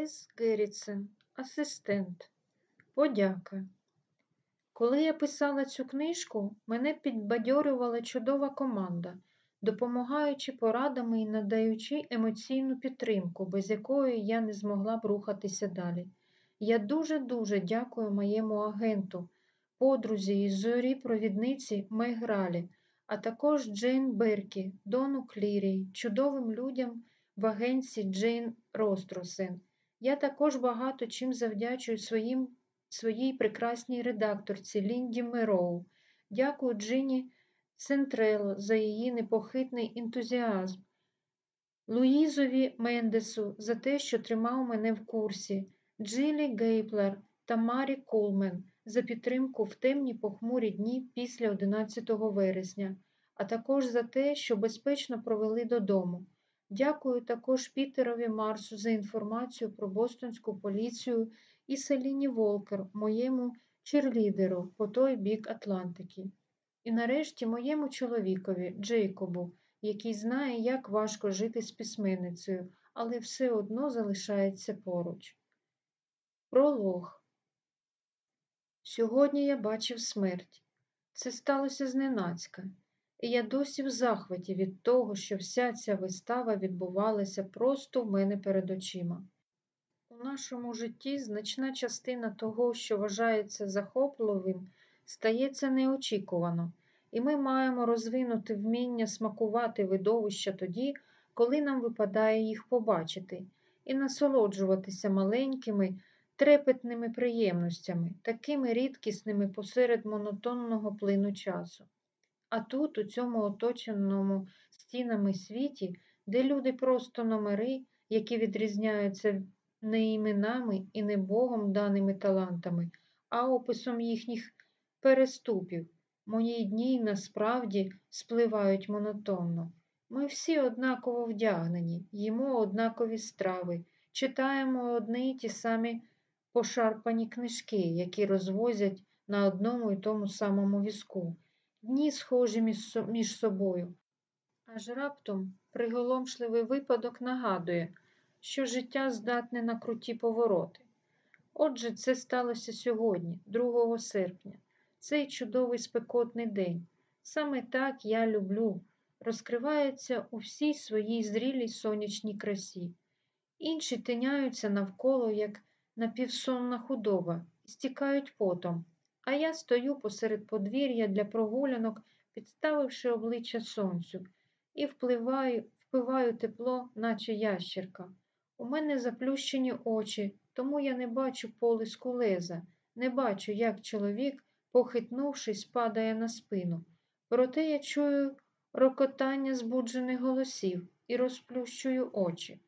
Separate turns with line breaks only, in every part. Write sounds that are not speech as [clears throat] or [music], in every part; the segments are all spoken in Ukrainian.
С. Геррітсен, асистент. Подяка. Коли я писала цю книжку, мене підбадьорювала чудова команда, допомагаючи порадами і надаючи емоційну підтримку, без якої я не змогла б рухатися далі. Я дуже-дуже дякую моєму агенту, подрузі із зорі провідниці Мегралі, а також Джейн Беркі, Дону Клірі, чудовим людям в агенції Джейн Ростросен. Я також багато чим завдячую своїм, своїй прекрасній редакторці Лінді Мероу. Дякую Джині Сентрело за її непохитний ентузіазм, Луїзові Мендесу за те, що тримав мене в курсі, Джилі Гейплер та Марі Колмен за підтримку в темні похмурі дні після 11 вересня, а також за те, що безпечно провели додому. Дякую також Пітерові Марсу за інформацію про Бостонську поліцію і Селіні Волкер, моєму черлідеру по той бік Атлантики. І нарешті моєму чоловікові, Джейкобу, який знає, як важко жити з письменницею, але все одно залишається поруч. Пролог. Сьогодні я бачив смерть. Це сталося зненацька, і я досі в захваті від того, що вся ця вистава відбувалася просто в мене перед очима. У нашому житті значна частина того, що вважається захопливим, стається неочікувано, і ми маємо розвинути вміння смакувати видовища тоді, коли нам випадає їх побачити, і насолоджуватися маленькими, трепетними приємностями, такими рідкісними посеред монотонного плину часу. А тут, у цьому оточеному стінами світі, де люди просто номери, які відрізняються не іменами і не Богом даними талантами, а описом їхніх переступів, мої дні насправді спливають монотонно. Ми всі однаково вдягнені, їмо однакові страви, читаємо одні й ті самі пошарпані книжки, які розвозять на одному і тому самому візку, дні схожі між собою. Аж раптом приголомшливий випадок нагадує, що життя здатне на круті повороти. Отже, це сталося сьогодні, 2 серпня, цей чудовий спекотний день. Саме так я люблю, розкривається у всій своїй зрілій сонячній красі. Інші тиняються навколо, як напівсонна худоба, стікають потом, а я стою посеред подвір'я для прогулянок, підставивши обличчя сонцю, і впливаю, впиваю тепло, наче ящерка. У мене заплющені очі, тому я не бачу полиску леза, не бачу, як чоловік, похитнувшись, падає на спину. Проте я чую рокотання збуджених голосів і розплющую очі.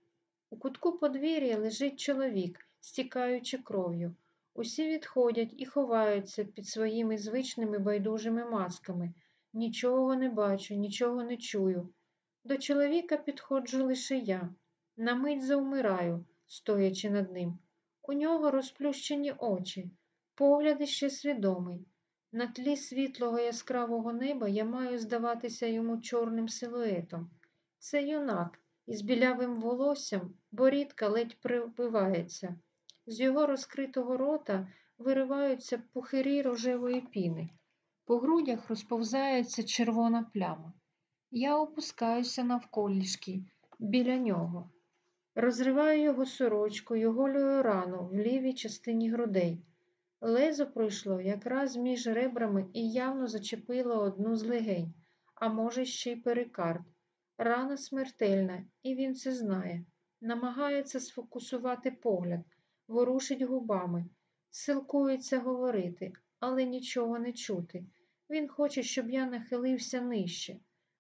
У кутку подвір'я лежить чоловік, стікаючи кров'ю. Усі відходять і ховаються під своїми звичними байдужими масками. Нічого не бачу, нічого не чую. До чоловіка підходжу лише я. На мить заумираю, стоячи над ним. У нього розплющені очі, погляд іще свідомий. На тлі світлого яскравого неба я маю здаватися йому чорним силуетом. Це юнак із білявим волоссям, борідка ледь прибивається. З його розкритого рота вириваються пухирі рожевої піни. По грудях розповзається червона пляма. Я опускаюся навколішки біля нього. Розриваю його сорочку й оголюю рану в лівій частині грудей. Лезо пройшло якраз між ребрами і явно зачепило одну з легень, а може, ще й перикард. Рана смертельна, і він це знає. Намагається сфокусувати погляд, ворушить губами, силкується говорити, але нічого не чути. Він хоче, щоб я нахилився нижче.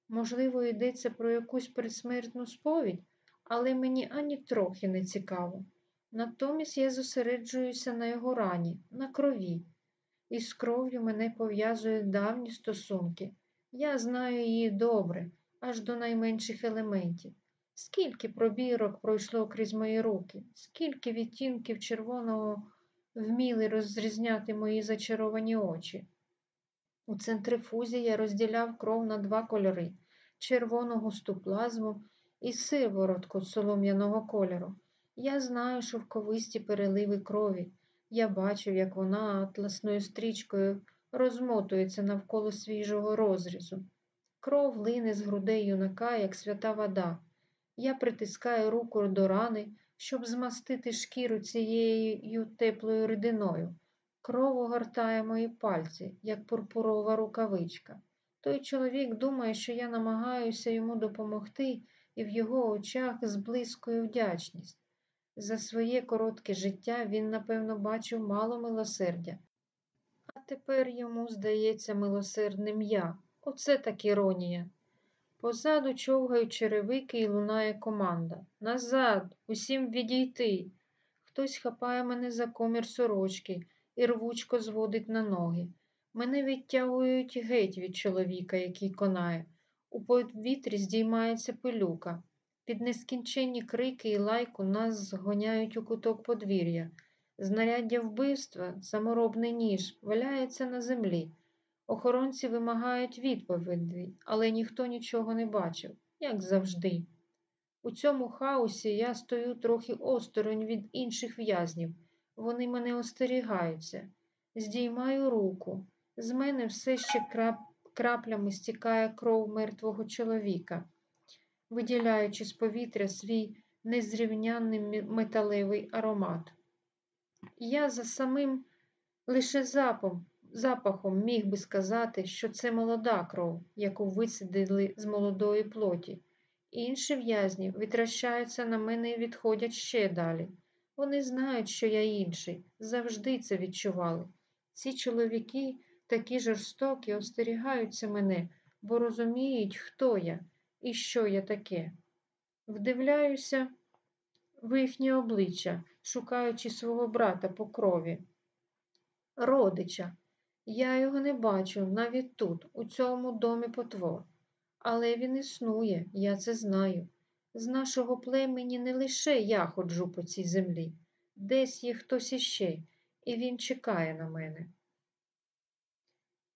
Можливо, йдеться про якусь пересмертну сповідь, але мені ані трохи не цікаво. Натомість я зосереджуюся на його рані, на крові. І з кров'ю мене пов'язують давні стосунки. Я знаю її добре, аж до найменших елементів. Скільки пробірок пройшло крізь мої руки, скільки відтінків червоного вміли розрізняти мої зачаровані очі. У центрифузі я розділяв кров на два кольори червону густу плазму і сиворотку солом'яного кольору. Я знаю шовковисті переливи крові. Я бачив, як вона атласною стрічкою розмотується навколо свіжого розрізу. Кров лине з грудей юнака, як свята вода. Я притискаю руку до рани, щоб змастити шкіру цією теплою рідиною. Кров огортає мої пальці, як пурпурова рукавичка. Той чоловік думає, що я намагаюся йому допомогти, і в його очах зблискує вдячність. За своє коротке життя він, напевно, бачив мало милосердя. А тепер йому здається милосердним я. Оце так іронія. Позаду човгають черевики і лунає команда. Назад, усім відійти. Хтось хапає мене за комір сорочки і рвучко зводить на ноги. Мене відтягують геть від чоловіка, який конає. У повітрі здіймається пилюка. Під нескінченні крики і лайку нас згоняють у куток подвір'я. Знаряддя вбивства, саморобний ніж, валяється на землі. Охоронці вимагають відповіді, але ніхто нічого не бачив, як завжди. У цьому хаосі я стою трохи осторонь від інших в'язнів. Вони мене остерігаються. Здіймаю руку. З мене все ще крап... краплями стікає кров мертвого чоловіка, виділяючи з повітря свій незрівнянний металевий аромат. Я за самим лише запом, запахом міг би сказати, що це молода кров, яку висидили з молодої плоті. Інші в'язні витращаються на мене і відходять ще далі. Вони знають, що я інший, завжди це відчували. Ці чоловіки такі жорстокі, остерігаються мене, бо розуміють, хто я і що я таке. Вдивляюся в їхнє обличчя, шукаючи свого брата по крові. Родича, я його не бачу навіть тут, у цьому домі потвор. Але він існує, я це знаю. З нашого племені не лише я ходжу по цій землі, десь є хтось іще, і він чекає на мене.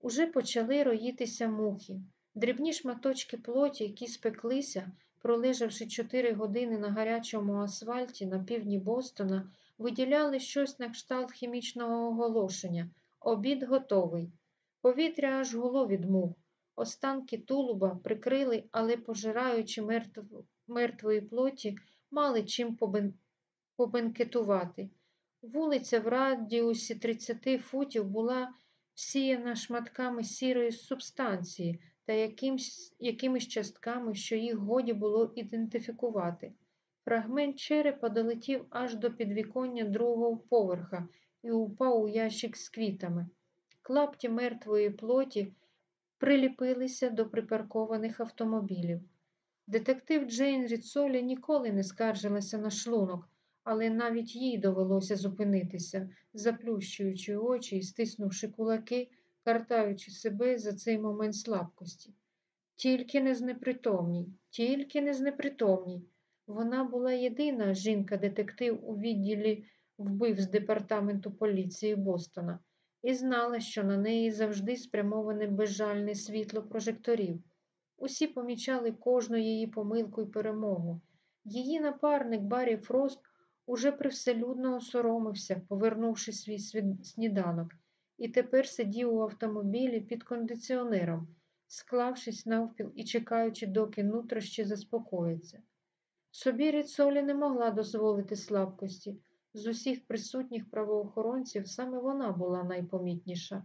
Уже почали роїтися мухи, дрібні шматочки плоті, які спеклися, пролежавши чотири години на гарячому асфальті на півдні Бостона, виділяли щось на кшталт хімічного оголошення. Обід готовий. Повітря аж гуло від мух. Останки тулуба прикрили, але, пожираючи мертв... мертвої плоті, мали чим побен... побенкетувати. Вулиця в радіусі 30 футів була всіяна шматками сірої субстанції та якимсь, якимись частками, що їх годі було ідентифікувати. Фрагмент черепа долетів аж до підвіконня другого поверха і упав у ящик з квітами. Клапті мертвої плоті приліпилися до припаркованих автомобілів. Детектив Джейн Ріцолі ніколи не скаржилася на шлунок, але навіть їй довелося зупинитися, заплющуючи очі і стиснувши кулаки, картаючи себе за цей момент слабкості. Тільки не знепритомній, тільки не знепритомній. Вона була єдина жінка-детектив у відділі вбив з департаменту поліції Бостона і знала, що на неї завжди спрямоване безжальне світло прожекторів. Усі помічали кожну її помилку і перемогу. Її напарник Баррі Фрост уже привселюдно осоромився, повернувши свій сніданок, і тепер сидів у автомобілі під кондиціонером, склавшись навпіл і чекаючи, доки нутрощі заспокоїться. Собі Ріцолі не могла дозволити слабкості. З усіх присутніх правоохоронців саме вона була найпомітніша.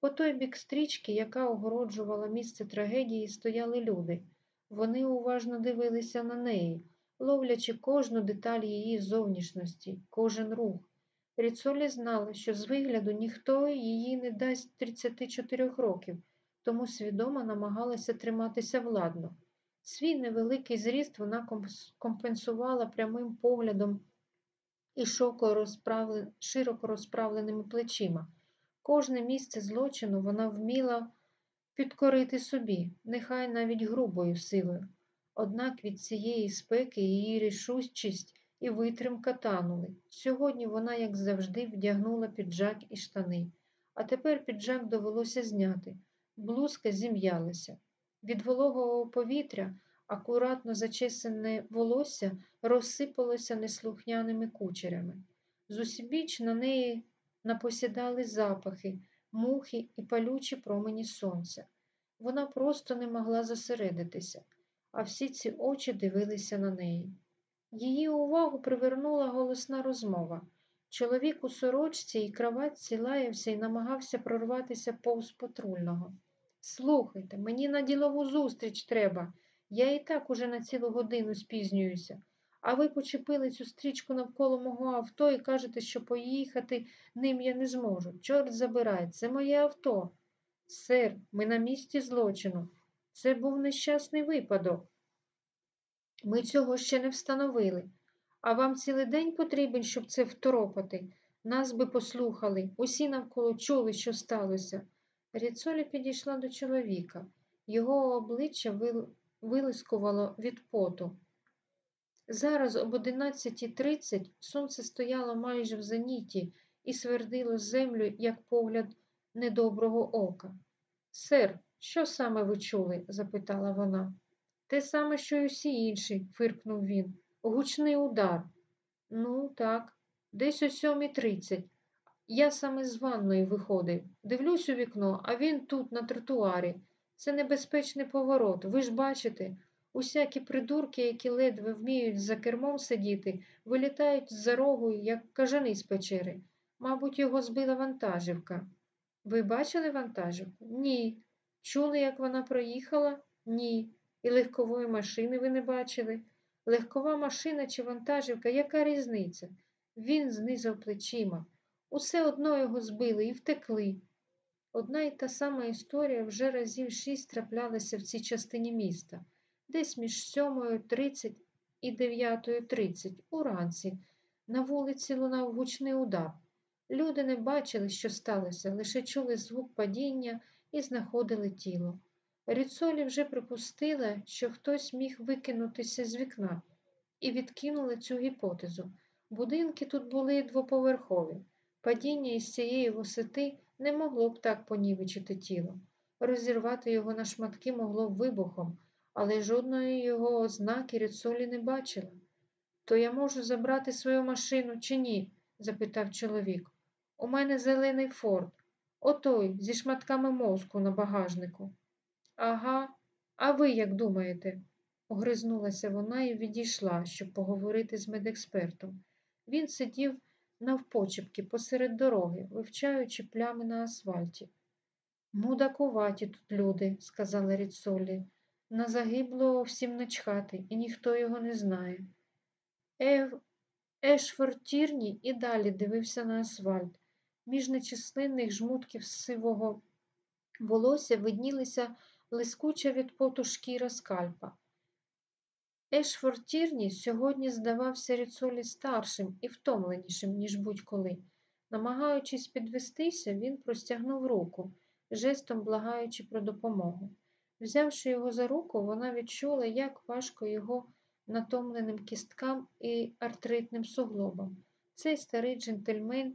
По той бік стрічки, яка огороджувала місце трагедії, стояли люди. Вони уважно дивилися на неї, ловлячи кожну деталь її зовнішності, кожен рух. Ріцолі знала, що з вигляду ніхто її не дасть 34 років, тому свідомо намагалася триматися владно. Свій невеликий зріст вона компенсувала прямим поглядом і широко розправленими плечима. Кожне місце злочину вона вміла підкорити собі, нехай навіть грубою силою. Однак від цієї спеки її рішучість і витримка танули. Сьогодні вона, як завжди, вдягнула піджак і штани, а тепер піджак довелося зняти. Блузка зім'ялася. Від вологого повітря Акуратно зачесане волосся розсипалося неслухняними кучерями. Зусібіч на неї напосідали запахи, мухи і палючі промені сонця. Вона просто не могла зосередитися, а всі ці очі дивилися на неї. Її увагу привернула голосна розмова. Чоловік у сорочці і кроватці лаявся і намагався прорватися повз патрульного. Слухайте, мені на ділову зустріч треба. Я і так уже на цілу годину спізнююся. А ви почепили цю стрічку навколо мого авто і кажете, що поїхати ним я не зможу. Чорт забирай, це моє авто. Сер, ми на місці злочину. Це був нещасний випадок. Ми цього ще не встановили. А вам цілий день потрібен, щоб це второпати. Нас би послухали, усі навколо чули, що сталося. Ріцолі підійшла до чоловіка. Його обличчя вилискувало від поту. Зараз об 11.30 сонце стояло майже в зеніті і свердило землю, як погляд недоброго ока. Сер, що саме ви чули? запитала вона. Те саме, що й усі інші, фиркнув він. Гучний удар. Ну, так, десь о 7.30. Я саме з ванної виходив. Дивлюсь у вікно, а він тут, на тротуарі. Це небезпечний поворот. Ви ж бачите, усякі придурки, які ледве вміють за кермом сидіти, вилітають за рогу, як кажани з печери. Мабуть, його збила вантажівка. Ви бачили вантажівку? Ні. Чули, як вона проїхала? Ні. І легкової машини ви не бачили? Легкова машина чи вантажівка, яка різниця? Він знизав плечима. Усе одно його збили і втекли. Одна й та сама історія вже разів шість траплялася в цій частині міста, десь між 7.30 і 9.30 уранці. На вулиці лунав гучний удар. Люди не бачили, що сталося, лише чули звук падіння і знаходили тіло. Ріцолі вже припустила, що хтось міг викинутися з вікна, і відкинула цю гіпотезу. Будинки тут були двоповерхові. Падіння із цієї висоти не могло б так понівечити тіло. Розірвати його на шматки могло б вибухом, але жодної його ознаки Ріцолі не бачила. То я можу забрати свою машину чи ні? запитав чоловік. У мене зелений форт, отой зі шматками мозку на багажнику. Ага, а ви як думаєте? огризнулася вона і відійшла, щоб поговорити з медекспертом. Він сидів навпочепки посеред дороги, вивчаючи плями на асфальті. Мудакуваті тут люди, сказала Ріцолі. На загиблого всім начхати, і ніхто його не знає. Ев... Ешфорд і далі дивився на асфальт. Між нечисленних жмутків сивого волосся виднілися блискуча від поту шкіра скальпа. Ешфорд Тірні сьогодні здавався Ріцолі старшим і втомленішим, ніж будь-коли. Намагаючись підвестися, він простягнув руку, жестом благаючи про допомогу. Взявши його за руку, вона відчула, як важко його натомленим кісткам і артритним суглобам. Цей старий джентльмен,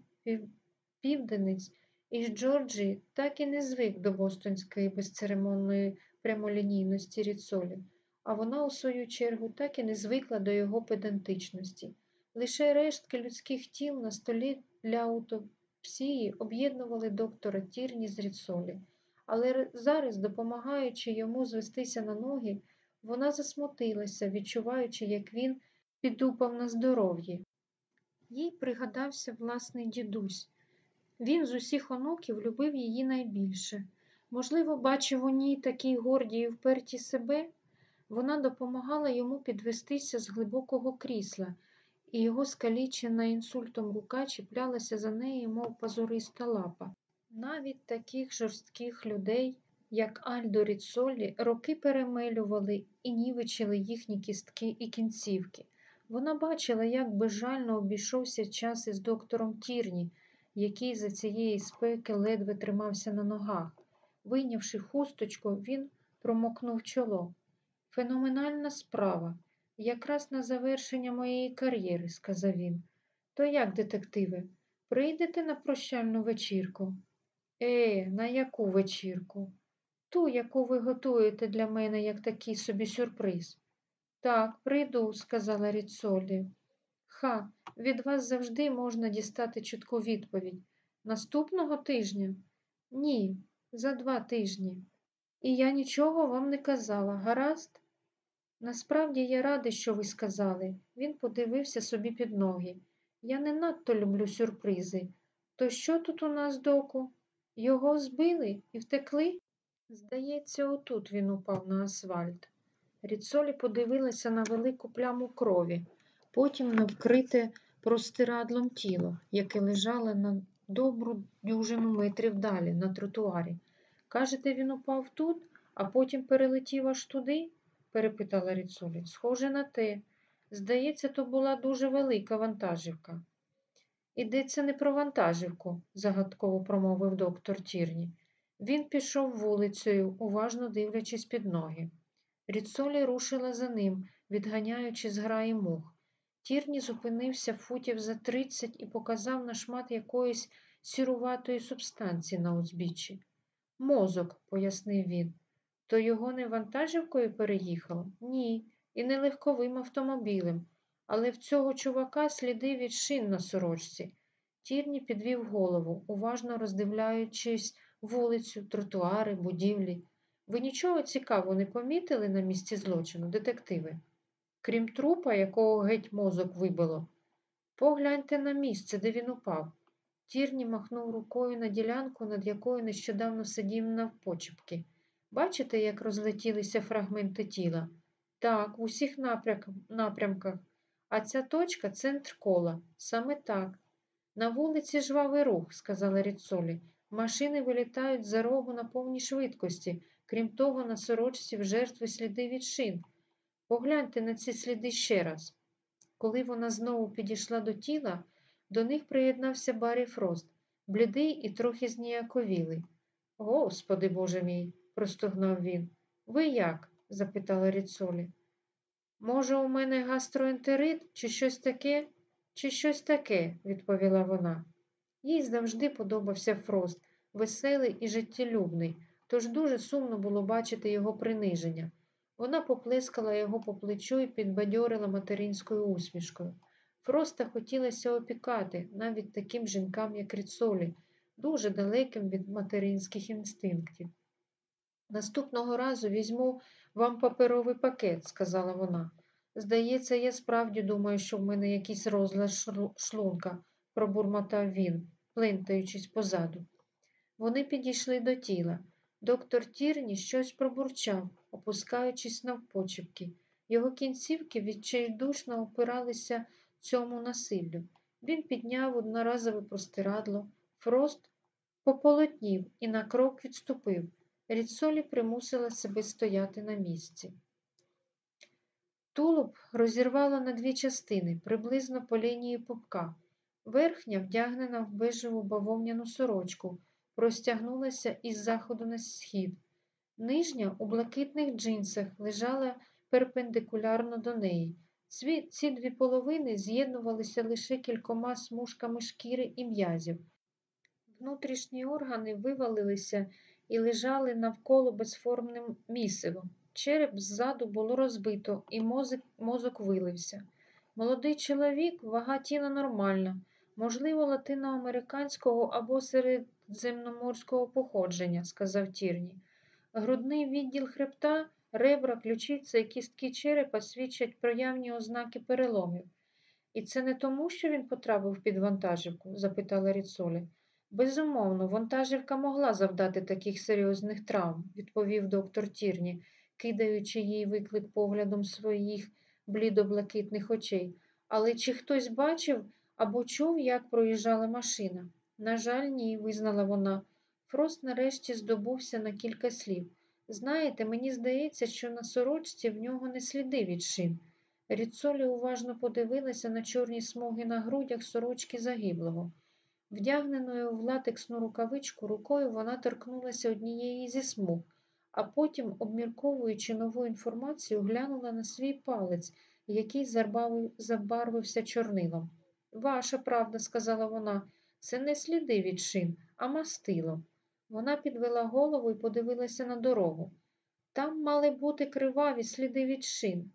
південець із Джорджії так і не звик до бостонської безцеремонної прямолінійності Ріцолі, а вона, у свою чергу, так і не звикла до його педантичності. Лише рештки людських тіл на столі для аутопсії об'єднували доктора Тірні з Ріцолі. Але зараз, допомагаючи йому звестися на ноги, вона засмутилася, відчуваючи, як він підупав на здоров'ї. Їй пригадався власний дідусь. Він з усіх онуків любив її найбільше. Можливо, бачив у ній такій горді і вперті себе, вона допомагала йому підвестися з глибокого крісла, і його скалічена інсультом рука чіплялася за неї, мов пазуриста лапа. Навіть таких жорстких людей, як Альдо Ріцолі, роки перемелювали і нівечили їхні кістки і кінцівки. Вона бачила, як безжально обійшовся час із доктором Тірні який за цієї спеки ледве тримався на ногах. Вийнявши хусточку, він промокнув чоло. Феноменальна справа. Якраз на завершення моєї кар'єри, сказав він. То як, детективи, прийдете на прощальну вечірку? Е, на яку вечірку? Ту, яку ви готуєте для мене як такий собі сюрприз. Так, прийду, сказала Ріцолі. Ха, від вас завжди можна дістати чітку відповідь. Наступного тижня? Ні, за два тижні. І я нічого вам не казала, гаразд? Насправді я радий, що ви сказали. Він подивився собі під ноги. Я не надто люблю сюрпризи. То що тут у нас, доку? Його збили і втекли? Здається, отут він упав на асфальт. Ріцолі подивилася на велику пляму крові, потім на вкрите простирадлом тіло, яке лежало на добру дюжину метрів далі, на тротуарі. Кажете, він упав тут, а потім перелетів аж туди? Перепитала Ріцолі. Схоже на те. Здається, то була дуже велика вантажівка. Ідеться не про вантажівку, загадково промовив доктор Тірні. Він пішов вулицею, уважно дивлячись під ноги. Ріцолі рушила за ним, відганяючи зграї мух. Тірні зупинився футів за тридцять і показав на шмат якоїсь сіруватої субстанції на узбіччі. Мозок, пояснив він. То його не вантажівкою переїхало? Ні, і не легковим автомобілем. Але в цього чувака сліди від шин на сорочці. Тірні підвів голову, уважно роздивляючись вулицю, тротуари, будівлі. Ви нічого цікавого не помітили на місці злочину, детективи? Крім трупа, якого геть мозок вибило. Погляньте на місце, де він упав. Тірні махнув рукою на ділянку, над якою нещодавно сидів навпочепки. Бачите, як розлетілися фрагменти тіла? Так, в усіх напрямках. А ця точка центр кола. Саме так. На вулиці жвавий рух, сказала Ріцолі. Машини вилітають за рогу на повній швидкості. Крім того, на сорочці в жертви сліди від шин. Погляньте на ці сліди ще раз. Коли вона знову підійшла до тіла, до них приєднався Баррі Фрост, блідий і трохи зніяковілий. Господи Боже мій, простогнав він. Ви як? запитала Ріцолі. Може, у мене гастроентерит, чи щось таке, чи щось таке, відповіла вона. Їй завжди подобався Фрост, веселий і життєлюбний, тож дуже сумно було бачити його приниження. Вона поплескала його по плечу і підбадьорила материнською усмішкою. Фроста хотілося опікати навіть таким жінкам, як Ріцолі, дуже далеким від материнських інстинктів. Наступного разу візьму вам паперовий пакет, сказала вона. Здається, я справді думаю, що в мене якийсь розлад шлунка, пробурмотав він, плентаючись позаду. Вони підійшли до тіла. Доктор Тірні щось пробурчав, опускаючись навпочепки. Його кінцівки відчайдушно опиралися цьому насиллю. Він підняв одноразове простирадло, фрост пополотнів і на крок відступив. Ріцолі примусила себе стояти на місці. Тулуб розірвало на дві частини, приблизно по лінії пупка. Верхня, вдягнена в бежеву бавовняну сорочку, простягнулася із заходу на схід. Нижня у блакитних джинсах лежала перпендикулярно до неї. Ці дві половини з'єднувалися лише кількома смужками шкіри і м'язів. Внутрішні органи вивалилися і лежали навколо безформним місивом. Череп ззаду було розбито, і мозок, мозок вилився. Молодий чоловік, вага тіла нормальна, можливо, латиноамериканського або середземноморського походження, сказав Тірні. Грудний відділ хребта, ребра, ключиця і кістки черепа свідчать про явні ознаки переломів. І це не тому, що він потрапив під вантажівку? запитала Ріцолі. Безумовно, вантажівка могла завдати таких серйозних травм, відповів доктор Тірні, кидаючи їй виклик поглядом своїх блідоблакитних очей. Але чи хтось бачив або чув, як проїжджала машина? На жаль, ні, визнала вона. Фрост нарешті здобувся на кілька слів. Знаєте, мені здається, що на сорочці в нього не сліди від шин. Ріцолі уважно подивилася на чорні смуги на грудях сорочки загиблого. Вдягненою в латексну рукавичку рукою вона торкнулася однієї зі смуг, а потім, обмірковуючи нову інформацію, глянула на свій палець, який забарвився чорнилом. Ваша правда, сказала вона, це не сліди від шин, а мастило. Вона підвела голову і подивилася на дорогу. Там мали бути криваві сліди від шин.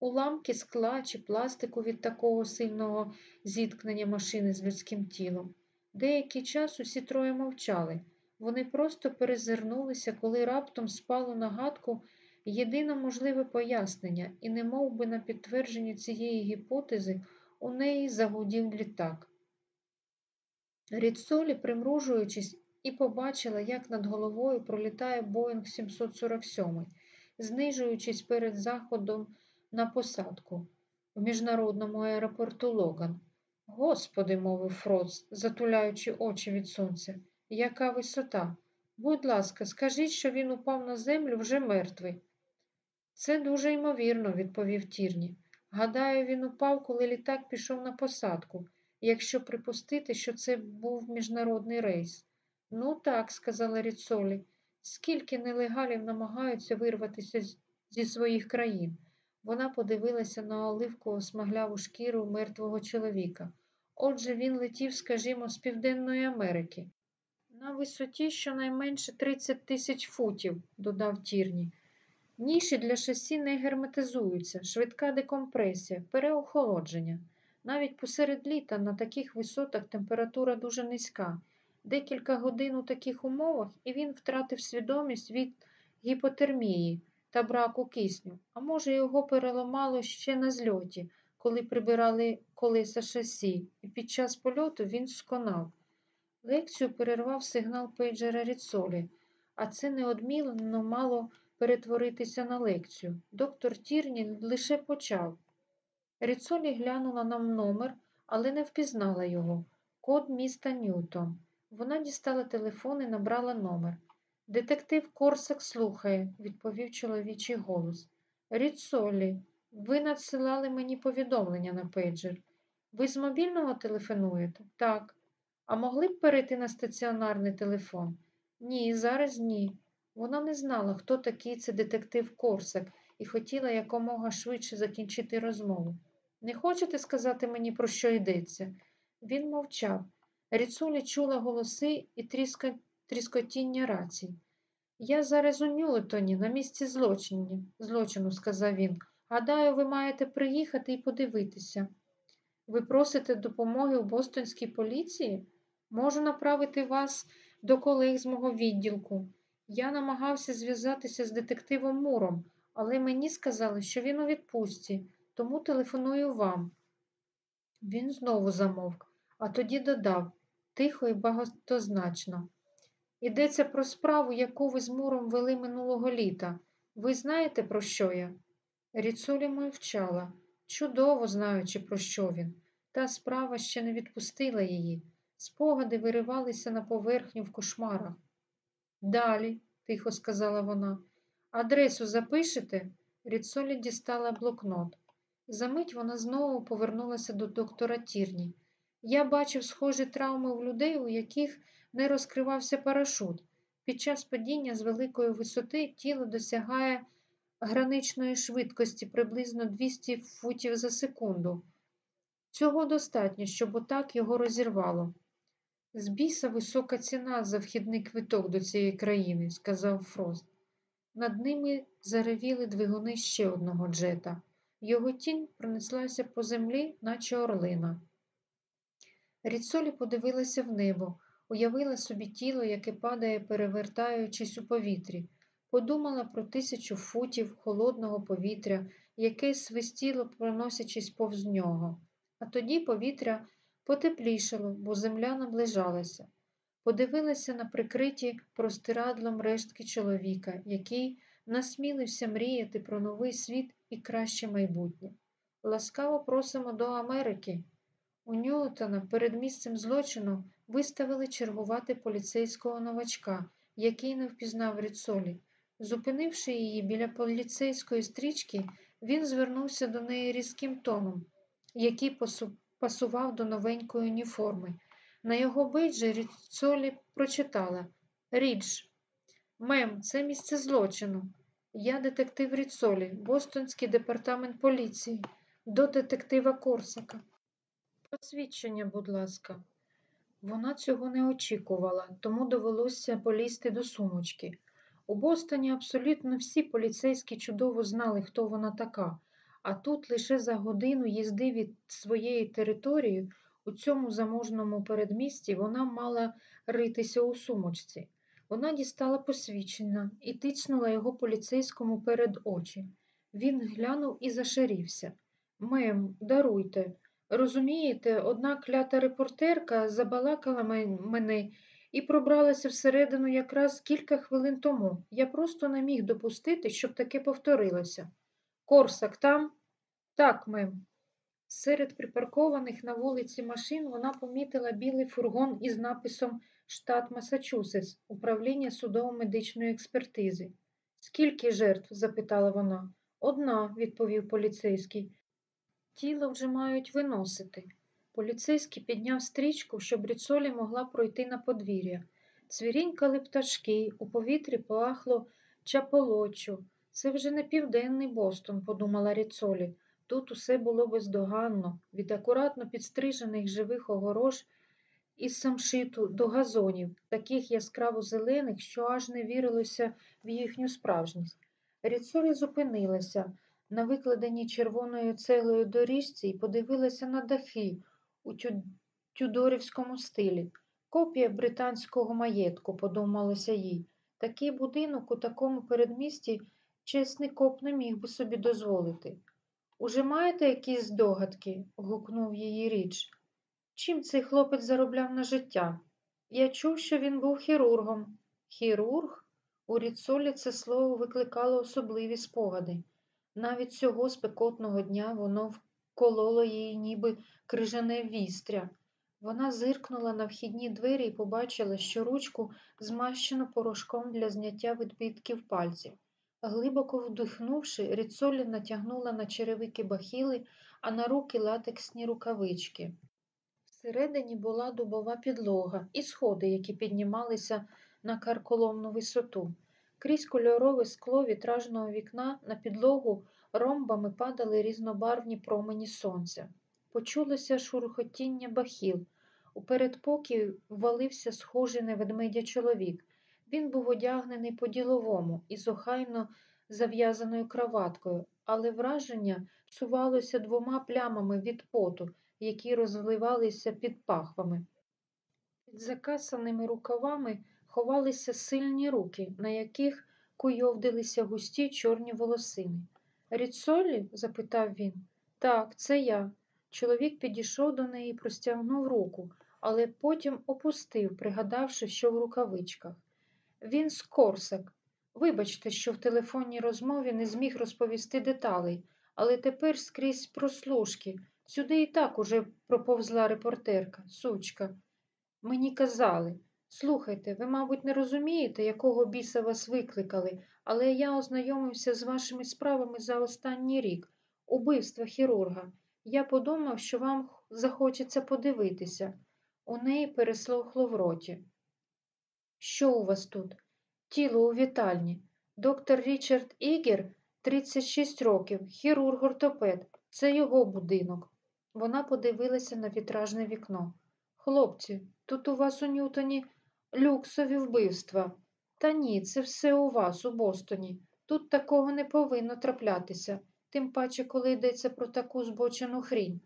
Уламки скла чи пластику від такого сильного зіткнення машини з людським тілом. Деякий час усі троє мовчали. Вони просто перезирнулися, коли раптом спало на гадку єдине можливе пояснення, і не би на підтвердження цієї гіпотези у неї загудів літак. Рідсолі, примружуючись, і побачила, як над головою пролітає Боїнг 747, знижуючись перед заходом на посадку в міжнародному аеропорту Логан. Господи, мовив Фроц, затуляючи очі від сонця, яка висота. Будь ласка, скажіть, що він упав на землю вже мертвий. Це дуже ймовірно, відповів Тірні. Гадаю, він упав, коли літак пішов на посадку, якщо припустити, що це був міжнародний рейс. Ну так, сказала Ріцолі, скільки нелегалів намагаються вирватися зі своїх країн. Вона подивилася на оливкову смагляву шкіру мертвого чоловіка. Отже, він летів, скажімо, з Південної Америки. На висоті щонайменше 30 тисяч футів, додав Тірні. Ніші для шасі не герметизуються, швидка декомпресія, переохолодження. Навіть посеред літа на таких висотах температура дуже низька. Декілька годин у таких умовах і він втратив свідомість від гіпотермії та браку кисню, а може, його переламало ще на зльоті, коли прибирали колеса шасі, і під час польоту він сконав. Лекцію перервав сигнал пейджера Ріцолі, а це неодмінно мало перетворитися на лекцію. Доктор Тірні лише почав. Ріцолі глянула нам номер, але не впізнала його. Код міста Ньютон. Вона дістала телефон і набрала номер. Детектив Корсак слухає, відповів чоловічий голос. Ріцолі, ви надсилали мені повідомлення на пейджер. Ви з мобільного телефонуєте? Так. А могли б перейти на стаціонарний телефон? Ні, зараз ні. Вона не знала, хто такий це детектив Корсак, і хотіла якомога швидше закінчити розмову. Не хочете сказати мені, про що йдеться? Він мовчав. Ріцулі чула голоси і тріска... тріскотіння рацій. Я зараз у Ньютоні, на місці злочину, злочину, сказав він. Гадаю, ви маєте приїхати і подивитися. Ви просите допомоги у Бостонській поліції? Можу направити вас до колег з мого відділку. Я намагався зв'язатися з детективом Муром, але мені сказали, що він у відпустці, тому телефоную вам. Він знову замовк, а тоді додав тихо і багатозначно. Йдеться про справу, яку ви з Муром вели минулого літа. Ви знаєте, про що я? Ріцулі мовчала, чудово знаючи, про що він. Та справа ще не відпустила її. Спогади виривалися на поверхню в кошмарах. Далі, тихо сказала вона, адресу запишете? Ріцолі дістала блокнот. Замить вона знову повернулася до доктора Тірні. Я бачив схожі травми у людей, у яких не розкривався парашут. Під час падіння з великої висоти тіло досягає граничної швидкості приблизно 200 футів за секунду. Цього достатньо, щоб отак його розірвало. З біса висока ціна за вхідний квиток до цієї країни, сказав Фрост. Над ними заревіли двигуни ще одного джета. Його тінь пронеслася по землі, наче орлина. Ріцолі подивилася в небо, уявила собі тіло, яке падає, перевертаючись у повітрі, подумала про тисячу футів холодного повітря, яке свистіло, проносячись повз нього. А тоді повітря потеплішало, бо земля наближалася. Подивилася на прикриті простирадлом рештки чоловіка, який насмілився мріяти про новий світ і краще майбутнє. Ласкаво просимо до Америки. У Ньютона перед місцем злочину виставили чергувати поліцейського новачка, який не впізнав Ріцолі. Зупинивши її біля поліцейської стрічки, він звернувся до неї різким тоном, який пасував до новенької уніформи. На його бейджі Ріцолі прочитала Рідж, мем, це місце злочину. Я детектив Ріцолі, Бостонський департамент поліції, до детектива Корсака. Посвідчення, будь ласка. Вона цього не очікувала, тому довелося полізти до сумочки. У Бостоні абсолютно всі поліцейські чудово знали, хто вона така, а тут лише за годину їзди від своєї території у цьому заможному передмісті вона мала ритися у сумочці. Вона дістала посвідчення і тицнула його поліцейському перед очі. Він глянув і зашарівся. Мем, даруйте. Розумієте, одна клята репортерка забалакала мене і пробралася всередину якраз кілька хвилин тому. Я просто не міг допустити, щоб таке повторилося. Корсак там? Так, мем. Серед припаркованих на вулиці машин вона помітила білий фургон із написом Штат Масачусетс, управління судово-медичної експертизи. Скільки жертв? запитала вона. Одна, відповів поліцейський. Тіло вже мають виносити. Поліцейський підняв стрічку, щоб Ріцолі могла пройти на подвір'я. Цвірінькали пташки, у повітрі пахло чаполочу. Це вже не південний Бостон, подумала Ріцолі. Тут усе було бездоганно, від акуратно підстрижених живих огорож із самшиту до газонів, таких яскраво зелених, що аж не вірилося в їхню справжність. Ріцолі зупинилася на викладеній червоною цеглою доріжці і подивилася на дахи у тюдорівському стилі. Копія британського маєтку, подумалося їй. Такий будинок у такому передмісті чесний коп не міг би собі дозволити. Уже маєте якісь здогадки? гукнув її річ. Чим цей хлопець заробляв на життя? Я чув, що він був хірургом. Хірург? У Ріцолі це слово викликало особливі спогади. Навіть цього спекотного дня воно вкололо її, ніби крижане вістря. Вона зиркнула на вхідні двері і побачила, що ручку змащено порошком для зняття відбитків пальців. Глибоко вдихнувши, Ріцолі натягнула на черевики бахіли, а на руки латексні рукавички. Всередині була дубова підлога і сходи, які піднімалися на карколомну висоту. Крізь кольорове скло вітражного вікна на підлогу ромбами падали різнобарвні промені сонця. Почулося шурхотіння бахіл. У передпокій ввалився схожий на ведмедя чоловік. Він був одягнений по-діловому із охайно зав'язаною краваткою, але враження сувалося двома плямами від поту, які розливалися під пахвами. Під закасаними рукавами ховалися сильні руки, на яких куйовдилися густі чорні волосини. Ріцолі? запитав він. Так, це я. Чоловік підійшов до неї і простягнув руку, але потім опустив, пригадавши, що в рукавичках. Він з Корсак. Вибачте, що в телефонній розмові не зміг розповісти деталей, але тепер скрізь прослушки. Сюди і так уже проповзла репортерка, сучка. Мені казали. Слухайте, ви, мабуть, не розумієте, якого біса вас викликали, але я ознайомився з вашими справами за останній рік, убивства хірурга. Я подумав, що вам захочеться подивитися. У неї переслухло в роті. Що у вас тут? Тіло у вітальні. Доктор Річард Ігер, 36 років, хірург ортопед. Це його будинок. Вона подивилася на вітражне вікно. Хлопці, тут у вас у Ньютоні люксові вбивства. Та ні, це все у вас, у Бостоні. Тут такого не повинно траплятися, тим паче, коли йдеться про таку збочену хрінь.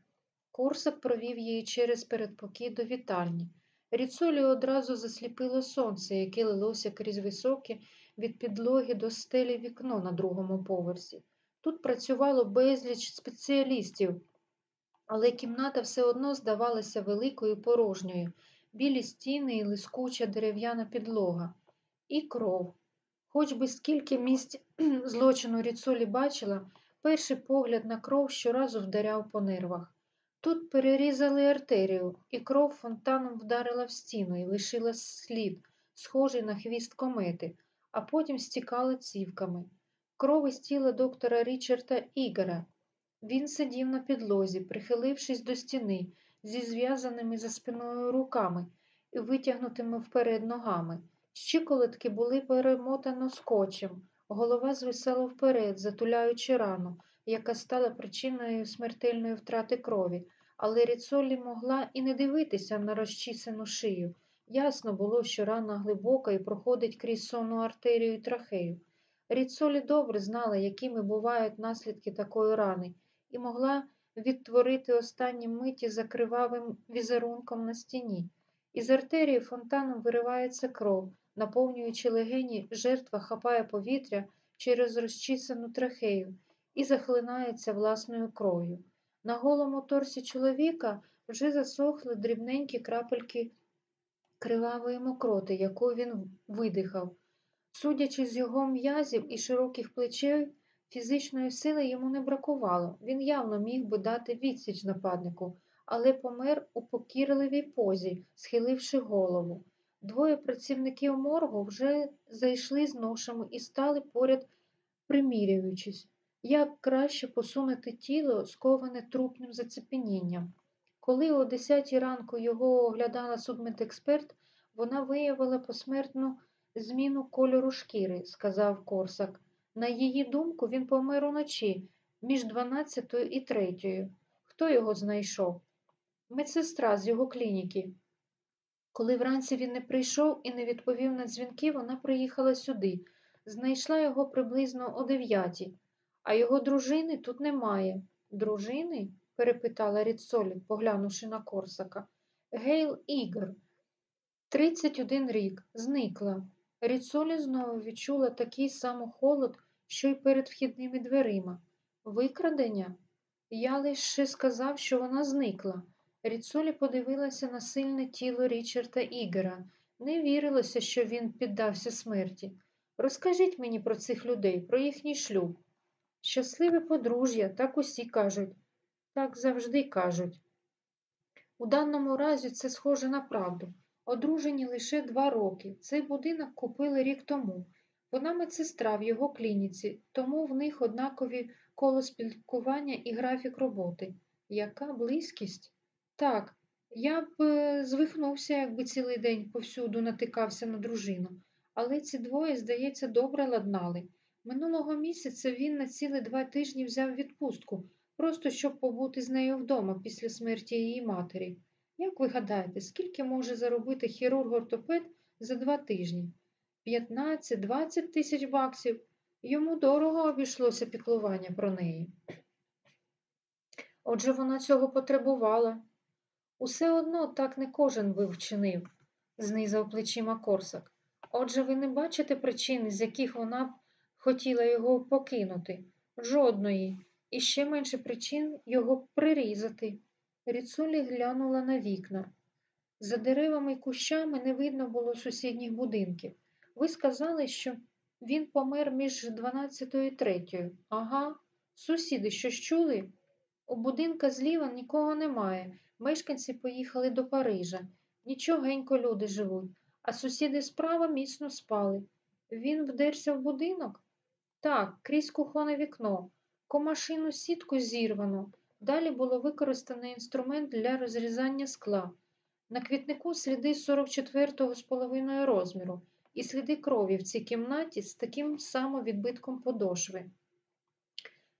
Курсак провів її через передпокій до вітальні. Ріцолі одразу засліпило сонце, яке лилося крізь високе від підлоги до стелі вікно на другому поверсі. Тут працювало безліч спеціалістів, але кімната все одно здавалася великою порожньою, білі стіни і лискуча дерев'яна підлога. І кров. Хоч би скільки місць [clears throat] злочину Ріцолі бачила, перший погляд на кров щоразу вдаряв по нервах. Тут перерізали артерію, і кров фонтаном вдарила в стіну і лишила слід, схожий на хвіст комети, а потім стікала цівками. Кров із тіла доктора Річарда Ігора. Він сидів на підлозі, прихилившись до стіни, зі зв'язаними за спиною руками і витягнутими вперед ногами. Щиколотки були перемотано скотчем, голова звисала вперед, затуляючи рану яка стала причиною смертельної втрати крові, але Ріцолі могла і не дивитися на розчісану шию. Ясно було, що рана глибока і проходить крізь сонну артерію і трахею. Ріцолі добре знала, якими бувають наслідки такої рани, і могла відтворити останні миті за кривавим візерунком на стіні. Із артерії фонтаном виривається кров, наповнюючи легені, жертва хапає повітря через розчісану трахею і захлинається власною кров'ю. На голому торсі чоловіка вже засохли дрібненькі крапельки кривавої мокроти, яку він видихав. Судячи з його м'язів і широких плечей, фізичної сили йому не бракувало. Він явно міг би дати відсіч нападнику, але помер у покірливій позі, схиливши голову. Двоє працівників моргу вже зайшли з ношами і стали поряд, примірюючись, як краще посунути тіло, сковане трупним зацепенінням. Коли о 10 ранку його оглядала судмедексперт, вона виявила посмертну зміну кольору шкіри, сказав Корсак. На її думку, він помер уночі між 12 і 3. Хто його знайшов? Медсестра з його клініки. Коли вранці він не прийшов і не відповів на дзвінки, вона приїхала сюди. Знайшла його приблизно о дев'ятій, а його дружини тут немає. Дружини? перепитала Ріцолі, поглянувши на Корсака. Гейл Ігор, 31 рік, зникла. Ріцолі знову відчула такий самий холод, що й перед вхідними дверима. Викрадення? Я лише сказав, що вона зникла. Ріцолі подивилася на сильне тіло Річарда Ігора. Не вірилося, що він піддався смерті. Розкажіть мені про цих людей, про їхній шлюб. Щасливе подружжя, так усі кажуть. Так завжди кажуть. У даному разі це схоже на правду. Одружені лише два роки. Цей будинок купили рік тому. Вона медсестра в його клініці, тому в них однакові коло спілкування і графік роботи. Яка близькість? Так, я б е, звихнувся, якби цілий день повсюду натикався на дружину, але ці двоє, здається, добре ладнали. Минулого місяця він на цілі два тижні взяв відпустку, просто щоб побути з нею вдома після смерті її матері. Як ви гадаєте, скільки може заробити хірург-ортопед за два тижні? 15-20 тисяч баксів. Йому дорого обійшлося піклування про неї. Отже, вона цього потребувала. Усе одно так не кожен би вчинив, знизав плечима Корсак. Отже, ви не бачите причин, з яких вона б хотіла його покинути? Жодної, і ще менше причин його прирізати. Ріцулі глянула на вікна. За деревами й кущами не видно було сусідніх будинків. Ви сказали, що він помер між 12 і 3. Ага, сусіди щось чули? У будинка зліва нікого немає. Мешканці поїхали до Парижа. Нічогенько люди живуть, а сусіди справа міцно спали. Він вдерся в будинок? Так, крізь кухоне вікно. Комашину сітку зірвано. Далі було використано інструмент для розрізання скла. На квітнику сліди 44-го з половиною розміру і сліди крові в цій кімнаті з таким самим відбитком подошви.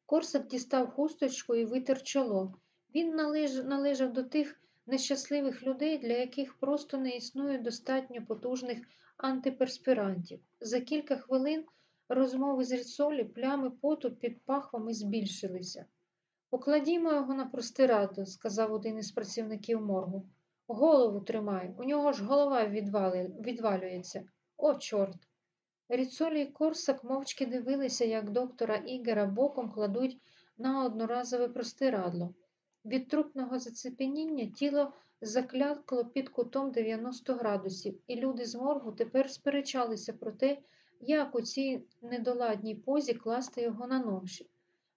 Корсак дістав хусточку і витер чоло. Він належ... належав до тих нещасливих людей, для яких просто не існує достатньо потужних антиперспірантів. За кілька хвилин розмови з Ріцолі плями поту під пахвами збільшилися. Покладімо його на простираду, сказав один із працівників моргу. Голову тримай, у нього ж голова відвалюється. О, чорт. Ріцолі і Корсак мовчки дивилися, як доктора Ігера боком кладуть на одноразове простирадло. Від трупного зацепеніння тіло заклякло під кутом 90 градусів, і люди з моргу тепер сперечалися про те, як у цій недоладній позі класти його на ноші.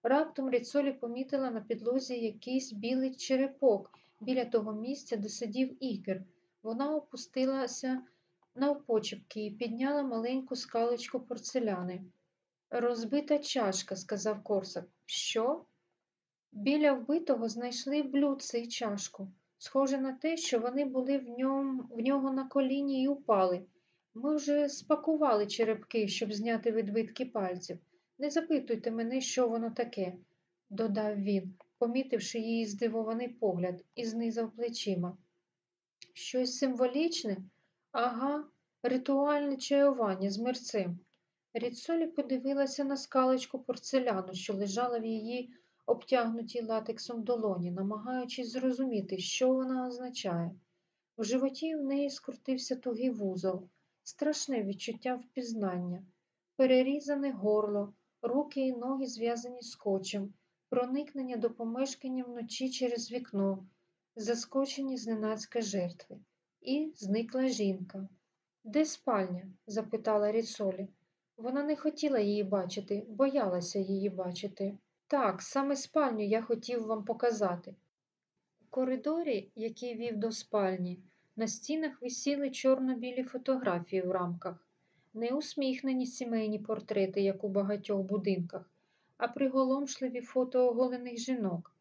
Раптом Ріцолі помітила на підлозі якийсь білий черепок біля того місця, де сидів Ігер. Вона опустилася навпочепки і підняла маленьку скалочку порцеляни. Розбита чашка, сказав Корсак. Що? Біля вбитого знайшли блюдце і чашку. Схоже на те, що вони були в, ньому, в нього на коліні і упали. Ми вже спакували черепки, щоб зняти відбитки пальців. Не запитуйте мене, що воно таке, додав він, помітивши її здивований погляд, і знизав плечима. Щось символічне? Ага, ритуальне чаювання з мерцем. Ріцолі подивилася на скалечку порцеляну, що лежала в її обтягнуті латексом долоні, намагаючись зрозуміти, що вона означає. В животі в неї скрутився тугий вузол, страшне відчуття впізнання, перерізане горло, руки і ноги зв'язані скотчем, проникнення до помешкання вночі через вікно, заскочені зненацька жертви. І зникла жінка. Де спальня? запитала Ріцолі. Вона не хотіла її бачити, боялася її бачити. Так, саме спальню я хотів вам показати. У коридорі, який вів до спальні, на стінах висіли чорно-білі фотографії в рамках, не усміхнені сімейні портрети, як у багатьох будинках, а приголомшливі фото оголених жінок,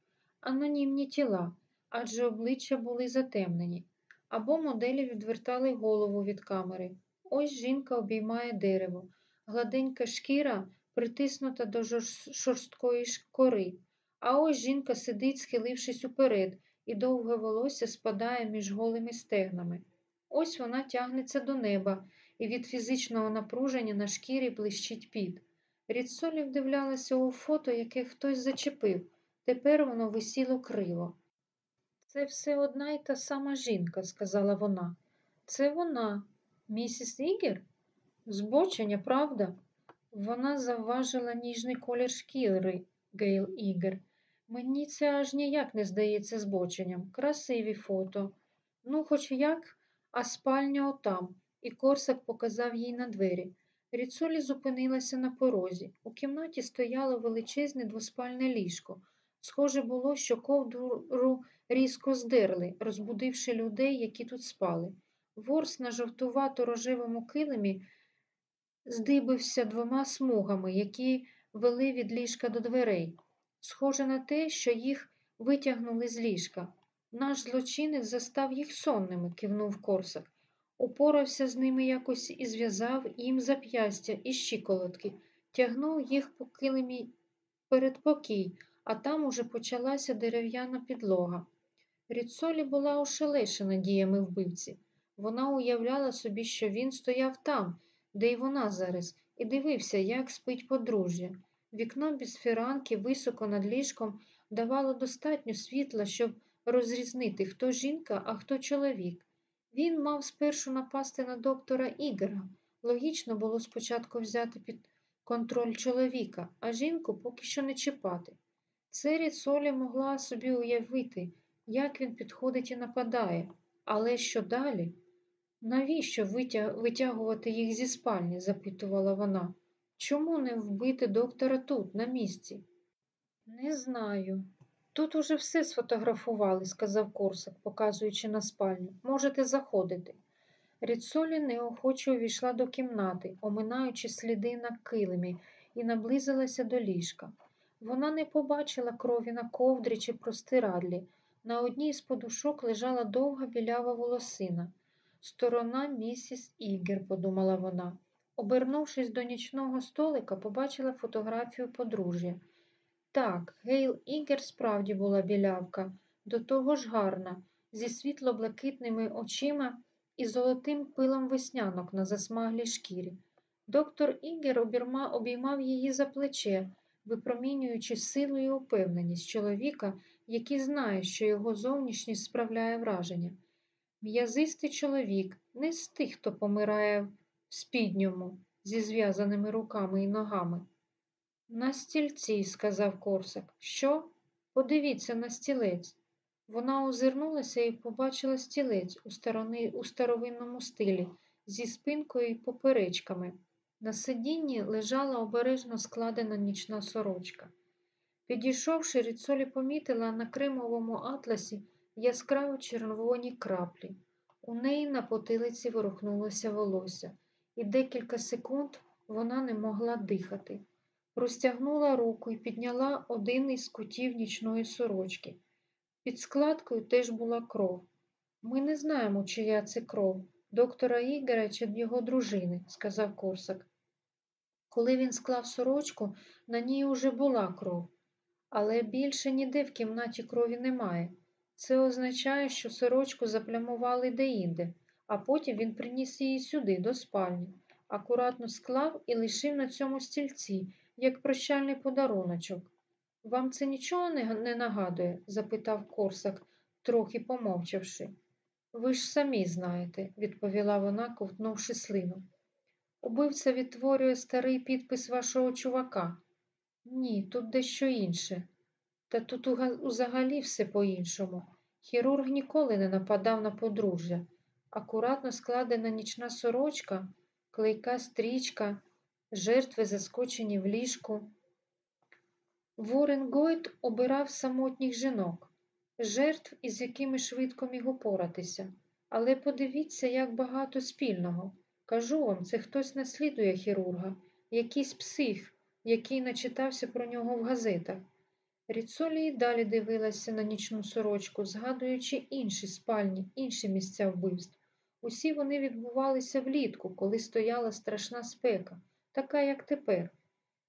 анонімні тіла, адже обличчя були затемнені, або моделі відвертали голову від камери. Ось жінка обіймає дерево, гладенька шкіра притиснута до шорсткої кори, а ось жінка сидить, схилившись уперед, і довге волосся спадає між голими стегнами. Ось вона тягнеться до неба, і від фізичного напруження на шкірі блищить під. Рідсолі вдивлялася у фото, яке хтось зачепив. Тепер воно висіло криво. Це все одна й та сама жінка, сказала вона. Це вона, місіс Ігер? Збочення, правда? Вона завважила ніжний колір шкіри Гейл Ігер. Мені це аж ніяк не здається збоченням. Красиві фото. Ну, хоч як, а спальня отам, і Корсак показав їй на двері. Ріцолі зупинилася на порозі. У кімнаті стояло величезне двоспальне ліжко. Схоже було, що ковдру різко здерли, розбудивши людей, які тут спали. Ворс на жовтувато рожевому килимі здибився двома смугами, які вели від ліжка до дверей. Схоже на те, що їх витягнули з ліжка. Наш злочинець застав їх сонними, кивнув Корсак. Упорався з ними якось і зв'язав їм зап'ястя і щиколотки, тягнув їх по килимі передпокій, а там уже почалася дерев'яна підлога. Ріцолі була ошелешена діями вбивці. Вона уявляла собі, що він стояв там, де й вона зараз, і дивився, як спить подружжя. Вікно без фіранки високо над ліжком давало достатньо світла, щоб розрізнити, хто жінка, а хто чоловік. Він мав спершу напасти на доктора Ігора. Логічно було спочатку взяти під контроль чоловіка, а жінку поки що не чіпати. Це Ріцолі могла собі уявити, як він підходить і нападає, але що далі? Навіщо витягувати їх зі спальні? запитувала вона. Чому не вбити доктора тут, на місці? Не знаю. Тут уже все сфотографували, сказав Корсак, показуючи на спальню. Можете заходити. Ріцолі неохоче увійшла до кімнати, оминаючи сліди на килимі, і наблизилася до ліжка. Вона не побачила крові на ковдрі чи простирадлі. На одній з подушок лежала довга білява волосина. Сторона місіс Ігер, подумала вона. Обернувшись до нічного столика, побачила фотографію подружжя. Так, Гейл Ігер справді була білявка, до того ж гарна, зі світло-блакитними очима і золотим пилом веснянок на засмаглій шкірі. Доктор Ігер обірма обіймав її за плече, випромінюючи силу і упевненість чоловіка, який знає, що його зовнішність справляє враження. М'язистий чоловік не з тих, хто помирає в спідньому зі зв'язаними руками і ногами. На стільці, сказав Корсак. Що? Подивіться на стілець. Вона озирнулася і побачила стілець у, сторони, у старовинному стилі зі спинкою і поперечками. На сидінні лежала обережно складена нічна сорочка. Підійшовши, Ріцолі помітила на кремовому атласі яскраво червоні краплі. У неї на потилиці ворухнулося волосся, і декілька секунд вона не могла дихати. Простягнула руку і підняла один із кутів нічної сорочки. Під складкою теж була кров. Ми не знаємо, чия це кров, доктора Ігора чи його дружини, сказав Корсак. Коли він склав сорочку, на ній уже була кров, але більше ніде в кімнаті крові немає. Це означає, що сорочку заплямували деінде, а потім він приніс її сюди, до спальні, акуратно склав і лишив на цьому стільці, як прощальний подаруночок. Вам це нічого не, нагадує? запитав Корсак, трохи помовчавши. Ви ж самі знаєте, відповіла вона, ковтнувши слину. Убивця відтворює старий підпис вашого чувака. Ні, тут дещо інше. Та тут узагалі все по-іншому. Хірург ніколи не нападав на подружжя. Акуратно складена нічна сорочка, клейка стрічка, жертви заскочені в ліжку. Ворен Гойт обирав самотніх жінок, жертв, із якими швидко міг упоратися. Але подивіться, як багато спільного. Кажу вам, це хтось наслідує хірурга, якийсь псих, який начитався про нього в газетах. Ріцолі й далі дивилася на нічну сорочку, згадуючи інші спальні, інші місця вбивств. Усі вони відбувалися влітку, коли стояла страшна спека, така, як тепер.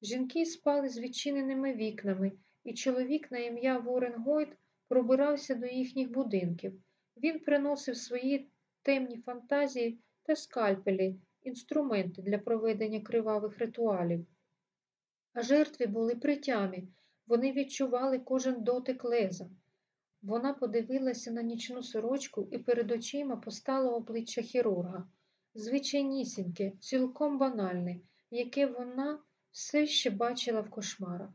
Жінки спали з відчиненими вікнами, і чоловік на ім'я Ворен Гойт пробирався до їхніх будинків. Він приносив свої темні фантазії та скальпелі, інструменти для проведення кривавих ритуалів. А жертви були при тямі, вони відчували кожен дотик леза. Вона подивилася на нічну сорочку і перед очима постало обличчя хірурга, звичайнісіньке, цілком банальне, яке вона все ще бачила в кошмарах.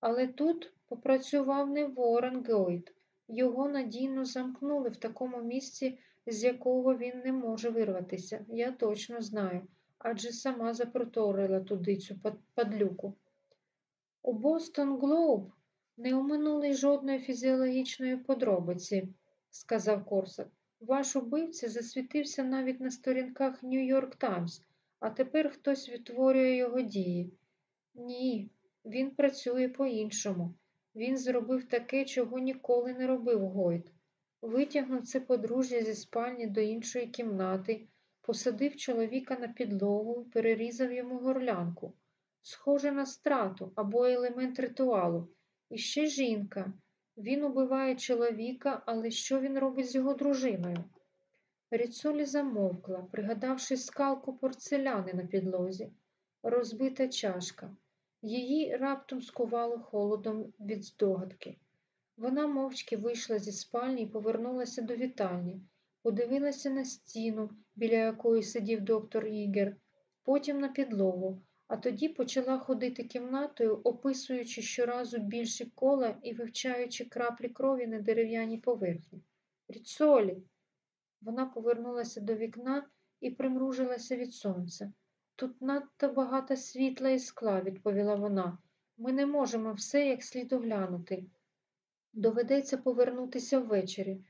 Але тут попрацював не Ворен Гойд. Його надійно замкнули в такому місці, з якого він не може вирватися. Я точно знаю, адже сама запроторила туди цю падлюку. У Бостон Глоуб не оминули жодної фізіологічної подробиці, сказав Корсак. Ваш убивця засвітився навіть на сторінках Нью-Йорк Таймс, а тепер хтось відтворює його дії. Ні, він працює по-іншому. Він зробив таке, чого ніколи не робив Гойд. Витягнув це подружжя зі спальні до іншої кімнати, посадив чоловіка на підлогу перерізав йому горлянку. Схоже на страту або елемент ритуалу. І ще жінка. Він убиває чоловіка, але що він робить з його дружиною? Ріцолі замовкла, пригадавши скалку порцеляни на підлозі, розбита чашка. Її раптом скувало холодом від здогадки. Вона мовчки вийшла зі спальні і повернулася до вітальні, подивилася на стіну, біля якої сидів доктор Ігер, потім на підлогу, а тоді почала ходити кімнатою, описуючи щоразу більші кола і вивчаючи краплі крові на дерев'яній поверхні. Ріцолі. Вона повернулася до вікна і примружилася від сонця. Тут надто багато світла і скла, відповіла вона. Ми не можемо все як слід оглянути. Доведеться повернутися ввечері.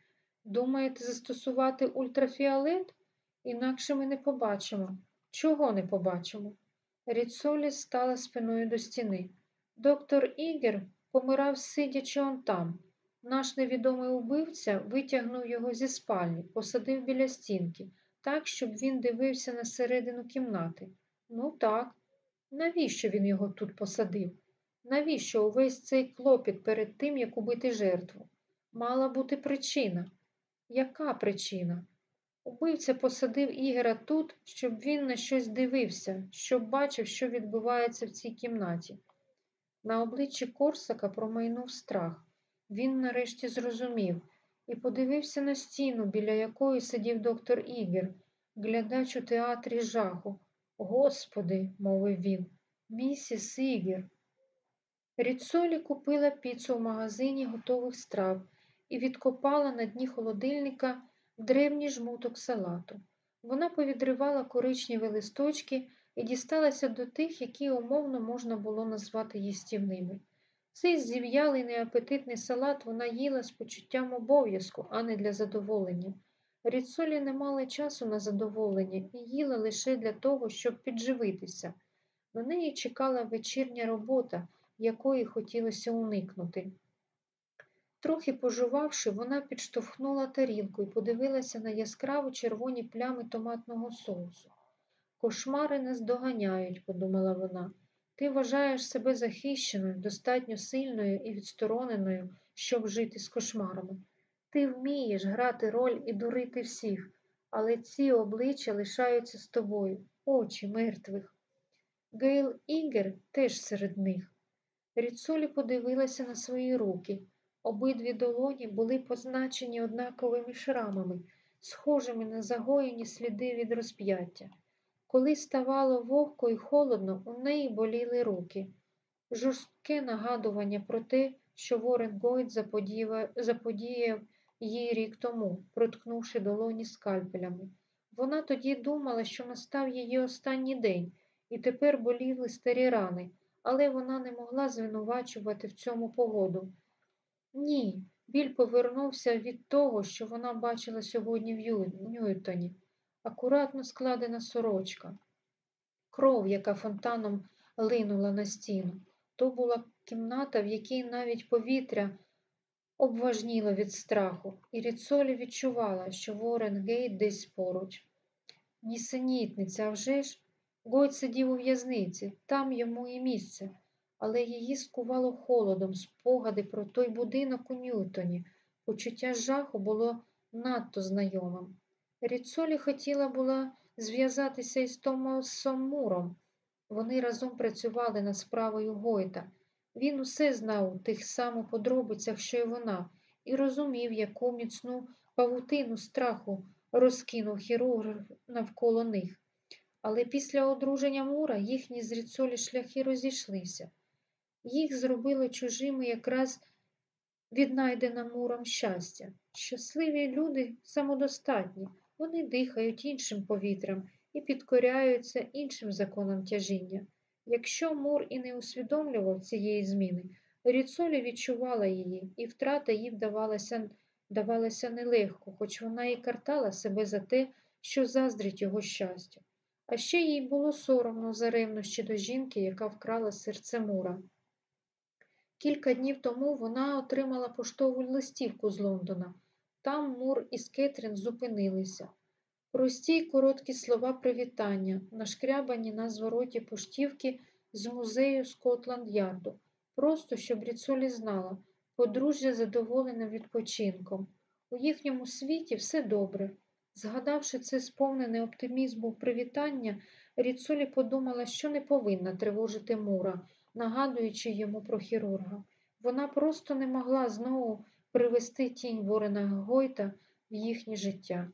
Думаєте, застосувати ультрафіолет? Інакше ми не побачимо. Чого не побачимо? Ріцолі стала спиною до стіни. Доктор Ігер помирав, сидячи он там. Наш невідомий убивця витягнув його зі спальні, посадив біля стінки, так, щоб він дивився на середину кімнати. Ну так. Навіщо він його тут посадив? Навіщо увесь цей клопіт перед тим, як убити жертву? Мала бути причина. Яка причина? Убивця посадив Ігора тут, щоб він на щось дивився, щоб бачив, що відбувається в цій кімнаті. На обличчі Корсака промайнув страх. Він нарешті зрозумів і подивився на стіну, біля якої сидів доктор Ігор, глядач у театрі жаху. Господи, мовив він, місіс Ігор. Ріцолі купила піцу в магазині готових страв і відкопала на дні холодильника древній жмуток салату. Вона повідривала коричневі листочки і дісталася до тих, які умовно можна було назвати їстівними. Цей зів'ялий неапетитний салат вона їла з почуттям обов'язку, а не для задоволення. Ріцолі не мала часу на задоволення і їла лише для того, щоб підживитися. На неї чекала вечірня робота, якої хотілося уникнути. Трохи пожувавши, вона підштовхнула тарілку і подивилася на яскраво червоні плями томатного соусу. Кошмари нас доганяють, подумала вона. Ти вважаєш себе захищеною, достатньо сильною і відстороненою, щоб жити з кошмарами. Ти вмієш грати роль і дурити всіх, але ці обличчя лишаються з тобою, очі мертвих. Гейл Ігер теж серед них. Ріцолі подивилася на свої руки. Обидві долоні були позначені однаковими шрамами, схожими на загоєні сліди від розп'яття. Коли ставало вогко і холодно, у неї боліли руки. Жорстке нагадування про те, що Ворен Гойд заподіяв їй рік тому, проткнувши долоні скальпелями. Вона тоді думала, що настав її останній день, і тепер боліли старі рани, але вона не могла звинувачувати в цьому погоду. Ні, біль повернувся від того, що вона бачила сьогодні в Ньютоні. Акуратно складена сорочка, кров, яка фонтаном линула на стіну. То була кімната, в якій навіть повітря обважніло від страху, і Ріцолі відчувала, що Ворен Гейт десь поруч. Нісенітниця, а вже ж Гойд сидів у в'язниці, там йому і місце, але її скувало холодом спогади про той будинок у Ньютоні. Почуття жаху було надто знайомим. Ріцолі хотіла була зв'язатися із Томасом Муром. Вони разом працювали над справою Гойта. Він усе знав у тих самих подробицях, що й вона, і розумів, яку міцну павутину страху розкинув хірург навколо них. Але після одруження Мура їхні з Ріцолі шляхи розійшлися. Їх зробили чужими якраз віднайдена муром щастя. Щасливі люди самодостатні, вони дихають іншим повітрям і підкоряються іншим законам тяжіння. Якщо Мур і не усвідомлював цієї зміни, Ріцолі відчувала її, і втрата їй вдавалася, давалася нелегко, хоч вона і картала себе за те, що заздрить його щастю. А ще їй було соромно за ревнощі до жінки, яка вкрала серце Мура. Кілька днів тому вона отримала поштову листівку з Лондона. Там Мур і Кетрін зупинилися. Прості й короткі слова привітання, нашкрябані на звороті поштівки з музею Скотланд-Ярду. Просто щоб Ріцолі знала, подружжя задоволене відпочинком. У їхньому світі все добре. Згадавши це сповнене оптимізму привітання, Ріцолі подумала, що не повинна тривожити Мура, нагадуючи йому про хірурга. Вона просто не могла знову привести тінь Ворена Гойта в їхнє життя.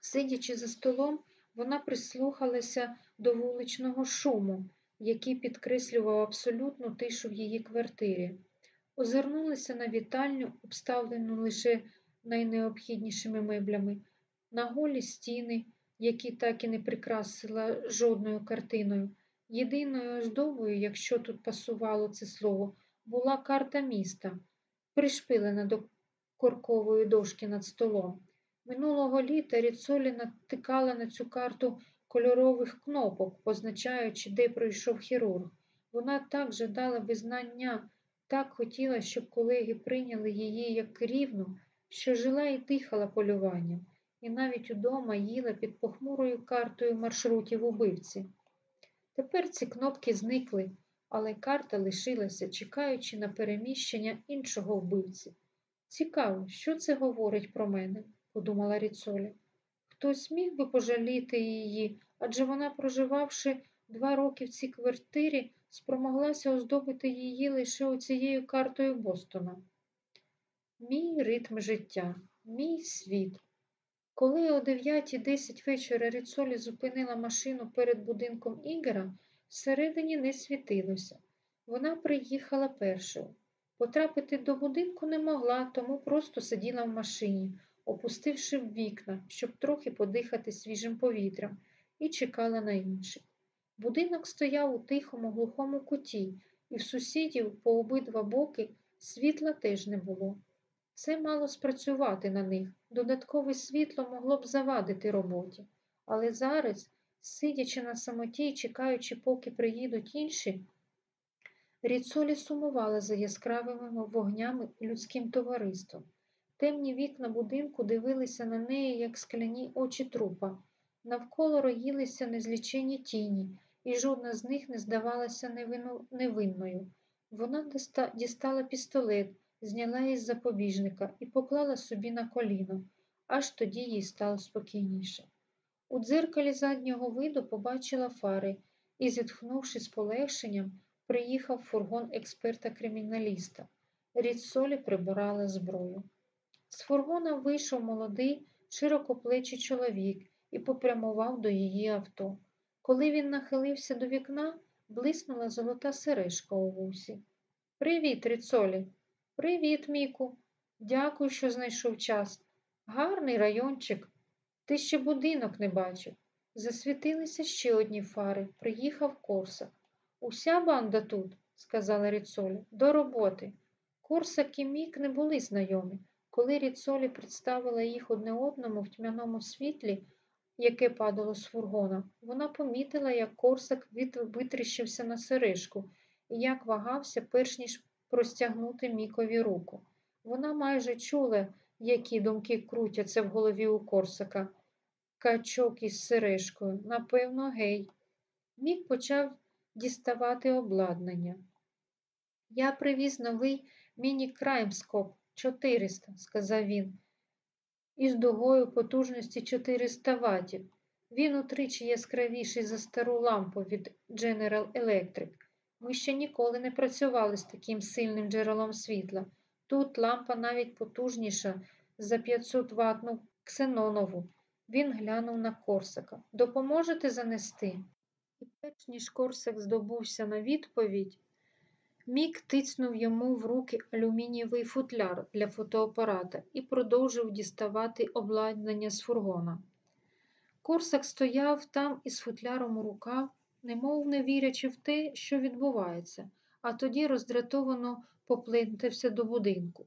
Сидячи за столом, вона прислухалася до вуличного шуму, який підкреслював абсолютну тишу в її квартирі. Озирнулася на вітальню, обставлену лише найнеобхіднішими меблями, на голі стіни, які так і не прикрасила жодною картиною. Єдиною оздобою, якщо тут пасувало це слово, була карта міста, пришпилена до коркової дошки над столом. Минулого літа Ріцолі натикала на цю карту кольорових кнопок, позначаючи, де пройшов хірург. Вона так жадала визнання, так хотіла, щоб колеги прийняли її як рівну, що жила і дихала полюванням, і навіть удома їла під похмурою картою маршрутів убивці. Тепер ці кнопки зникли, але карта лишилася, чекаючи на переміщення іншого вбивці. Цікаво, що це говорить про мене, подумала Ріцолі. Хтось міг би пожаліти її, адже вона, проживавши два роки в цій квартирі, спромоглася оздобити її лише оцією картою Бостона. Мій ритм життя, мій світ. Коли о 9.10 вечора Ріцолі зупинила машину перед будинком Ігера, всередині не світилося. Вона приїхала першою. Потрапити до будинку не могла, тому просто сиділа в машині, опустивши вікна, щоб трохи подихати свіжим повітрям, і чекала на інших. Будинок стояв у тихому глухому куті, і в сусідів по обидва боки світла теж не було. Це мало спрацювати на них. Додаткове світло могло б завадити роботі. Але зараз, сидячи на самоті і чекаючи, поки приїдуть інші, Ріцолі сумувала за яскравими вогнями і людським товариством. Темні вікна будинку дивилися на неї, як скляні очі трупа. Навколо роїлися незлічені тіні, і жодна з них не здавалася невинною. Вона дістала пістолет зняла із запобіжника і поклала собі на коліно, аж тоді їй стало спокійніше. У дзеркалі заднього виду побачила фари і, зітхнувши з полегшенням, приїхав фургон експерта-криміналіста. Ріцолі прибирала зброю. З фургона вийшов молодий, широкоплечий чоловік і попрямував до її авто. Коли він нахилився до вікна, блиснула золота сережка у вусі. Привіт, Ріцолі. Привіт, Міку. Дякую, що знайшов час. Гарний райончик. Ти ще будинок не бачив. Засвітилися ще одні фари. Приїхав Корсак. Уся банда тут, сказала Ріцолі, до роботи. Корсак і Мік не були знайомі. Коли Ріцолі представила їх одне одному в тьмяному світлі, яке падало з фургона, вона помітила, як Корсак витріщився на сережку і як вагався, перш ніж простягнути Мікові руку. Вона майже чула, які думки крутяться в голові у Корсака. Качок із сережкою, напевно, гей. Мік почав діставати обладнання. Я привіз новий міні-краймскоп 400, сказав він, із дугою потужності 400 ватів. Він утричі яскравіший за стару лампу від General Electric. Ми ще ніколи не працювали з таким сильним джерелом світла. Тут лампа навіть потужніша за 500 ватну ксенонову. Він глянув на Корсака. Допоможете занести? І перш ніж Корсак здобувся на відповідь, Мік тицнув йому в руки алюмінієвий футляр для фотоапарата і продовжив діставати обладнання з фургона. Корсак стояв там із футляром у руках, немов не вірячи в те, що відбувається, а тоді роздратовано поплентався до будинку.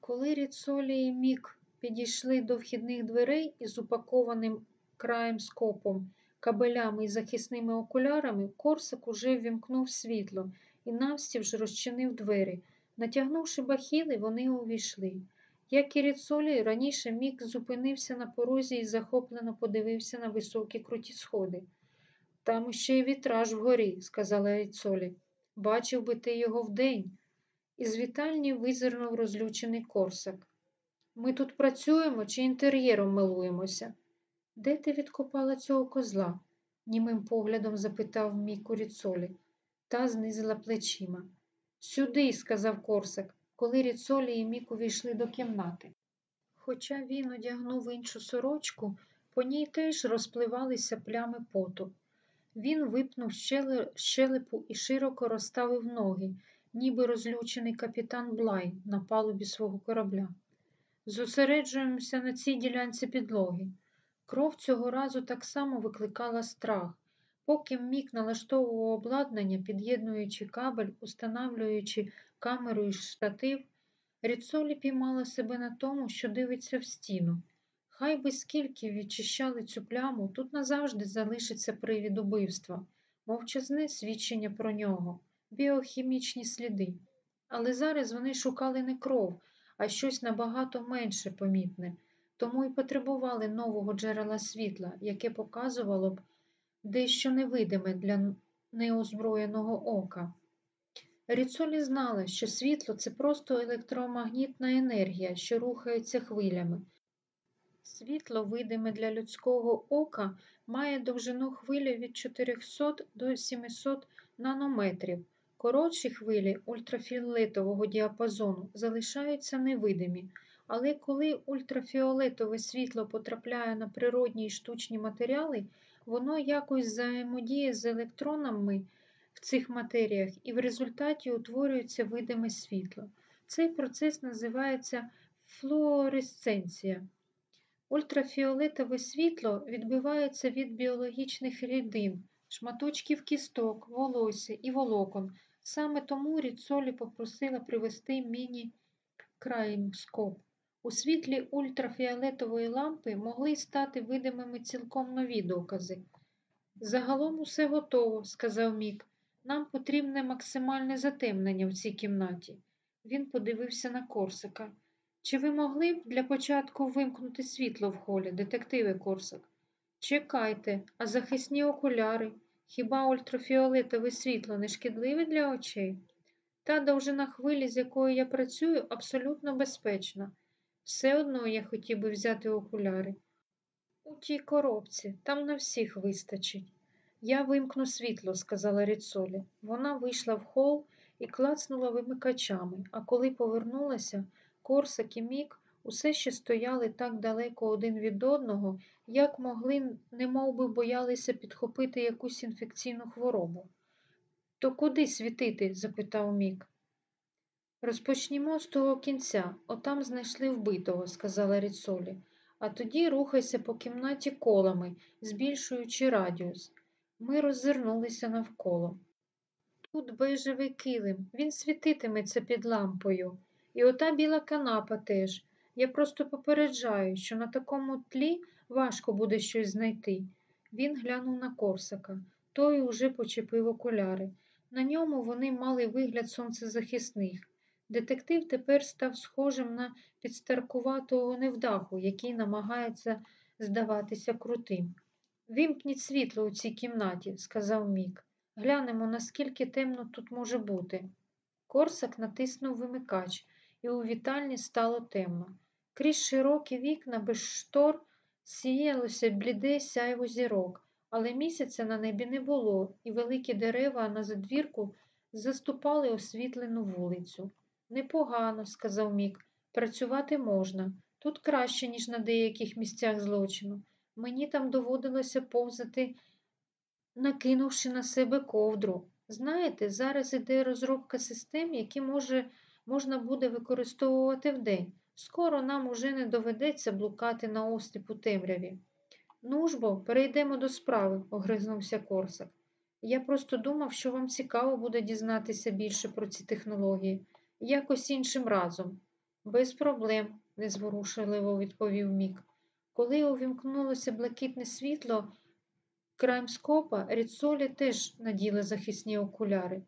Коли Ріцолі і Мік підійшли до вхідних дверей із упакованим краєм скопом, кабелями і захисними окулярами, Корсак уже ввімкнув світло і навстіж розчинив двері. Натягнувши бахіли, вони увійшли. Як і Ріцолі, раніше Мік зупинився на порозі і захоплено подивився на високі круті сходи. Там ще й вітраж вгорі, сказала Ріцолі. Бачив би ти його вдень. Із вітальні визирнув розлючений корсак. Ми тут працюємо чи інтер'єром милуємося? Де ти відкопала цього козла? німим поглядом запитав Міку Ріцолі. Та знизила плечима. Сюди, сказав Корсак, коли Ріцолі і Мік увійшли до кімнати. Хоча він одягнув іншу сорочку, по ній теж розпливалися плями поту. Він випнув щелепу і широко розставив ноги, ніби розлючений капітан Блай на палубі свого корабля. Зосереджуємося на цій ділянці підлоги. Кров цього разу так само викликала страх. Поки Мік налаштовував обладнання, під'єднуючи кабель, устанавлюючи камеру і штатив, Ріцолі піймала себе на тому, що дивиться в стіну. Хай би скільки відчищали цю пляму, тут назавжди залишиться привід убивства, мовчазне свідчення про нього, біохімічні сліди. Але зараз вони шукали не кров, а щось набагато менше помітне, тому й потребували нового джерела світла, яке показувало б дещо невидиме для неозброєного ока. Ріцолі знала, що світло це просто електромагнітна енергія, що рухається хвилями. Світло, видиме для людського ока, має довжину хвилі від 400 до 700 нанометрів. Коротші хвилі ультрафіолетового діапазону залишаються невидимі, але коли ультрафіолетове світло потрапляє на природні і штучні матеріали, воно якось взаємодіє з електронами в цих матеріях і в результаті утворюється видиме світло. Цей процес називається флуоресценція. Ультрафіолетове світло відбивається від біологічних рідин, шматочків кісток, волосся і волокон. Саме тому Ріцолі попросила привезти міні-краймскоп. У світлі ультрафіолетової лампи могли стати видимими цілком нові докази. Загалом усе готово, сказав Мік. Нам потрібне максимальне затемнення в цій кімнаті. Він подивився на Корсика. Чи ви могли б для початку вимкнути світло в холі, детективи Корсак? Чекайте, а захисні окуляри, хіба ультрафіолетове світло не шкідливе для очей? Та довжина хвилі, з якою я працюю, абсолютно безпечна. Все одно я хотів би взяти окуляри. У тій коробці, там на всіх вистачить. Я вимкну світло, сказала Ріцолі. Вона вийшла в хол і клацнула вимикачами, а коли повернулася, Корсак і Мік усе ще стояли так далеко один від одного, як могли, немов би боялися підхопити якусь інфекційну хворобу. То куди світити? запитав Мік. Розпочнімо з того кінця, отам знайшли вбитого, сказала Ріцолі, а тоді рухайся по кімнаті колами, збільшуючи радіус. Ми роззирнулися навколо. Тут бежевий килим, він світитиметься під лампою. І ота біла канапа теж. Я просто попереджаю, що на такому тлі важко буде щось знайти. Він глянув на Корсака. Той уже почепив окуляри. На ньому вони мали вигляд сонцезахисних. Детектив тепер став схожим на підстаркуватого невдаху, який намагається здаватися крутим. Вімкніть світло у цій кімнаті, сказав Мік. Глянемо, наскільки темно тут може бути. Корсак натиснув вимикач, і у вітальні стало темно. Крізь широкі вікна без штор сіялося бліде сяйво зірок, але місяця на небі не було, і великі дерева на задвірку заступали освітлену вулицю. Непогано, сказав Мік, працювати можна. Тут краще, ніж на деяких місцях злочину. Мені там доводилося повзати, накинувши на себе ковдру. Знаєте, зараз іде розробка систем, які може, можна буде використовувати вдень. Скоро нам уже не доведеться блукати на остипу темряві. Ну ж бо, перейдемо до справи, огризнувся Корсак. Я просто думав, що вам цікаво буде дізнатися більше про ці технології. Якось іншим разом. Без проблем, незворушливо відповів Мік. Коли увімкнулося блакитне світло, краймскопа Ріцолі теж наділа захисні окуляри.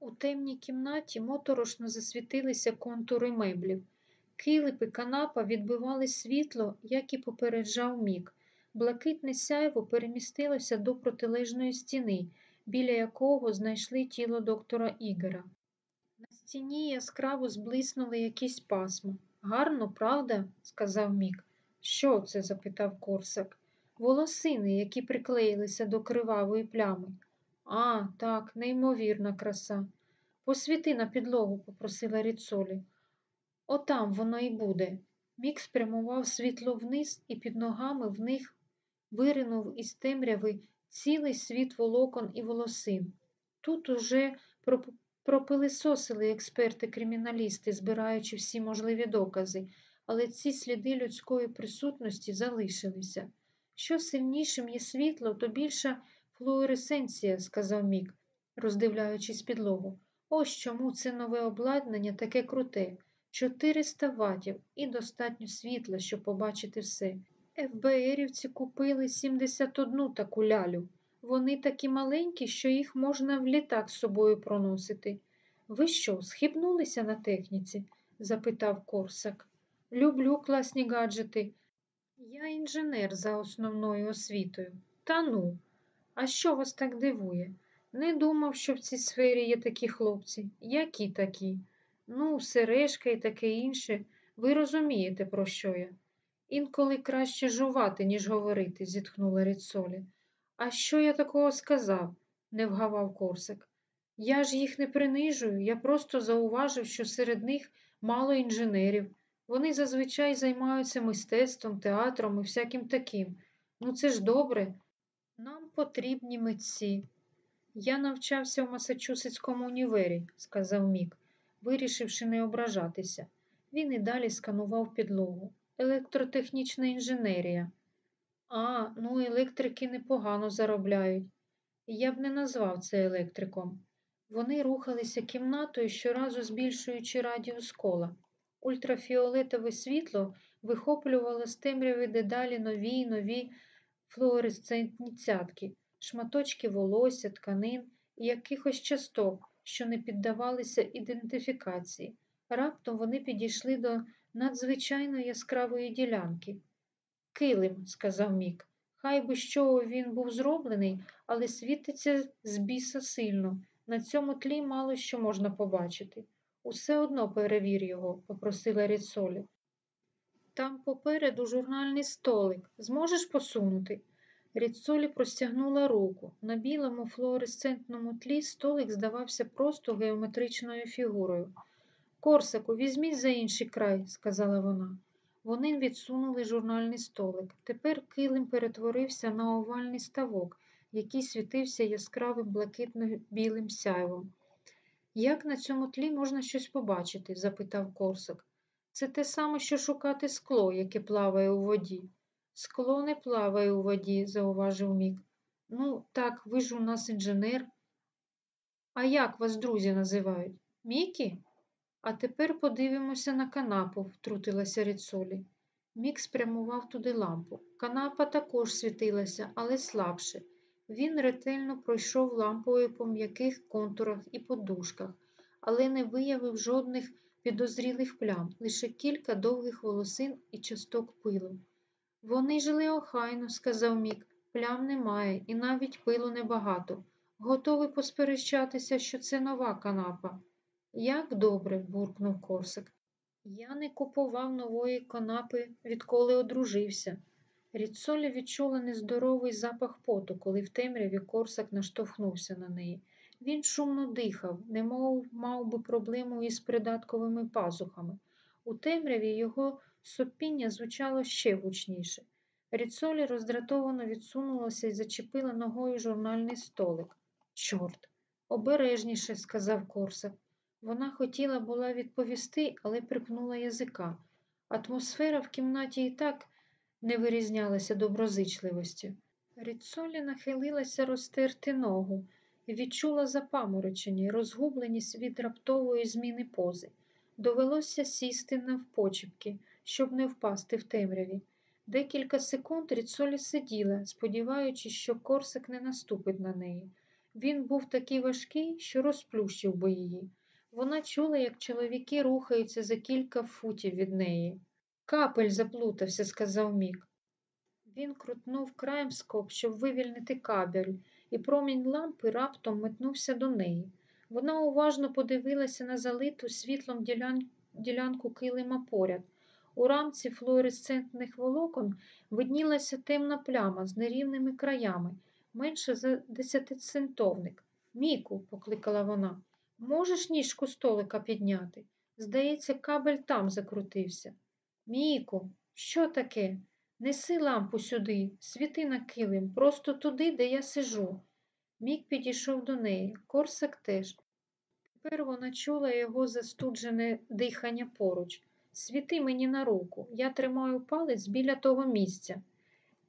У темній кімнаті моторошно засвітилися контури меблів. Килипи канапа відбивали світло, як і попереджав мік. Блакитне сяйво перемістилося до протилежної стіни, біля якого знайшли тіло доктора Ігора. На стіні яскраво зблиснули якісь пасма. Гарно, правда? сказав мік. Що це? запитав Корсак. Волосини, які приклеїлися до кривавої плями. А, так, неймовірна краса. Посвіти на підлогу, попросила Ріцолі. Отам воно і буде. Мік спрямував світло вниз, і під ногами в них виринув із темряви цілий світ волокон і волосин. Тут уже пропилисосили експерти-криміналісти, збираючи всі можливі докази, але ці сліди людської присутності залишилися. Що сильнішим є світло, то більша флуоресценція, сказав Мік, роздивляючись підлогу. Ось чому це нове обладнання таке круте. 400 ватів і достатньо світла, щоб побачити все. ФБРівці купили 71 таку лялю. Вони такі маленькі, що їх можна в літак з собою проносити. Ви що, схибнулися на техніці? запитав Корсак. Люблю класні гаджети. Я інженер за основною освітою. Та ну, а що вас так дивує? Не думав, що в цій сфері є такі хлопці. Які такі? Ну, сережка і таке інше. Ви розумієте, про що я? Інколи краще жувати, ніж говорити, зітхнула Ріцолі. А що я такого сказав? не вгавав Корсик. Я ж їх не принижую, я просто зауважив, що серед них мало інженерів. Вони зазвичай займаються мистецтвом, театром і всяким таким. Ну, це ж добре. Нам потрібні митці. Я навчався в Масачусетському універі, сказав Мік, вирішивши не ображатися. Він і далі сканував підлогу. Електротехнічна інженерія. А, ну електрики непогано заробляють. Я б не назвав це електриком. Вони рухалися кімнатою, щоразу збільшуючи радіус кола. Ультрафіолетове світло вихоплювало з темряви дедалі нові й нові флуоресцентні цятки, шматочки волосся, тканин і якихось часток, що не піддавалися ідентифікації. Раптом вони підійшли до надзвичайно яскравої ділянки. Килим, сказав Мік. Хай би що він був зроблений, але світиться з біса сильно. На цьому тлі мало що можна побачити. Усе одно перевір його, попросила Ріцолі. Там попереду журнальний столик. Зможеш посунути? Ріцолі простягнула руку. На білому флуоресцентному тлі столик здавався просто геометричною фігурою. Корсаку, візьміть за інший край, сказала вона. Вони відсунули журнальний столик. Тепер килим перетворився на овальний ставок, який світився яскравим блакитно-білим сяйвом. Як на цьому тлі можна щось побачити? запитав Корсак. Це те саме, що шукати скло, яке плаває у воді. Скло не плаває у воді, зауважив Мік. Ну, так, ви ж у нас інженер. А як вас друзі називають? Мікі? А тепер подивимося на канапу, втрутилася Ріцолі. Мік спрямував туди лампу. Канапа також світилася, але слабше. Він ретельно пройшов лампою по м'яких контурах і подушках, але не виявив жодних підозрілих плям, лише кілька довгих волосин і часток пилу. Вони жили охайно, сказав Мік, плям немає, і навіть пилу небагато. Готовий посперечатися, що це нова канапа. Як добре, буркнув Корсак. Я не купував нової канапи, відколи одружився. Ріцолі відчула нездоровий запах поту, коли в темряві Корсак наштовхнувся на неї. Він шумно дихав, немов мав би проблему із придатковими пазухами. У темряві його сопіння звучало ще гучніше. Ріцолі роздратовано відсунулася і зачепила ногою журнальний столик. Чорт, обережніше, сказав Корсак. Вона хотіла була відповісти, але припнула язика. Атмосфера в кімнаті і так не вирізнялася доброзичливостю. Ріцолі нахилилася розтерти ногу і відчула запаморочення, розгубленість від раптової зміни пози. Довелося сісти навпочіпки, щоб не впасти в темряві. Декілька секунд Ріцолі сиділа, сподіваючись, що Корсик не наступить на неї. Він був такий важкий, що розплющив би її. Вона чула, як чоловіки рухаються за кілька футів від неї. Капель заплутався, сказав Мік. Він крутнув краєм скоб, щоб вивільнити кабель, і промінь лампи раптом метнувся до неї. Вона уважно подивилася на залиту світлом ділян... ділянку килима поряд. У рамці флуоресцентних волокон виднілася темна пляма з нерівними краями, менше за десятицентовник. Міку, покликала вона, можеш ніжку столика підняти? Здається, кабель там закрутився. Міку, що таке? Неси лампу сюди, світи на килим, просто туди, де я сижу. Мік підійшов до неї, корсак теж. Тепер вона чула його застуджене дихання поруч. Світи мені на руку, я тримаю палець біля того місця.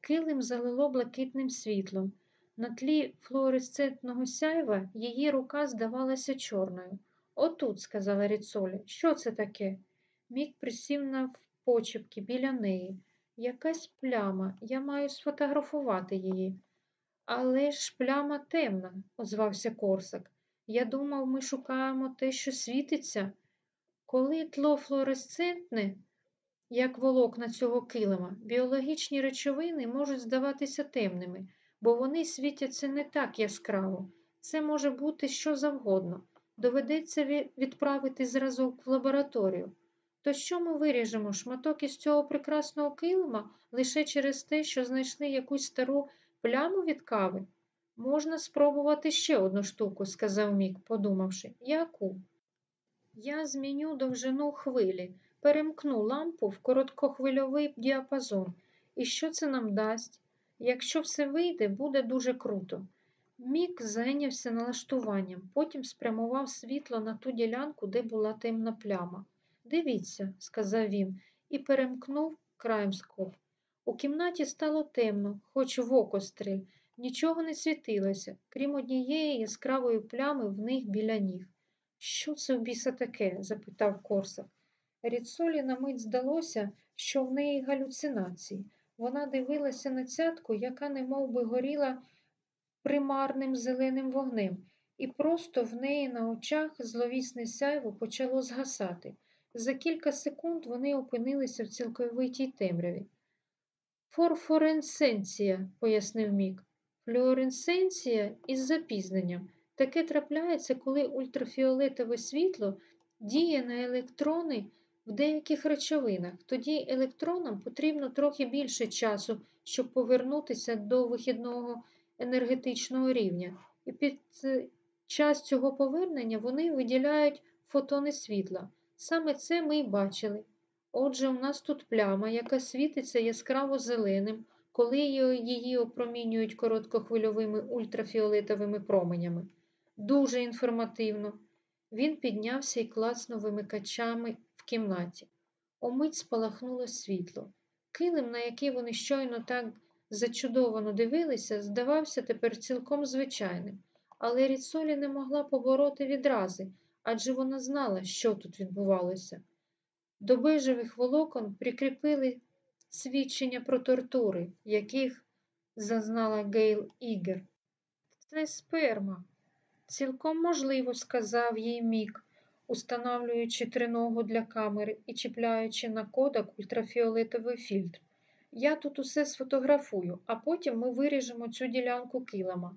Килим залило блакитним світлом. На тлі флуоресцентного сяйва її рука здавалася чорною. Отут, сказала Ріцолі, що це таке? Мік присів на почепки біля неї. Якась пляма, я маю сфотографувати її. Але ж пляма темна, озвався Корсак. Я думав, ми шукаємо те, що світиться. Коли тло флуоресцентне, як волокна цього килима, біологічні речовини можуть здаватися темними, бо вони світяться не так яскраво. Це може бути що завгодно. Доведеться відправити зразок в лабораторію. То що ми виріжемо шматок із цього прекрасного килима лише через те, що знайшли якусь стару пляму від кави? Можна спробувати ще одну штуку, сказав Мік, подумавши. Яку? Я зміню довжину хвилі, перемкну лампу в короткохвильовий діапазон. І що це нам дасть? Якщо все вийде, буде дуже круто. Мік зайнявся налаштуванням, потім спрямував світло на ту ділянку, де була темна пляма. Дивіться, сказав він і перемкнув краєм скоб. У кімнаті стало темно, хоч в око стріль. Нічого не світилося, крім однієї яскравої плями в них біля ніг. Що це в біса таке? запитав Корсак. Ріцолі на мить здалося, що в неї галюцинації. Вона дивилася на цятку, яка немов би горіла примарним зеленим вогнем, і просто в неї на очах зловісне сяйво почало згасати. За кілька секунд вони опинилися в цілковитій темряві. Форфоренсенція, пояснив Мік. Флюоресценція із запізненням. Таке трапляється, коли ультрафіолетове світло діє на електрони в деяких речовинах. Тоді електронам потрібно трохи більше часу, щоб повернутися до вихідного енергетичного рівня. І під час цього повернення вони виділяють фотони світла. Саме це ми й бачили. Отже, у нас тут пляма, яка світиться яскраво зеленим, коли її опромінюють короткохвильовими ультрафіолетовими променями. Дуже інформативно. Він піднявся і клацнув вимикачами в кімнаті. Омить спалахнуло світло. Килим, на який вони щойно так зачудовано дивилися, здавався тепер цілком звичайним, але Ріцолі не могла побороти відрази, адже вона знала, що тут відбувалося. До бежевих волокон прикріпили свідчення про тортури, яких зазнала Гейл Ігер. Це сперма. Цілком можливо, сказав їй Мік, установлюючи триногу для камери і чіпляючи на кодок ультрафіолетовий фільтр. Я тут усе сфотографую, а потім ми виріжемо цю ділянку килима.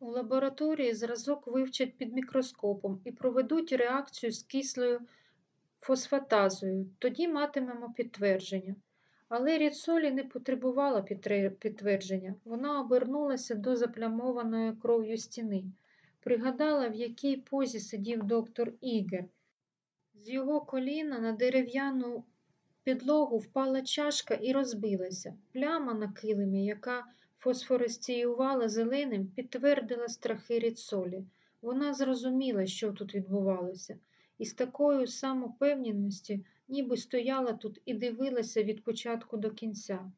У лабораторії зразок вивчать під мікроскопом і проведуть реакцію з кислою фосфатазою, тоді матимемо підтвердження. Але Ріцолі не потребувала підтвердження. Вона обернулася до заплямованої кров'ю стіни, пригадала, в якій позі сидів доктор Ігер. З його коліна на дерев'яну підлогу впала чашка і розбилася. Пляма на килимі, яка фосфоресціювала зеленим, підтвердила страхи Ріцолі. Вона зрозуміла, що тут відбувалося і з такою самопевненістю, ніби стояла тут і дивилася від початку до кінця.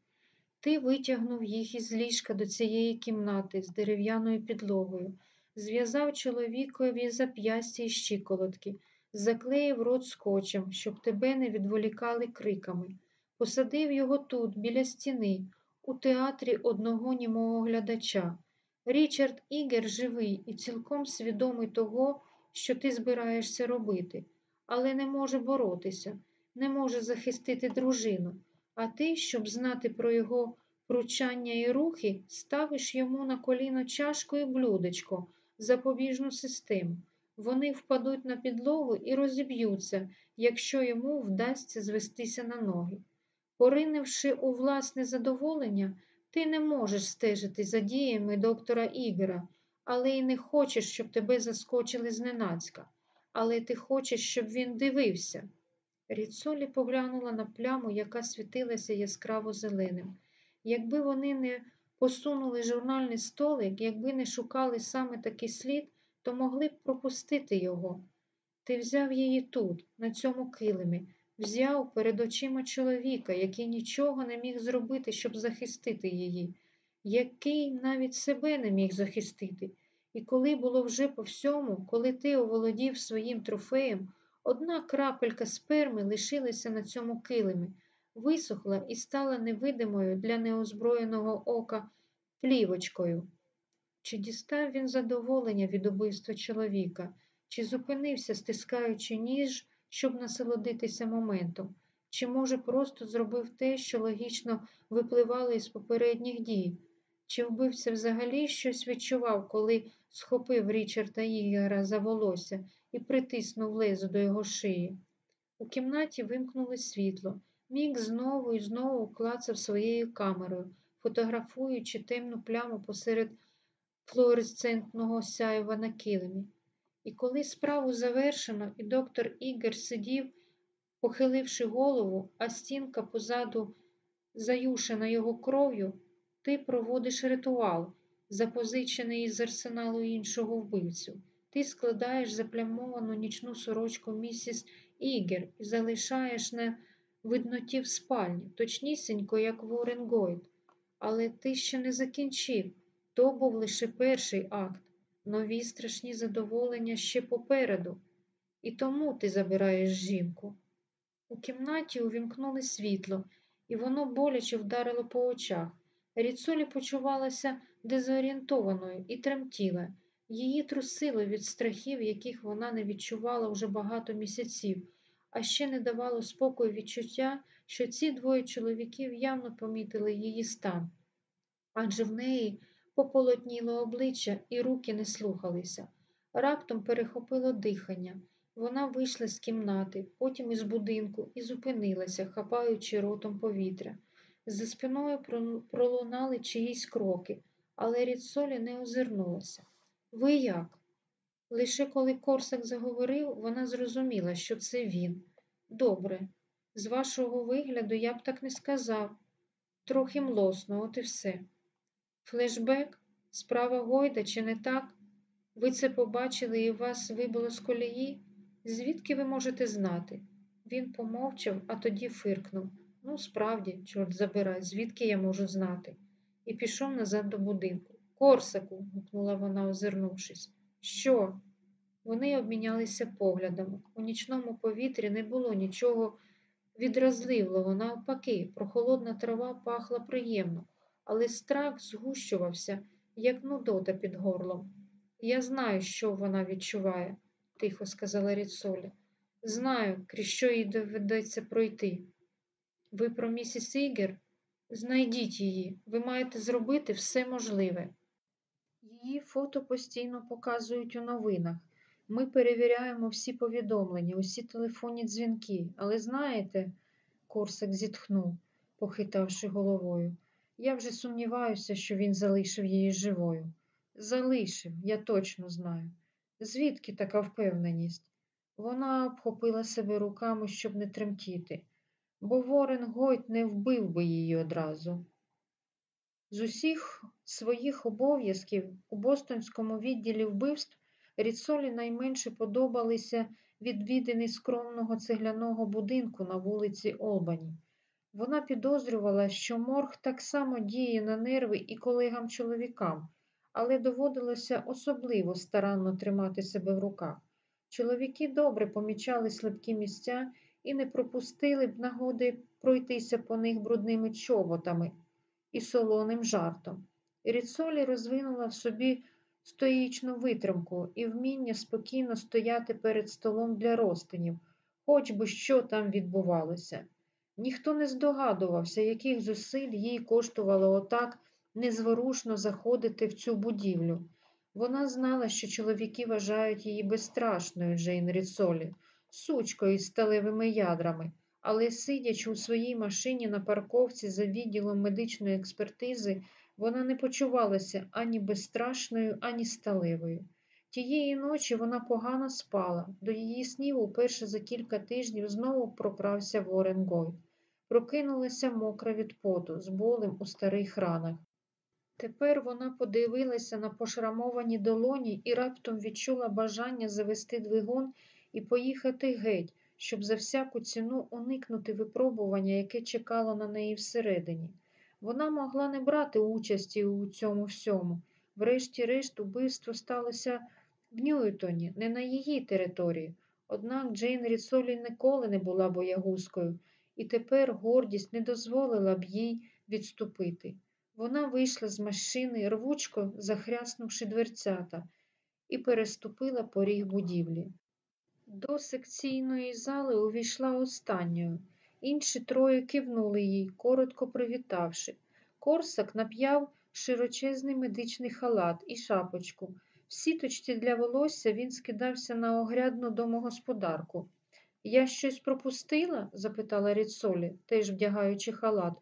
Ти витягнув їх із ліжка до цієї кімнати з дерев'яною підлогою, зв'язав чоловікові зап'ястя і щиколотки, заклеїв рот скотчем, щоб тебе не відволікали криками, посадив його тут, біля стіни, у театрі одного німого глядача. Річард Ігер живий і цілком свідомий того, що ти збираєшся робити, але не може боротися, не може захистити дружину, а ти, щоб знати про його пручання і рухи, ставиш йому на коліно чашку і блюдечко, запобіжну систему. Вони впадуть на підлогу і розіб'ються, якщо йому вдасться звестися на ноги. Поринивши у власне задоволення, ти не можеш стежити за діями доктора Ігора, але й не хочеш, щоб тебе заскочили зненацька, але ти хочеш, щоб він дивився. Ріцолі поглянула на пляму, яка світилася яскраво зеленим. Якби вони не посунули журнальний столик, якби не шукали саме такий слід, то могли б пропустити його. Ти взяв її тут, на цьому килимі, взяв перед очима чоловіка, який нічого не міг зробити, щоб захистити її який навіть себе не міг захистити. І коли було вже по всьому, коли ти оволодів своїм трофеєм, одна крапелька сперми лишилася на цьому килимі, висохла і стала невидимою для неозброєного ока плівочкою. Чи дістав він задоволення від убивства чоловіка, чи зупинився, стискаючи ніж, щоб насолодитися моментом, чи, може, просто зробив те, що логічно випливало із попередніх дій, чи вбивця взагалі щось відчував, коли схопив Річарда Ігера за волосся і притиснув лезо до його шиї. У кімнаті вимкнули світло. Мік знову і знову клацав своєю камерою, фотографуючи темну пляму посеред флуоресцентного сяєва на килимі. І коли справу завершено, і доктор Ігер сидів, похиливши голову, а стінка позаду заюшена його кров'ю, ти проводиш ритуал, запозичений із арсеналу іншого вбивцю. Ти складаєш заплямовану нічну сорочку місіс Ігер і залишаєш на видноті в спальні, точнісінько, як Ворен Гойд. Але ти ще не закінчив. То був лише перший акт. Нові страшні задоволення ще попереду. І тому ти забираєш жінку. У кімнаті увімкнули світло, і воно боляче вдарило по очах. Ріцолі почувалася дезорієнтованою і тремтіла. Її трусило від страхів, яких вона не відчувала вже багато місяців, а ще не давало спокою відчуття, що ці двоє чоловіків явно помітили її стан, адже в неї пополотніло обличчя і руки не слухалися. Раптом перехопило дихання. Вона вийшла з кімнати, потім із будинку і зупинилася, хапаючи ротом повітря. За спиною пролунали чиїсь кроки, але Ріцолі не озирнулася. Ви як? Лише коли Корсак заговорив, вона зрозуміла, що це він. Добре, з вашого вигляду я б так не сказав. Трохи млосно, от і все. Флешбек? Справа Гойда, чи не так? Ви це побачили і вас вибило з колії? Звідки ви можете знати? Він помовчав, а тоді фиркнув. Ну, справді, чорт забирай, звідки я можу знати? І пішов назад до будинку. Корсаку, гукнула вона, озирнувшись. Що? Вони обмінялися поглядами. У нічному повітрі не було нічого відразливого, навпаки, прохолодна трава пахла приємно, але страх згущувався, як нудота під горлом. Я знаю, що вона відчуває, тихо сказала Ріцолі. Знаю, крізь що їй доведеться пройти. Ви про місіс Ігер? Знайдіть її, ви маєте зробити все можливе. Її фото постійно показують у новинах. Ми перевіряємо всі повідомлення, усі телефонні дзвінки, але знаєте, Корсак зітхнув, похитавши головою. Я вже сумніваюся, що він залишив її живою. Залишив, я точно знаю. Звідки така впевненість? Вона обхопила себе руками, щоб не тремтіти, бо Ворен Гойт не вбив би її одразу. З усіх своїх обов'язків у Бостонському відділі вбивств Ріцолі найменше подобалися відвідини скромного цегляного будинку на вулиці Олбані. Вона підозрювала, що морг так само діє на нерви і колегам-чоловікам, але доводилося особливо старанно тримати себе в руках. Чоловіки добре помічали слабкі місця і не пропустили б нагоди пройтися по них брудними чоботами і солоним жартом. Ріцолі розвинула в собі стоїчну витримку і вміння спокійно стояти перед столом для розтинів, хоч би що там відбувалося. Ніхто не здогадувався, яких зусиль їй коштувало отак незворушно заходити в цю будівлю. Вона знала, що чоловіки вважають її безстрашною Джейн Ріцолі, сучкою із сталевими ядрами, але, сидячи у своїй машині на парковці за відділом медичної експертизи, вона не почувалася ані безстрашною, ані сталевою. Тієї ночі вона погано спала, до її снів уперше за кілька тижнів знову прокрався Ворен Гойд. Прокинулася мокра від поту, з болем у старих ранах. Тепер вона подивилася на пошрамовані долоні і раптом відчула бажання завести двигун і поїхати геть, щоб за всяку ціну уникнути випробування, яке чекало на неї всередині. Вона могла не брати участі у цьому всьому. Врешті-решт, убивство сталося в Ньюітоні, не на її території. Однак Джейн Ріцолі ніколи не була боягузкою, і тепер гордість не дозволила б їй відступити. Вона вийшла з машини, рвучко захряснувши дверцята, і переступила поріг будівлі. До секційної зали увійшла останньою. Інші троє кивнули їй, коротко привітавши. Корсак нап'яв широчезний медичний халат і шапочку. В сіточці для волосся він скидався на огрядну домогосподарку. Я щось пропустила? запитала Ріцолі, теж вдягаючи халат,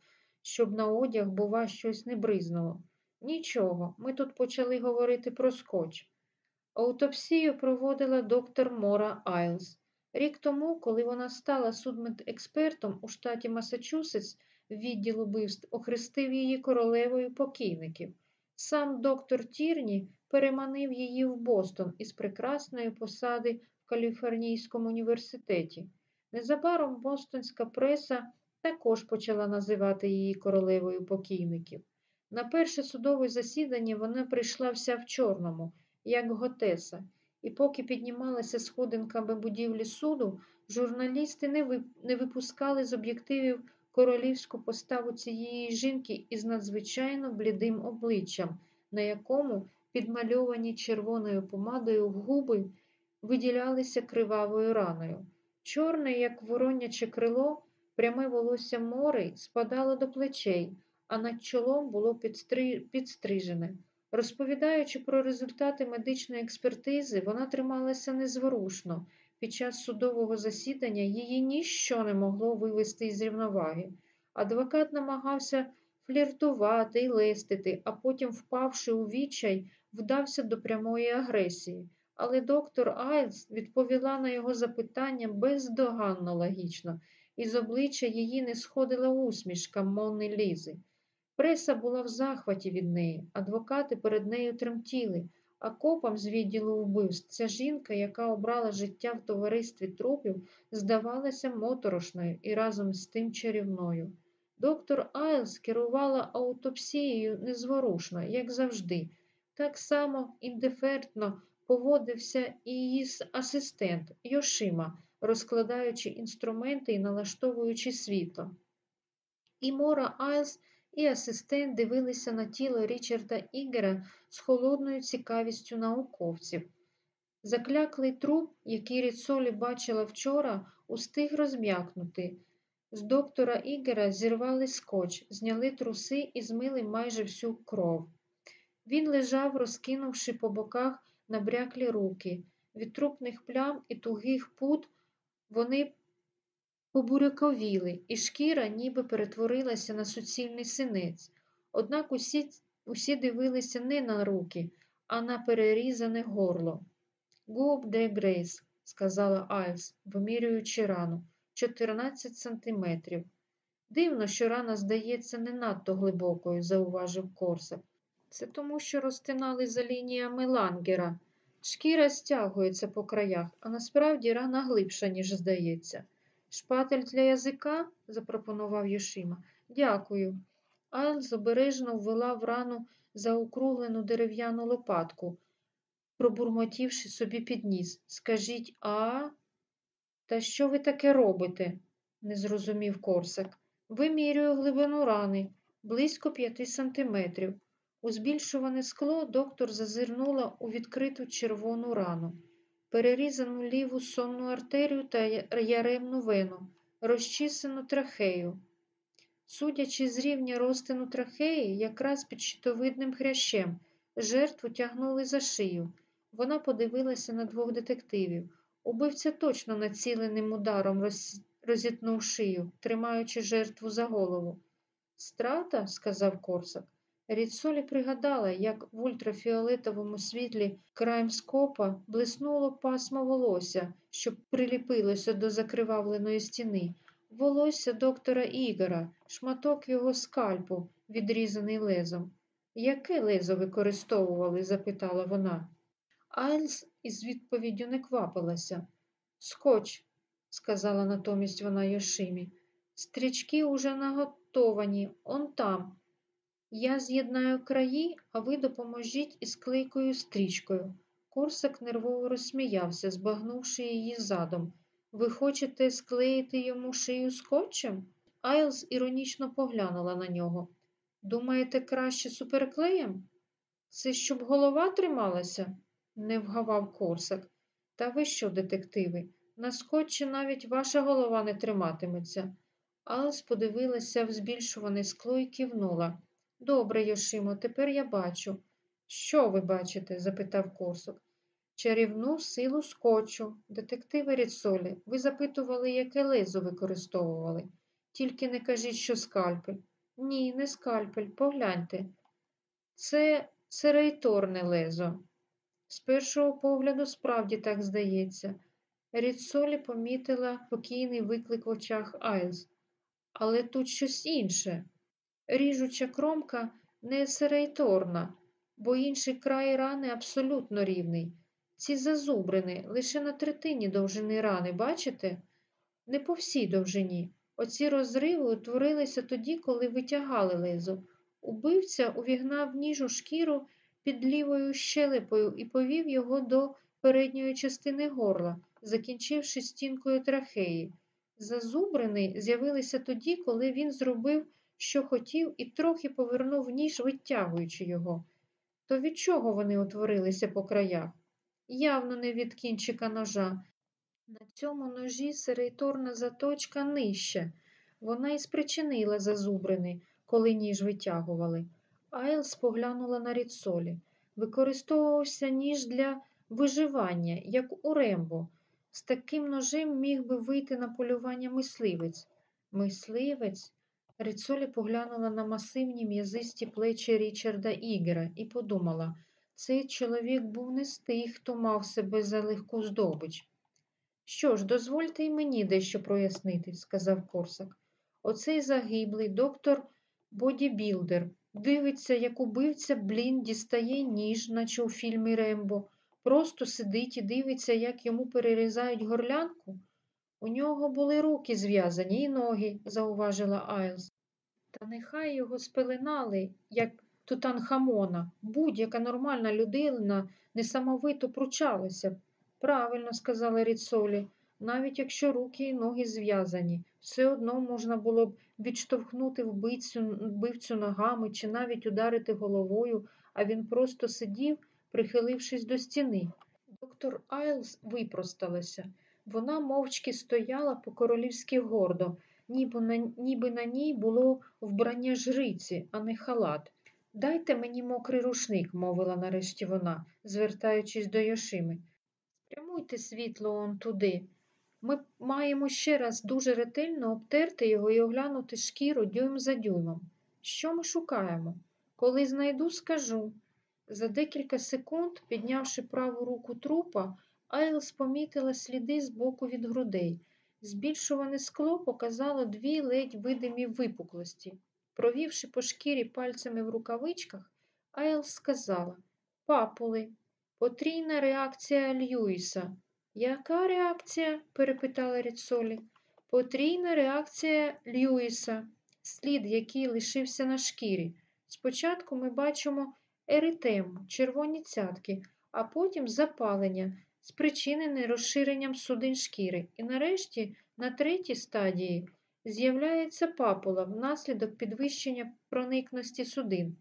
щоб на одяг, бува, щось не бризнуло. Нічого, ми тут почали говорити про скотч. Аутопсію проводила доктор Мора Айлс. Рік тому, коли вона стала судмедекспертом у штаті Масачусетс, відділ убивств охрестив її королевою покійників. Сам доктор Тірні переманив її в Бостон із прекрасної посади в Каліфорнійському університеті. Незабаром бостонська преса також почала називати її королевою покійників. На перше судове засідання вона прийшла вся в чорному, як готеса, і поки піднімалася сходинками будівлі суду, журналісти не не випускали з об'єктивів королівську поставу цієї жінки із надзвичайно блідим обличчям, на якому, підмальовані червоною помадою губи, виділялися кривавою раною. Чорне, як вороняче крило, пряме волосся мори спадало до плечей, а над чолом було підстри... підстрижене. Розповідаючи про результати медичної експертизи, вона трималася незворушно, під час судового засідання її ніщо не могло вивести із рівноваги. Адвокат намагався фліртувати і листити, а потім, впавши у відчай, вдався до прямої агресії. Але доктор Айлс відповіла на його запитання бездоганно логічно, і з обличчя її не сходила усмішка Монни Лізи. Преса була в захваті від неї, адвокати перед нею тремтіли, а копам з відділу вбивств ця жінка, яка обрала життя в товаристві трупів, здавалася моторошною і разом з тим чарівною. Доктор Айлс керувала аутопсією незворушно, як завжди. Так само індифертно поводився і її асистент Йошима, розкладаючи інструменти і налаштовуючи світло. І Мора Айлс, і асистент дивилися на тіло Річарда Ігера з холодною цікавістю науковців. Закляклий труп, який Ріцолі бачила вчора, устиг розм'якнути. З доктора Ігера зірвали скотч, зняли труси і змили майже всю кров. Він лежав, розкинувши по боках набряклі руки. Від трупних плям і тугих пут вони побуряковіли, і шкіра ніби перетворилася на суцільний синець. Однак усі, усі дивилися не на руки, а на перерізане горло. Губ де Грейс, сказала Айлс, вимірюючи рану, 14 сантиметрів. Дивно, що рана здається не надто глибокою, зауважив Корсак. Це тому, що розтинали за лініями лангера. Шкіра стягується по краях, а насправді рана глибша, ніж здається. Шпатель для язика? запропонував Йошима. Дякую. Айлс обережно ввела в рану заокруглену дерев'яну лопатку, пробурмотівши собі під ніс. Скажіть, а? Та що ви таке робите? не зрозумів Корсак. Вимірюю глибину рани близько п'яти сантиметрів. У збільшуване скло доктор зазирнула у відкриту червону рану, перерізану ліву сонну артерію та яремну вену, розчисану трахею. Судячи з рівня розтину трахеї, якраз під щитовидним хрящем, жертву тягнули за шию. Вона подивилася на двох детективів. Убивця точно націленим ударом роз... розітнув шию, тримаючи жертву за голову. Страта, сказав Корсак. Ріцолі пригадала, як в ультрафіолетовому світлі краєм скопа блиснуло пасмо волосся, що приліпилося до закривавленої стіни. Волосся доктора Ігора, шматок його скальпу, відрізаний лезом. Яке лезо використовували? запитала вона. Айлс із відповіддю не квапилася. Скотч, сказала натомість вона Йошимі. Стрічки уже наготовані, он там. Я з'єднаю краї, а ви допоможіть із клейкою стрічкою. Корсак нервово розсміявся, збагнувши її задом. Ви хочете склеїти йому шию скотчем? Айлс іронічно поглянула на нього. Думаєте, краще суперклеєм? Це щоб голова трималася? не вгавав Корсак. Та ви що, детективи? На скотчі навіть ваша голова не триматиметься. Айлс подивилася в збільшуване скло і кивнула. Добре, Йошимо, тепер я бачу. Що ви бачите? запитав Корсак. Чарівну силу скотчу. Детективи Ріцолі, ви запитували, яке лезо використовували. Тільки не кажіть, що скальпель. Ні, не скальпель, погляньте. Це серейторне лезо. З першого погляду справді так здається. Ріцолі помітила покійний виклик в очах Айлз. Але тут щось інше. Ріжуча кромка не серейторна, бо інший край рани абсолютно рівний. Ці зазубрини лише на третині довжини рани, бачите? Не по всій довжині. Оці розриви утворилися тоді, коли витягали лезо. Убивця увігнав ніж у шкіру під лівою щелепою і повів його до передньої частини горла, закінчивши стінкою трахеї. Зазубрини з'явилися тоді, коли він зробив, що хотів, і трохи повернув ніж, витягуючи його. То від чого вони утворилися по краях? Явно не від кінчика ножа. На цьому ножі серейторна заточка нижче. Вона і спричинила зазубрини, коли ніж витягували. Айлс поглянула на ріцолі. Використовувався ніж для виживання, як у Рембо. З таким ножем міг би вийти на полювання мисливець. Мисливець? Рицолі поглянула на масивні м'язисті плечі Річарда Ігера і подумала, цей чоловік був не з тих, хто мав себе за легку здобич. Що ж, дозвольте й мені дещо прояснити, сказав Корсак. Оцей загиблий доктор бодібілдер дивиться, як убивця, блін, дістає ніж, наче у фільмі Рембо, просто сидить і дивиться, як йому перерізають горлянку. У нього були руки зв'язані і ноги, зауважила Айлз. Та нехай його спеленали, як Тутанхамона. Будь-яка нормальна людина несамовито пручалася б. Правильно сказала Ріцолі, навіть якщо руки і ноги зв'язані, все одно можна було б відштовхнути вбивцю, вбивцю ногами чи навіть ударити головою, а він просто сидів, прихилившись до стіни. Доктор Айлс випросталася. Вона мовчки стояла по королівськи гордо, ніби на, ніби на ній було вбрання жриці, а не халат. Дайте мені мокрий рушник, мовила нарешті вона, звертаючись до Йошими. Спрямуйте світло он туди. Ми маємо ще раз дуже ретельно обтерти його і оглянути шкіру дюйм за дюймом. Що ми шукаємо? Коли знайду, скажу. За декілька секунд, піднявши праву руку трупа, Айлс помітила сліди збоку від грудей. Збільшуване скло показало дві ледь видимі випуклості. Провівши по шкірі пальцями в рукавичках, Айлс сказала Папули, потрійна реакція Льюіса. Яка реакція? перепитала Ріцолі. Потрійна реакція Льюіса, слід, який лишився на шкірі. Спочатку ми бачимо еритему, червоні цятки, а потім запалення, спричинене розширенням судин шкіри. І нарешті, на третій стадії, з'являється папула внаслідок підвищення проникності судин.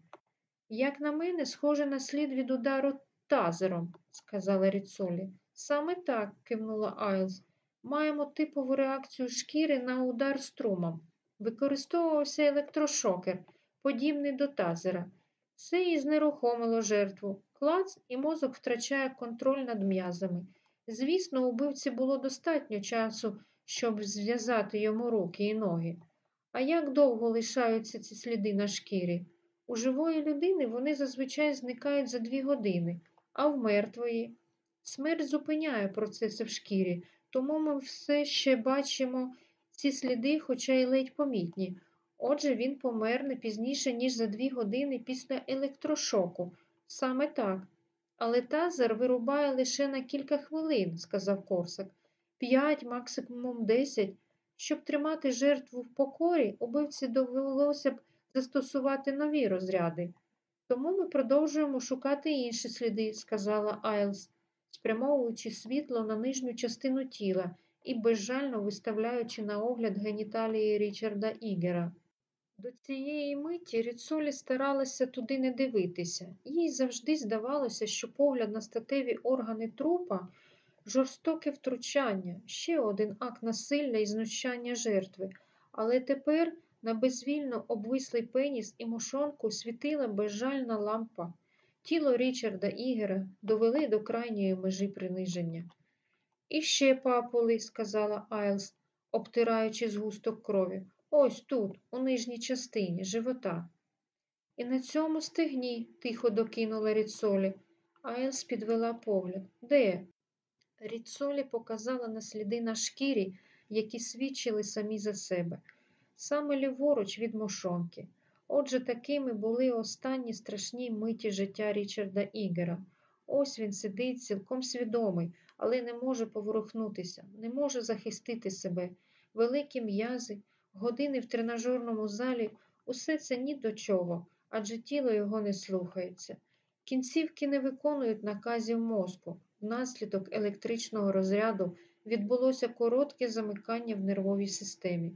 Як на мене, схоже на слід від удару тазером, сказала Ріцолі. Саме так, кивнула Айлз. Маємо типову реакцію шкіри на удар струмом. Використовувався електрошокер, подібний до тазера. Це і знерухомило жертву. Клац і мозок втрачає контроль над м'язами. Звісно, убивці було достатньо часу, щоб зв'язати йому руки і ноги. А як довго лишаються ці сліди на шкірі? У живої людини вони зазвичай зникають за дві години, а в мертвої. Смерть зупиняє процеси в шкірі, тому ми все ще бачимо ці сліди, хоча й ледь помітні. Отже, він помер не пізніше, ніж за дві години після електрошоку. Саме так. Але тазер вирубає лише на кілька хвилин, сказав Корсак. П'ять, максимум десять. Щоб тримати жертву в покорі, убивці довелося б застосувати нові розряди. Тому ми продовжуємо шукати інші сліди, сказала Айлс, спрямовуючи світло на нижню частину тіла і безжально виставляючи на огляд геніталії Річарда Ігера. До цієї миті Ріцолі старалася туди не дивитися. Їй завжди здавалося, що погляд на статеві органи трупа жорстоке втручання, ще один акт насилля і знущання жертви. Але тепер на безвільно обвислий пеніс і мошонку світила безжальна лампа. Тіло Річарда Ігера довели до крайньої межі приниження. І ще папули, сказала Айлс, обтираючи згусток крові. Ось тут, у нижній частині живота. І на цьому стегні, тихо докинула Ріцолі. Айлс підвела погляд. Де? Ріцолі показала на сліди на шкірі, які свідчили самі за себе, саме ліворуч від мошонки. Отже, такими були останні страшні миті життя Річарда Ігера. Ось він сидить цілком свідомий, але не може поворухнутися, не може захистити себе. Великі м'язи, години в тренажерному залі усе це ні до чого, адже тіло його не слухається. Кінцівки не виконують наказів мозку. Внаслідок електричного розряду відбулося коротке замикання в нервовій системі.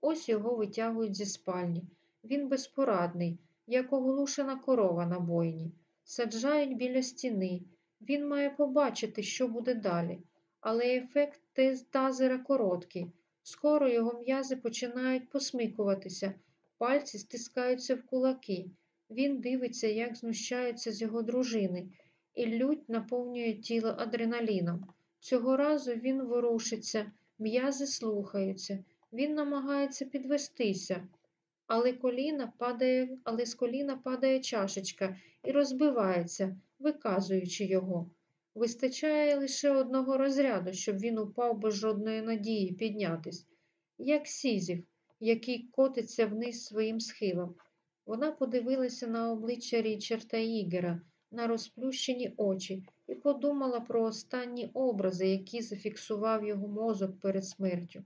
Ось його витягують зі спальні. Він безпорадний, як оглушена корова на бойні. Саджають біля стіни. Він має побачити, що буде далі. Але ефект тазера короткий. Скоро його м'язи починають посмикуватися, пальці стискаються в кулаки. Він дивиться, як знущаються з його дружини, і лють наповнює тіло адреналіном. Цього разу він ворушиться, м'язи слухаються, він намагається підвестися, але, коліна падає, але з коліна падає чашечка і розбивається, виказуючи його. Вистачає лише одного розряду, щоб він упав без жодної надії піднятись, як Сізів, який котиться вниз своїм схилом. Вона подивилася на обличчя Річарда Ігера, на розплющені очі і подумала про останні образи, які зафіксував його мозок перед смертю,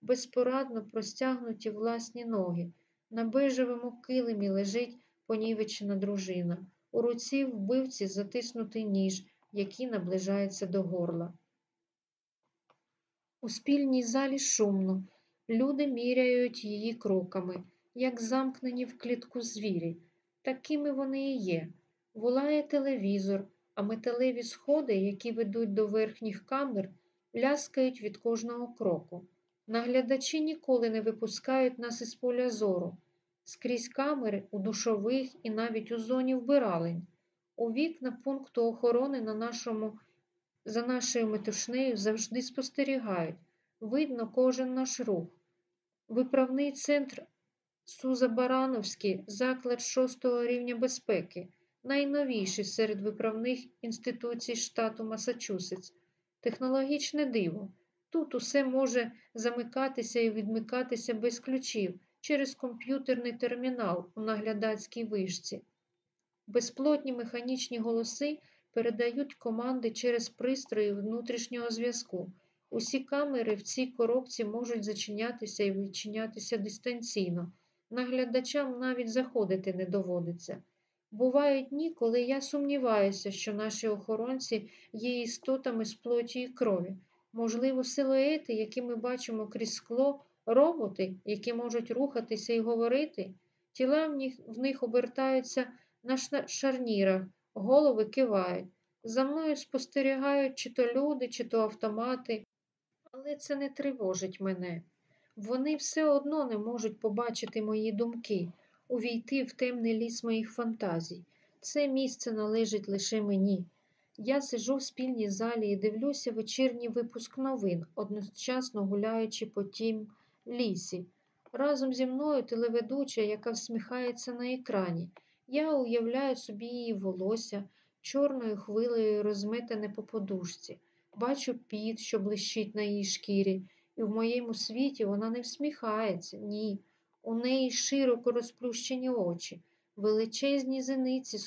безпорадно простягнуті власні ноги. На бежевому килимі лежить понівечена дружина. У руці вбивці затиснутий ніж, який наближається до горла. У спільній залі шумно. Люди міряють її кроками, як замкнені в клітку звірі. Такими вони і є. Волає телевізор, а металеві сходи, які ведуть до верхніх камер, ляскають від кожного кроку. Наглядачі ніколи не випускають нас із поля зору, скрізь камери у душових і навіть у зоні вбиралень. У вікна пункту охорони на нашому, за нашою метушнею завжди спостерігають. Видно кожен наш рух. Виправний центр Суза Барановський заклад шостого рівня безпеки, найновіший серед виправних інституцій штату Масачусетс. Технологічне диво. Тут усе може замикатися і відмикатися без ключів через комп'ютерний термінал у наглядацькій вишці. Безплотні механічні голоси передають команди через пристрої внутрішнього зв'язку. Усі камери в цій коробці можуть зачинятися і відчинятися дистанційно. Наглядачам навіть заходити не доводиться. Бувають дні, коли я сумніваюся, що наші охоронці є істотами з плоті і крові. Можливо, силуети, які ми бачимо крізь скло, роботи, які можуть рухатися і говорити, тіла в них, в них обертаються на шарнірах, голови кивають. За мною спостерігають чи то люди, чи то автомати, але це не тривожить мене. Вони все одно не можуть побачити мої думки, увійти в темний ліс моїх фантазій. Це місце належить лише мені. Я сижу в спільній залі і дивлюся вечірній випуск новин, одночасно гуляючи по тім лісі. Разом зі мною телеведуча, яка всміхається на екрані. Я уявляю собі її волосся, чорною хвилею розметене по подушці. Бачу піт, що блищить на її шкірі, і в моєму світі вона не всміхається, ні. У неї широко розплющені очі, величезні зениці,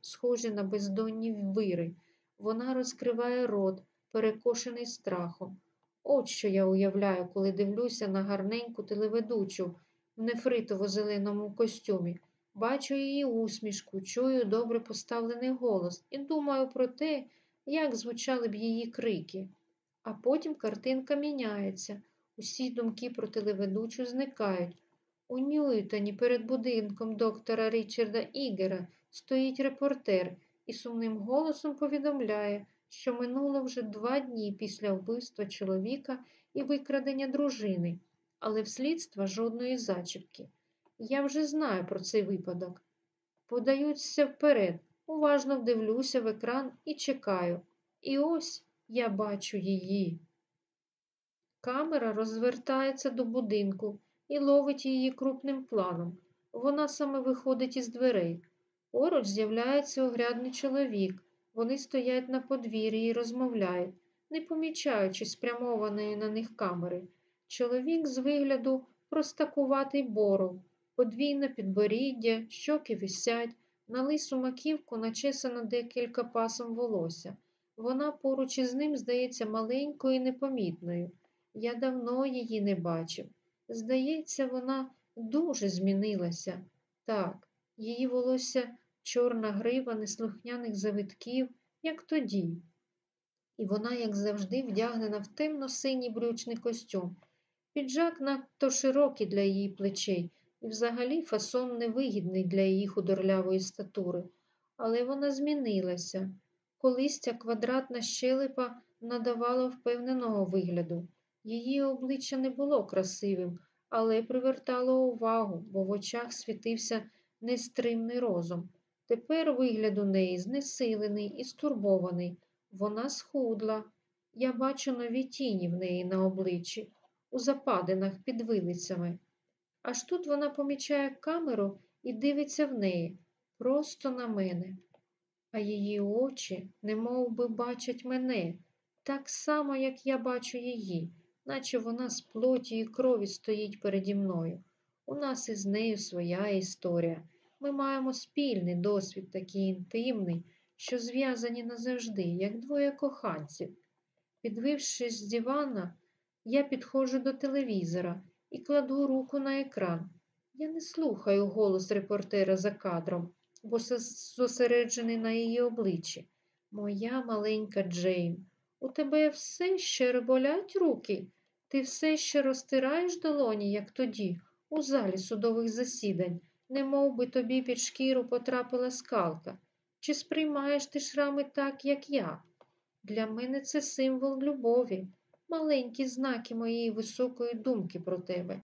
схожі на бездонні вири. Вона розкриває рот, перекошений страхом. От що я уявляю, коли дивлюся на гарненьку телеведучу в нефритово-зеленому костюмі. Бачу її усмішку, чую добре поставлений голос і думаю про те, як звучали б її крики. А потім картинка міняється. Усі думки про телеведучу зникають. У Ньюітоні перед будинком доктора Річарда Ігера стоїть репортер і сумним голосом повідомляє, що минуло вже два дні після вбивства чоловіка і викрадення дружини, але в слідства жодної зачіпки. Я вже знаю про цей випадок. Подаюся вперед, уважно вдивлюся в екран і чекаю. І ось я бачу її. Камера розвертається до будинку і ловить її крупним планом. Вона саме виходить із дверей. Поруч з'являється огрядний чоловік. Вони стоять на подвір'ї і розмовляють, не помічаючи спрямованої на них камери. Чоловік з вигляду простакуватий боров, подвійне підборіддя, щоки висять, на лису маківку начесано декілька пасом волосся. Вона поруч із ним здається маленькою і непомітною. Я давно її не бачив. Здається, вона дуже змінилася. Так, її волосся чорна грива неслухняних завитків, як тоді. І вона, як завжди, вдягнена в темно-синій брючний костюм. Піджак надто широкий для її плечей, і взагалі фасон невигідний для її худорлявої статури. Але вона змінилася. Колись ця квадратна щелепа надавала впевненого вигляду. Її обличчя не було красивим, але привертало увагу, бо в очах світився нестримний розум. Тепер вигляд у неї знесилений і стурбований. Вона схудла, Я бачу нові тіні в неї на обличчі, у западинах під вилицями. Аж тут вона помічає камеру і дивиться в неї, просто на мене. А її очі немов би бачать мене, так само, як я бачу її, наче вона з плоті і крові стоїть переді мною. У нас із нею своя історія. Ми маємо спільний досвід, такий інтимний, що зв'язані назавжди, як двоє коханців. Підвившись з дивана, я підходжу до телевізора і кладу руку на екран. Я не слухаю голос репортера за кадром, бо зосереджений на її обличчі. Моя маленька Джейн, у тебе все ще болять руки? Ти все ще розтираєш долоні, як тоді, у залі судових засідань, не мов би тобі під шкіру потрапила скалка. Чи сприймаєш ти шрами так, як я? Для мене це символ любові, маленькі знаки моєї високої думки про тебе.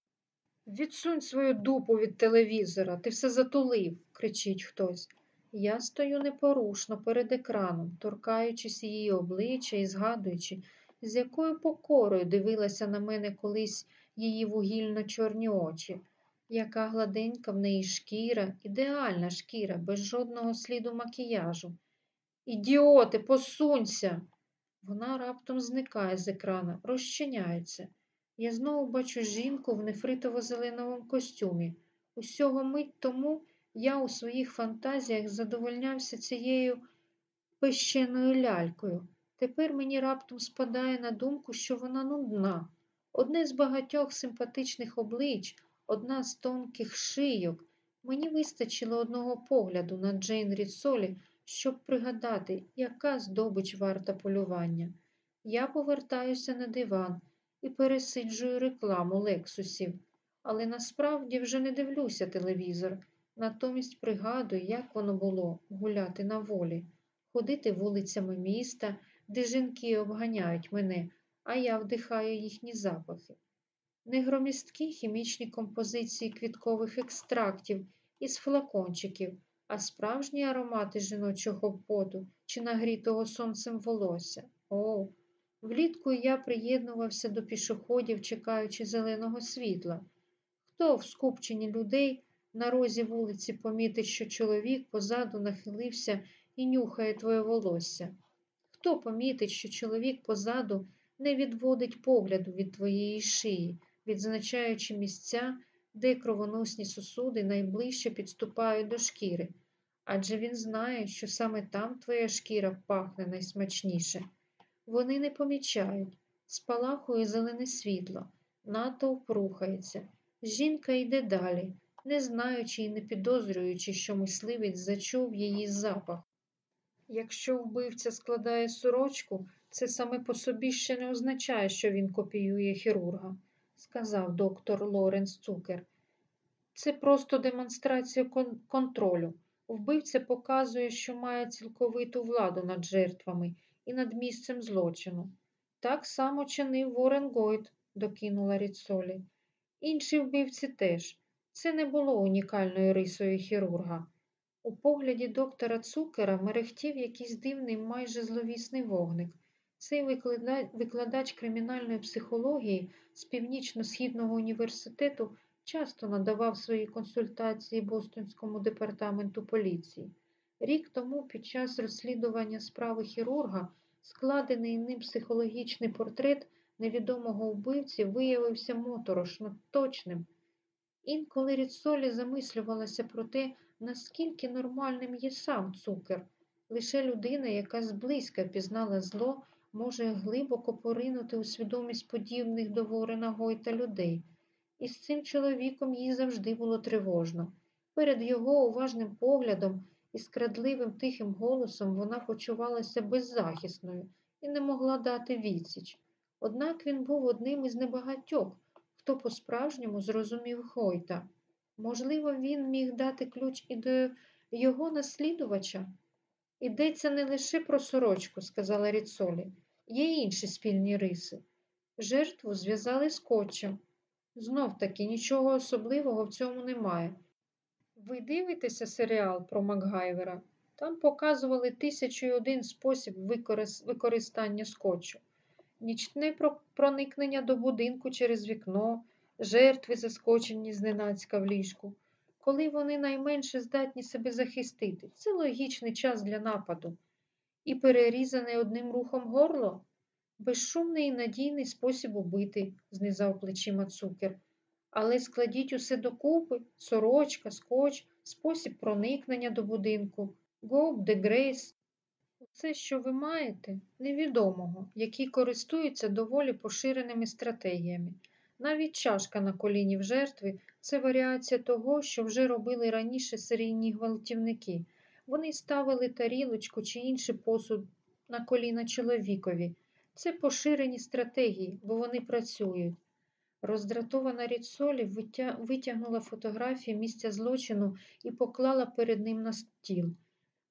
Відсунь свою дупу від телевізора, ти все затулив, кричить хтось. Я стою непорушно перед екраном, торкаючись її обличчя і згадуючи, з якою покорою дивилася на мене колись її вугільно-чорні очі, яка гладенька в неї шкіра, ідеальна шкіра, без жодного сліду макіяжу. Ідіоти, посунься! Вона раптом зникає з екрана, розчиняється. Я знову бачу жінку в нефритово-зеленому костюмі. Усього мить тому я у своїх фантазіях задовольнявся цією пещеною лялькою. Тепер мені раптом спадає на думку, що вона нудна. Одне з багатьох симпатичних облич, одна з тонких шийок. Мені вистачило одного погляду на Джейн Ріцолі, щоб пригадати, яка здобич варта полювання. Я повертаюся на диван і пересиджую рекламу лексусів, але насправді вже не дивлюся телевізор. Натомість пригадую, як воно було гуляти на волі, ходити вулицями міста, де жінки обганяють мене, а я вдихаю їхні запахи. Негромісткі хімічні композиції квіткових екстрактів із флакончиків, а справжні аромати жіночого поту чи нагрітого сонцем волосся. О, влітку я приєднувався до пішоходів, чекаючи зеленого світла. Хто в скупченні людей на розі вулиці помітить, що чоловік позаду нахилився і нюхає твоє волосся? Хто помітить, що чоловік позаду не відводить погляду від твоєї шиї, відзначаючи місця, де кровоносні сосуди найближче підступають до шкіри? Адже він знає, що саме там твоя шкіра пахне найсмачніше. Вони не помічають, спалахує зелене світло, натовп рухається. Жінка йде далі, не знаючи і не підозрюючи, що мисливець зачув її запах. Якщо вбивця складає сорочку, це саме по собі ще не означає, що він копіює хірурга, сказав доктор Лоренс Цукер. Це просто демонстрація кон контролю. Вбивця показує, що має цілковиту владу над жертвами і над місцем злочину. Так само чинив Ворен Гойд, докинула Ріцолі. Інші вбивці теж. Це не було унікальною рисою хірурга. У погляді доктора Цукера мерехтів якийсь дивний, майже зловісний вогник. Цей викладач кримінальної психології з Північно-Східного університету часто надавав свої консультації Бостонському департаменту поліції. Рік тому, під час розслідування справи хірурга, складений ним психологічний портрет невідомого вбивці виявився моторошно точним. Інколи Ріцолі замислювалася про те, наскільки нормальним є сам цукер. Лише людина, яка зблизька пізнала зло, може глибоко поринути у свідомість подібних до Ворена Гойта людей. І з цим чоловіком їй завжди було тривожно. Перед його уважним поглядом і скрадливим тихим голосом вона почувалася беззахисною і не могла дати відсіч. Однак він був одним із небагатьох, хто по-справжньому зрозумів Хойта. Можливо, він міг дати ключ і до його наслідувача. Йдеться не лише про сорочку, сказала Ріцолі, є інші спільні риси. Жертву зв'язали скотчем. Знов таки нічого особливого в цьому немає. Ви дивитеся серіал про Макгайвера? Там показували тисячу і один спосіб використання скотчу. нічне проникнення до будинку через вікно, жертви, заскочені зненацька в ліжку. Коли вони найменше здатні себе захистити, це логічний час для нападу. І перерізане одним рухом горло безшумний і надійний спосіб убити, знизав плечима цукер. Але складіть усе докупи, сорочка, скотч, спосіб проникнення до будинку, гоп, де грейс. Усе, що ви маєте, невідомого, які користуються доволі поширеними стратегіями. Навіть чашка на коліні в жертви це варіація того, що вже робили раніше серійні гвалтівники. Вони ставили тарілочку чи інший посуд на коліна чоловікові. Це поширені стратегії, бо вони працюють. Роздратована Ріцолі витягнула фотографії місця злочину і поклала перед ним на стіл.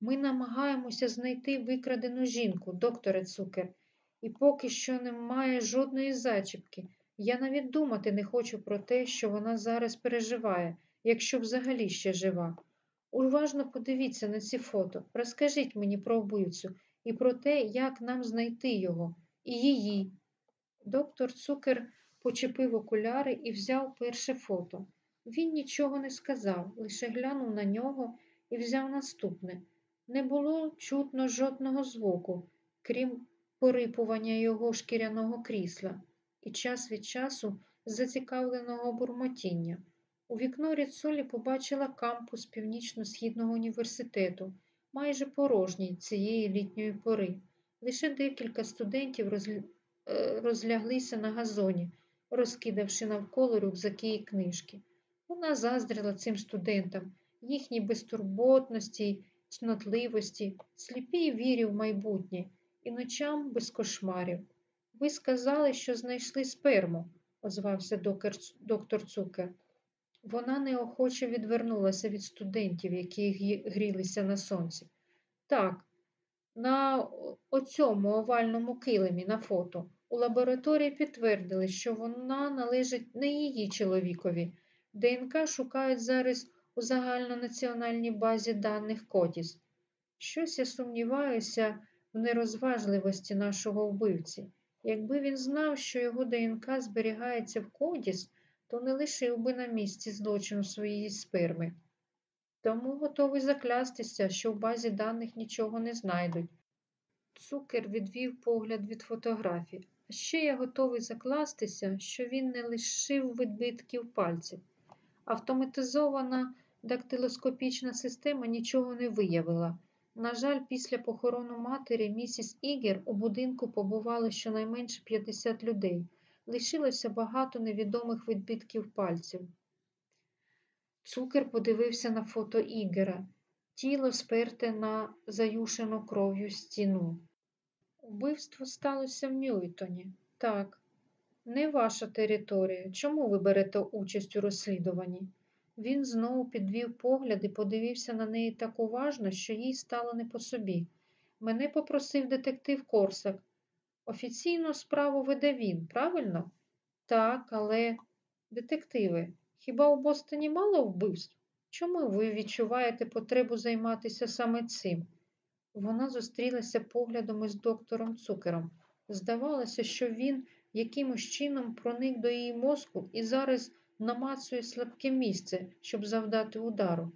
Ми намагаємося знайти викрадену жінку, докторе Цукер, і поки що немає жодної зачіпки. Я навіть думати не хочу про те, що вона зараз переживає, якщо взагалі ще жива. Уважно подивіться на ці фото, розкажіть мені про вбивцю і про те, як нам знайти його, і її. Доктор Цукер почепив окуляри і взяв перше фото. Він нічого не сказав, лише глянув на нього і взяв наступне. Не було чутно жодного звуку, крім порипування його шкіряного крісла, і час від часу зацікавленого бурмотіння. У вікно Ріцолі побачила кампус Північно-Східного університету, майже порожній цієї літньої пори. Лише декілька студентів е, розляглися на газоні, розкидавши навколо рюкзаки і книжки. Вона заздрила цим студентам, їхній безтурботності, цнотливості, сліпій вірі в майбутнє і ночам без кошмарів. Ви сказали, що знайшли сперму, озвався доктор Цукер. Вона неохоче відвернулася від студентів, які грілися на сонці. Так, на оцьому овальному килимі на фото у лабораторії підтвердили, що вона належить не її чоловікові. ДНК шукають зараз у загальнонаціональній базі даних Кодіс. Щось я сумніваюся в нерозважливості нашого вбивці. Якби він знав, що його ДНК зберігається в Кодіс, то не лишив би на місці злочину своєї сперми. Тому готовий заклястися, що в базі даних нічого не знайдуть. Цукер відвів погляд від фотографій. А ще я готовий закластися, що він не лишив відбитків пальців. Автоматизована дактилоскопічна система нічого не виявила. На жаль, після похорону матері місіс Ігер у будинку побувало щонайменше 50 людей. Лишилося багато невідомих відбитків пальців. Цукер подивився на фото Ігера, тіло сперте на заюшену кров'ю стіну. Убивство сталося в Ньюітоні. Так, не ваша територія. Чому ви берете участь у розслідуванні? Він знову підвів погляд і подивився на неї так уважно, що їй стало не по собі. Мене попросив детектив Корсак. Офіційну справу веде він, правильно? Так, але, детективи, хіба у Бостоні мало вбивств? Чому ви відчуваєте потребу займатися саме цим? Вона зустрілася поглядом із доктором Цукером. Здавалося, що він якимось чином проник до її мозку і зараз намацує слабке місце, щоб завдати удару.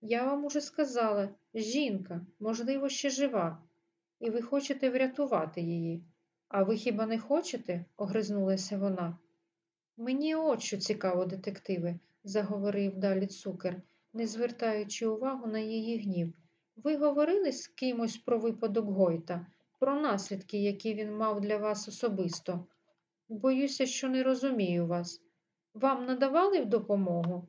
Я вам уже сказала, жінка, можливо, ще жива, і ви хочете врятувати її. А ви хіба не хочете? огризнулася вона. Мені от що цікаво, детективи, заговорив далі цукер, не звертаючи увагу на її гнів. Ви говорили з кимось про випадок Гойта, про наслідки, які він мав для вас особисто. Боюся, що не розумію вас. Вам надавали допомогу?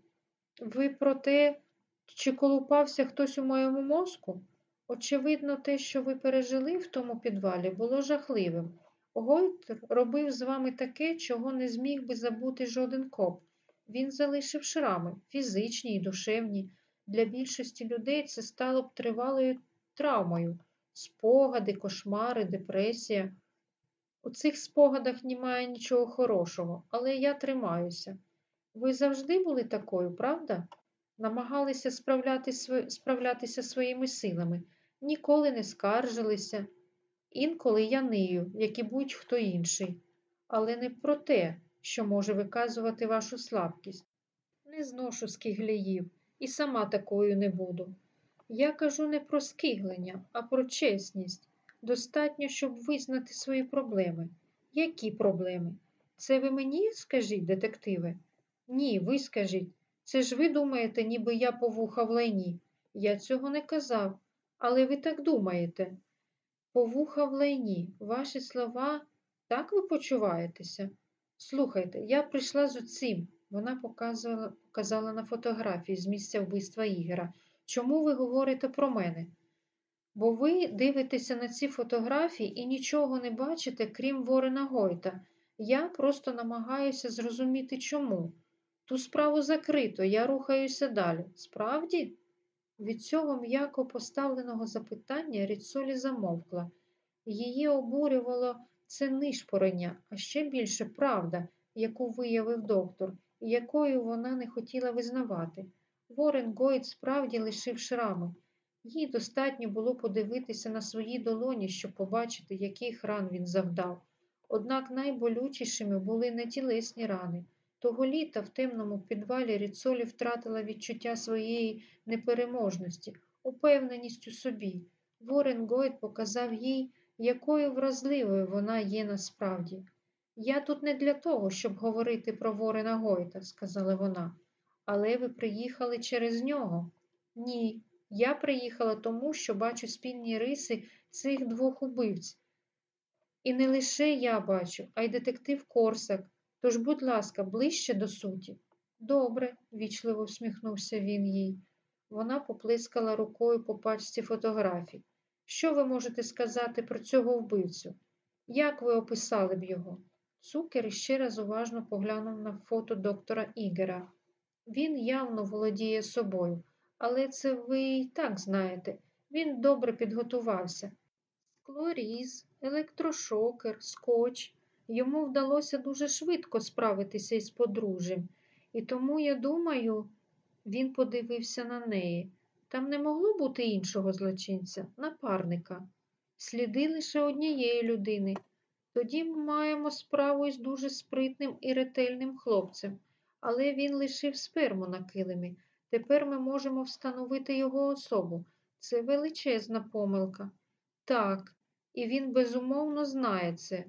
Ви про те, чи колупався хтось у моєму мозку? Очевидно, те, що ви пережили в тому підвалі, було жахливим. Гойт робив з вами таке, чого не зміг би забути жоден коп. Він залишив шрами, фізичні і душевні. Для більшості людей це стало б тривалою травмою, спогади, кошмари, депресія. У цих спогадах немає нічого хорошого, але я тримаюся. Ви завжди були такою, правда? Намагалися справлятися своїми силами, ніколи не скаржилися Інколи я нию, як і будь-хто інший, але не про те, що може виказувати вашу слабкість. Не зношу скигліїв і сама такою не буду. Я кажу не про скиглення, а про чесність. Достатньо, щоб визнати свої проблеми. Які проблеми? Це ви мені скажіть, детективе? Ні, ви скажіть. Це ж ви думаєте, ніби я повуха в лайні. Я цього не казав, але ви так думаєте. Повуха в лайні, ваші слова, так ви почуваєтеся? Слухайте, я прийшла з оцим. Вона показала, показала на фотографії з місця вбивства Ігора. Чому ви говорите про мене? Бо ви дивитеся на ці фотографії і нічого не бачите, крім Ворена Гойта. Я просто намагаюся зрозуміти, чому. Ту справу закрито, я рухаюся далі. Справді? Від цього м'яко поставленого запитання Ріцолі замовкла. Її обурювало це нишпорення, а ще більше правда, яку виявив доктор, і якою вона не хотіла визнавати. Ворен Гойд справді лишив шрами. Їй достатньо було подивитися на свої долоні, щоб побачити, яких ран він завдав. Однак найболючішими були не тілесні рани. Того літа в темному підвалі Ріцолі втратила відчуття своєї непереможності, упевненість у собі. Ворен Гойд показав їй, якою вразливою вона є насправді. Я тут не для того, щоб говорити про Ворена Гойта, сказала вона. Але ви приїхали через нього? Ні, я приїхала тому, що бачу спільні риси цих двох убивць. І не лише я бачу, а й детектив Корсак. Тож, будь ласка, ближче до суті. Добре, вічливо всміхнувся він їй. Вона поплискала рукою по пачці фотографій. Що ви можете сказати про цього вбивцю? Як ви описали б його? Цукер іще раз уважно поглянув на фото доктора Ігера. Він явно володіє собою, але це ви і так знаєте. Він добре підготувався. Склоріз, електрошокер, скотч. Йому вдалося дуже швидко справитися із подружжям, і тому, я думаю, він подивився на неї. Там не могло бути іншого злочинця, напарника. Сліди лише однієї людини. Тоді ми маємо справу із дуже спритним і ретельним хлопцем, але він лишив сперму на килимі. Тепер ми можемо встановити його особу. Це величезна помилка. Так, і він безумовно знає це.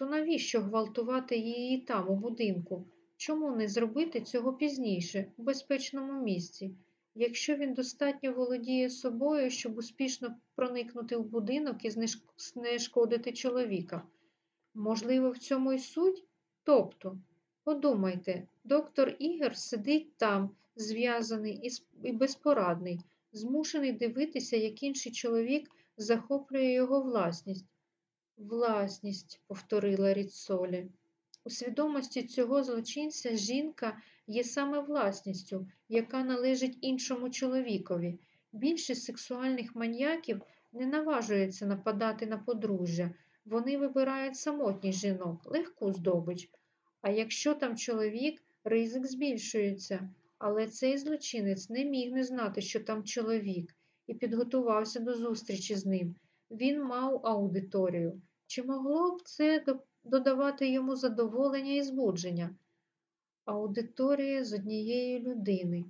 То навіщо гвалтувати її там, у будинку? Чому не зробити цього пізніше, у безпечному місці? Якщо він достатньо володіє собою, щоб успішно проникнути в будинок і знешкодити чоловіка. Можливо, в цьому й суть? Тобто, подумайте, доктор Ігор сидить там, зв'язаний і безпорадний, змушений дивитися, як інший чоловік захоплює його власність. Власність, повторила Ріцолі. У свідомості цього злочинця жінка є саме власністю, яка належить іншому чоловікові. Більшість сексуальних маньяків не наважується нападати на подружжя. Вони вибирають самотніх жінок, легку здобич. А якщо там чоловік, ризик збільшується. Але цей злочинець не міг не знати, що там чоловік, і підготувався до зустрічі з ним. Він мав аудиторію. Чи могло б це додавати йому задоволення і збудження? Аудиторія з однієї людини.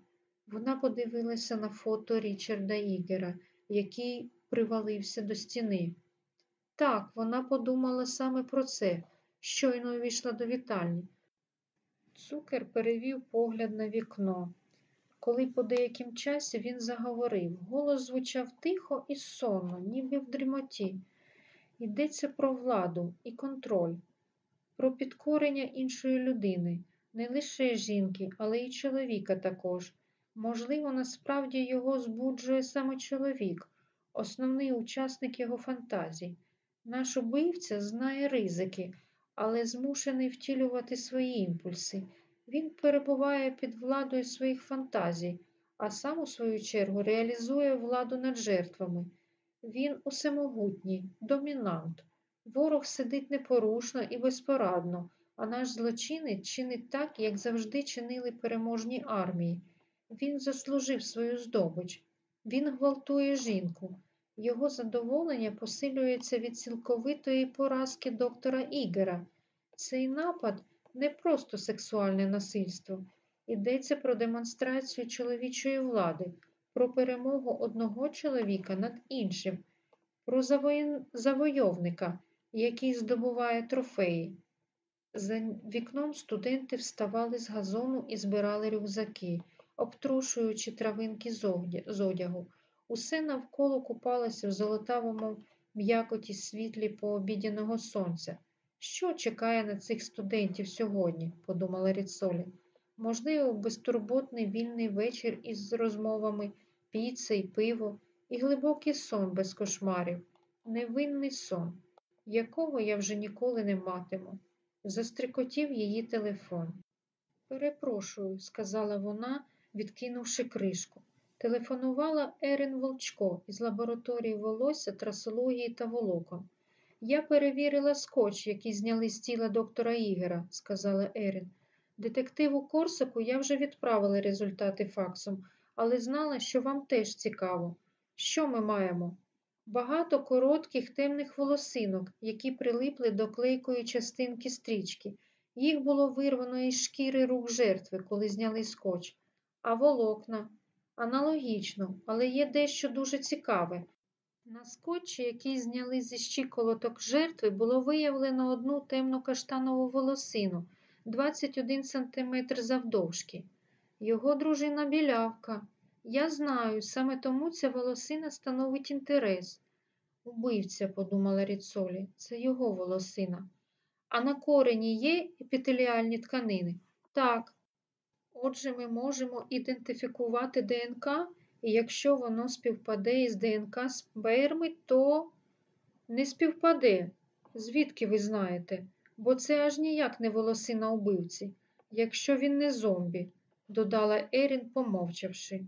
Вона подивилася на фото Річарда Ігера, який привалився до стіни. Так, вона подумала саме про це, щойно увійшла до вітальні. Цукер перевів погляд на вікно. Коли по деяким часі він заговорив, голос звучав тихо і сонно, ніби в дрімоті. Йдеться про владу і контроль, про підкорення іншої людини, не лише жінки, але й чоловіка також. Можливо, насправді його збуджує саме чоловік, основний учасник його фантазій. Наш убивця знає ризики, але змушений втілювати свої імпульси. Він перебуває під владою своїх фантазій, а сам, у свою чергу, реалізує владу над жертвами. Він усемогутній, домінант. Ворог сидить непорушно і безпорадно, а наш злочинець чинить так, як завжди чинили переможні армії. Він заслужив свою здобич. Він гвалтує жінку. Його задоволення посилюється від цілковитої поразки доктора Ігера. Цей напад не просто сексуальне насильство. Йдеться про демонстрацію чоловічої влади, про перемогу одного чоловіка над іншим, про завойовника, який здобуває трофеї. За вікном студенти вставали з газону і збирали рюкзаки, обтрушуючи травинки з одягу. Усе навколо купалося в золотавому м'якоті світлі пообідяного сонця. Що чекає на цих студентів сьогодні? подумала Ріцолі. Можливо, безтурботний вільний вечір із розмовами, піца і пиво, і глибокий сон без кошмарів, невинний сон, якого я вже ніколи не матиму. Застрикотів її телефон. Перепрошую, сказала вона, відкинувши кришку. Телефонувала Ерін Волчко із лабораторії волосся, трасології та волокон. Я перевірила скотч, який зняли з тіла доктора Ігера, сказала Ерін. Детективу Корсаку я вже відправила результати факсом, але знала, що вам теж цікаво. Що ми маємо? Багато коротких темних волосинок, які прилипли до клейкої частинки стрічки. Їх було вирвано із шкіри рук жертви, коли зняли скотч. А волокна аналогічно, але є дещо дуже цікаве. На скотчі, який зняли зі щиколоток жертви, було виявлено одну темну каштанову волосину 21 см завдовжки. Його дружина білявка. Я знаю, саме тому ця волосина становить інтерес. Убивця, подумала Ріцолі, це його волосина. А на корені є епітеліальні тканини? Так. Отже, ми можемо ідентифікувати ДНК, і якщо воно співпаде із ДНК сперми, то не співпаде. Звідки ви знаєте? Бо це аж ніяк не волосина убивці, якщо він не зомбі, додала Ерін, помовчавши.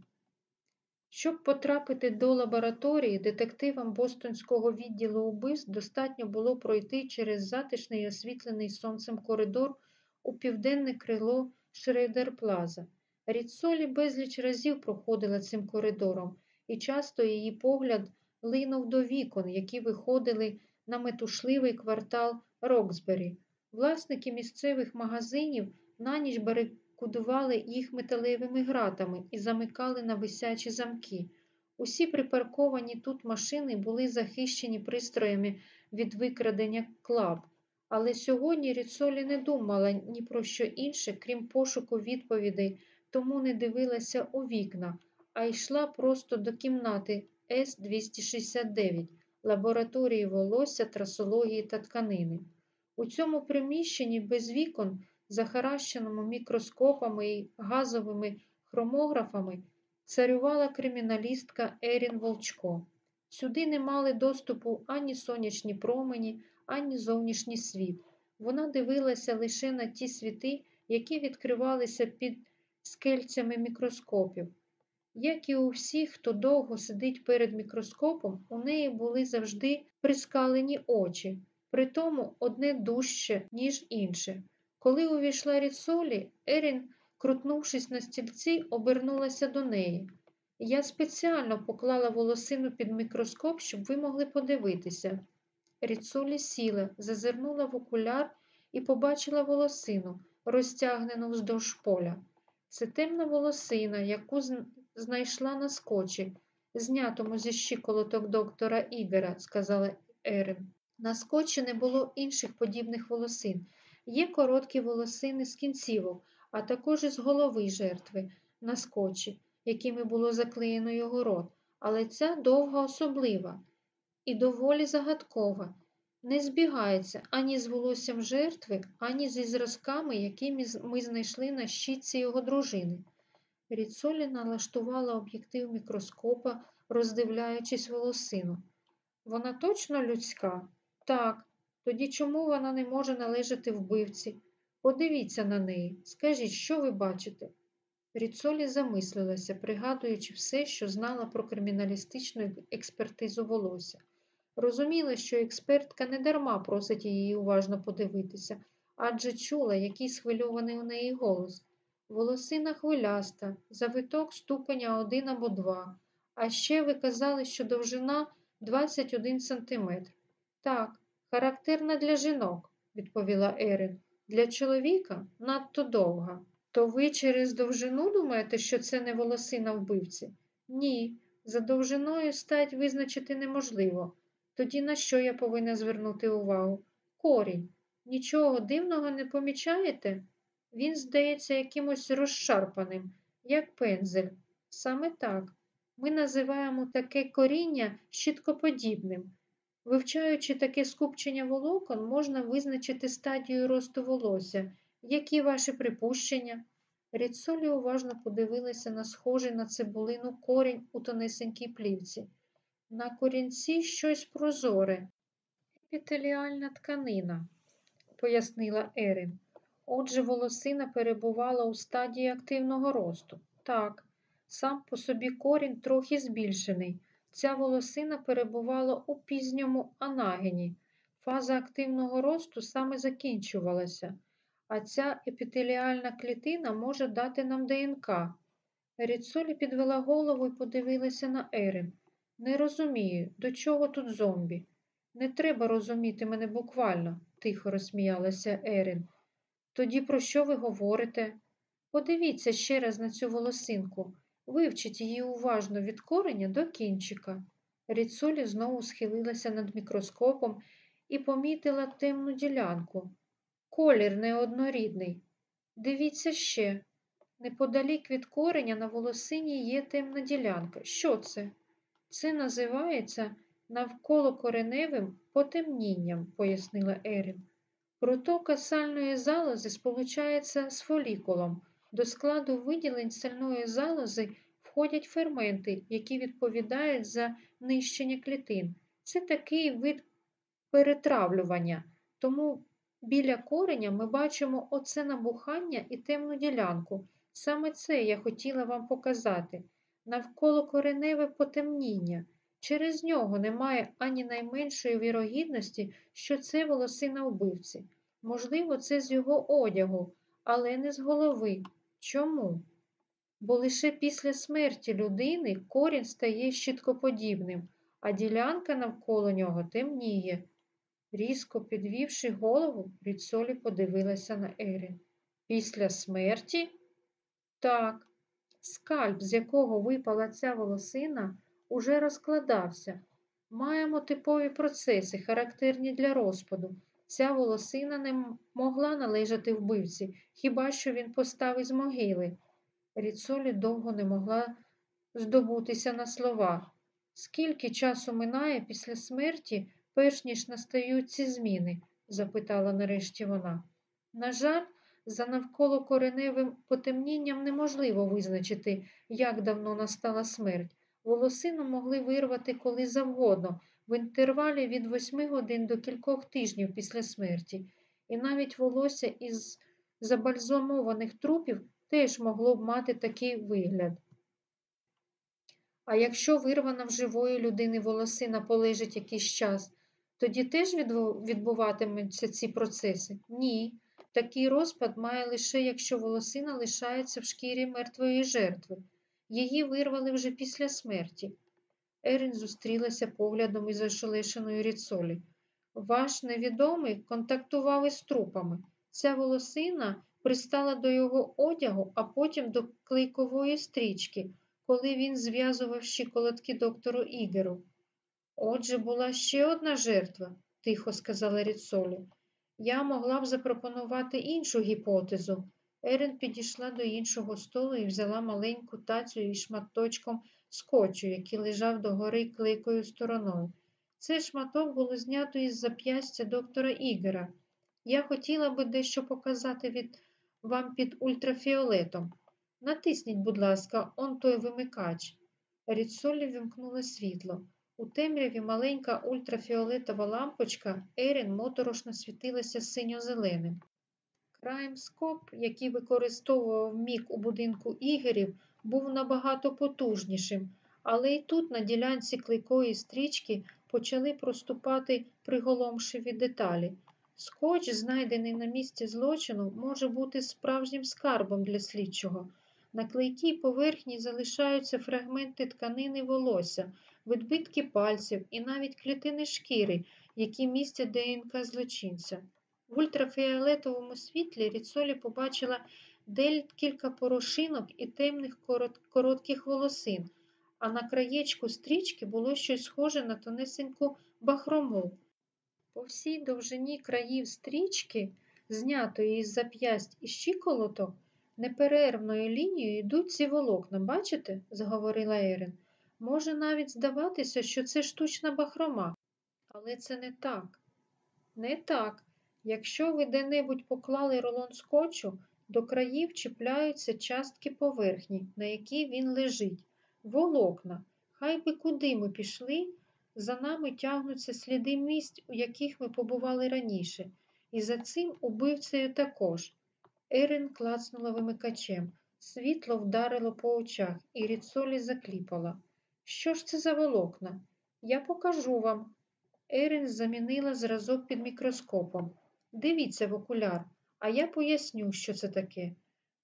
Щоб потрапити до лабораторії, детективам Бостонського відділу убивств достатньо було пройти через затишний освітлений сонцем коридор у південне крило Шрейдер Плаза. Рідсолі безліч разів проходила цим коридором, і часто її погляд линув до вікон, які виходили на метушливий квартал Роксбері. Власники місцевих магазинів на ніч барикудували їх металевими гратами і замикали на висячі замки. Усі припарковані тут машини були захищені пристроями від викрадення клаб. Але сьогодні Ріцолі не думала ні про що інше, крім пошуку відповідей, тому не дивилася у вікна, а йшла просто до кімнати С-269, лабораторії волосся, трасології та тканини. У цьому приміщенні без вікон, захаращеному мікроскопами і газовими хромографами, царювала криміналістка Ерін Волчко. Сюди не мали доступу ані сонячні промені, ані зовнішній світ. Вона дивилася лише на ті світи, які відкривалися під скельцями мікроскопів. Як і у всіх, хто довго сидить перед мікроскопом, у неї були завжди прискалені очі, при тому одне дужче, ніж інше. Коли увійшла Ріцолі, Ерін, крутнувшись на стільці, обернулася до неї. Я спеціально поклала волосину під мікроскоп, щоб ви могли подивитися. Ріцолі сіла, зазирнула в окуляр і побачила волосину, розтягнену вздовж поля. Це темна волосина, яку знайшла на скотчі, знятому зі щиколоток доктора Ігера, сказала Ерин. На скотчі не було інших подібних волосин. Є короткі волосини з кінцівок, а також із голови жертви на скотчі, якими було заклеєно його рот, але ця довга особлива і доволі загадкова. Не збігається ані з волоссям жертви, ані зі зразками, які ми знайшли на щітці його дружини. Ріцолі налаштувала об'єктив мікроскопа, роздивляючись волосину. Вона точно людська? Так. Тоді чому вона не може належати вбивці? Подивіться на неї, скажіть, що ви бачите? Ріцолі замислилася, пригадуючи все, що знала про криміналістичну експертизу волосся. Розуміла, що експертка недарма просить її уважно подивитися, адже чула, який схвильований у неї голос. Волосина хвиляста, завиток ступеня один або два. А ще ви казали, що довжина 21 сантиметр. Так, характерна для жінок, відповіла Ерин. Для чоловіка надто довга. То ви через довжину думаєте, що це не волосина вбивці? Ні, за довжиною стать визначити неможливо. Тоді на що я повинна звернути увагу? Корінь. Нічого дивного не помічаєте? Він здається якимось розшарпаним, як пензель. Саме так. Ми називаємо таке коріння щіткоподібним. Вивчаючи таке скупчення волокон, можна визначити стадію росту волосся. Які ваші припущення? Ріцолі уважно подивилася на схожий на цибулину корінь у тонесенькій плівці. На корінці щось прозоре. Епітеліальна тканина, пояснила Ерин. Отже, волосина перебувала у стадії активного росту. Так, сам по собі корінь трохи збільшений. Ця волосина перебувала у пізньому анагені. Фаза активного росту саме закінчувалася, а ця епітеліальна клітина може дати нам ДНК. Ріцолі підвела голову і подивилася на Ерин. Не розумію, до чого тут зомбі. Не треба розуміти мене буквально, тихо розсміялася Ерин. Тоді про що ви говорите? Подивіться ще раз на цю волосинку. Вивчіть її уважно від кореня до кінчика. Ріцолі знову схилилася над мікроскопом і помітила темну ділянку. Колір неоднорідний. Дивіться ще. Неподалік від кореня на волосині є темна ділянка. Що це? Це називається навколо кореневим потемнінням, пояснила Ерін. Протока сальної залози сполучається з фолікулом. До складу виділень сальної залози входять ферменти, які відповідають за нищення клітин. Це такий вид перетравлювання. Тому біля кореня ми бачимо оце набухання і темну ділянку. Саме це я хотіла вам показати. Навколо кореневе потемніння. Через нього немає ані найменшої вірогідності, що це волосина вбивці. Можливо, це з його одягу, але не з голови. Чому? Бо лише після смерті людини корінь стає щіткоподібним, а ділянка навколо нього темніє. Різко підвівши голову, Ріцолі подивилася на Ерін. Після смерті? Так, скальп, з якого випала ця волосина, уже розкладався. Маємо типові процеси, характерні для розпаду. Ця волосина не могла належати вбивці, хіба що він постав із могили. Ріцолі довго не могла здобутися на слова. Скільки часу минає після смерті, перш ніж настають ці зміни? запитала нарешті вона. На жаль, за навколокореневим потемнінням неможливо визначити, як давно настала смерть. Волосину могли вирвати коли завгодно, в інтервалі від 8 годин до кількох тижнів після смерті, і навіть волосся із забальзамованих трупів теж могло б мати такий вигляд. А якщо вирвана в живої людини волосина полежить якийсь час, тоді теж відбуватимуться ці процеси? Ні. Такий розпад має лише якщо волосина лишається в шкірі мертвої жертви. Її вирвали вже після смерті. Ерін зустрілася поглядом із ошелешеною ріцолі. Ваш невідомий контактував із трупами. Ця волосина пристала до його одягу, а потім до клейкової стрічки, коли він зв'язував щиколотки доктору Ігеру. Отже, була ще одна жертва, тихо сказала Ріцолі. Я могла б запропонувати іншу гіпотезу. Ерін підійшла до іншого столу і взяла маленьку тацю із шматочком скотчу, який лежав догори клейкою стороною. Цей шматок було знято із зап'ястя доктора Ігера. Я хотіла би дещо показати від вам під ультрафіолетом. Натисніть, будь ласка, он той вимикач. Ріцолі вимкнула світло. У темряві маленька ультрафіолетова лампочка Ерін моторошно світилася синьо-зеленим. Краймскоп, який використовував мік у будинку ігерів, був набагато потужнішим, але і тут на ділянці клейкої стрічки почали проступати приголомшиві деталі. Скотч, знайдений на місці злочину, може бути справжнім скарбом для слідчого. На клейкій поверхні залишаються фрагменти тканини волосся, відбитки пальців і навіть клітини шкіри, які містять ДНК злочинця. В ультрафіолетовому світлі Ріцолі побачила декілька порошинок і темних коротких волосин, а на краєчку стрічки було щось схоже на тонесеньку бахрому. По всій довжині країв стрічки, знятої із зап'ясть і щиколоток, неперервною лінією йдуть ці волокна, бачите? заговорила Ерин. Може навіть здаватися, що це штучна бахрома, але це не так. Не так. Якщо ви де-небудь поклали рулон скотчу, до країв чіпляються частки поверхні, на якій він лежить, волокна. Хай би куди ми пішли, за нами тягнуться сліди місць, у яких ми побували раніше, і за цим убивцею також. Ерин клацнула вимикачем. Світло вдарило по очах, і Ріцолі закліпала. Що ж це за волокна? Я покажу вам. Ерин замінила зразок під мікроскопом. Дивіться в окуляр, а я поясню, що це таке.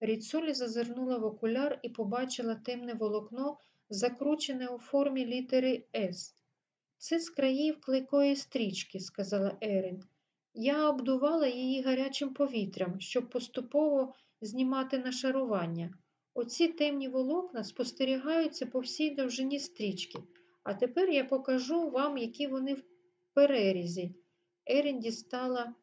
Ріцолі зазирнула в окуляр і побачила темне волокно, закручене у формі літери С. Це з країв клейкої стрічки, сказала Ерин. Я обдувала її гарячим повітрям, щоб поступово знімати нашарування. Оці темні волокна спостерігаються по всій довжині стрічки, а тепер я покажу вам, які вони в перерізі. Ерін дістала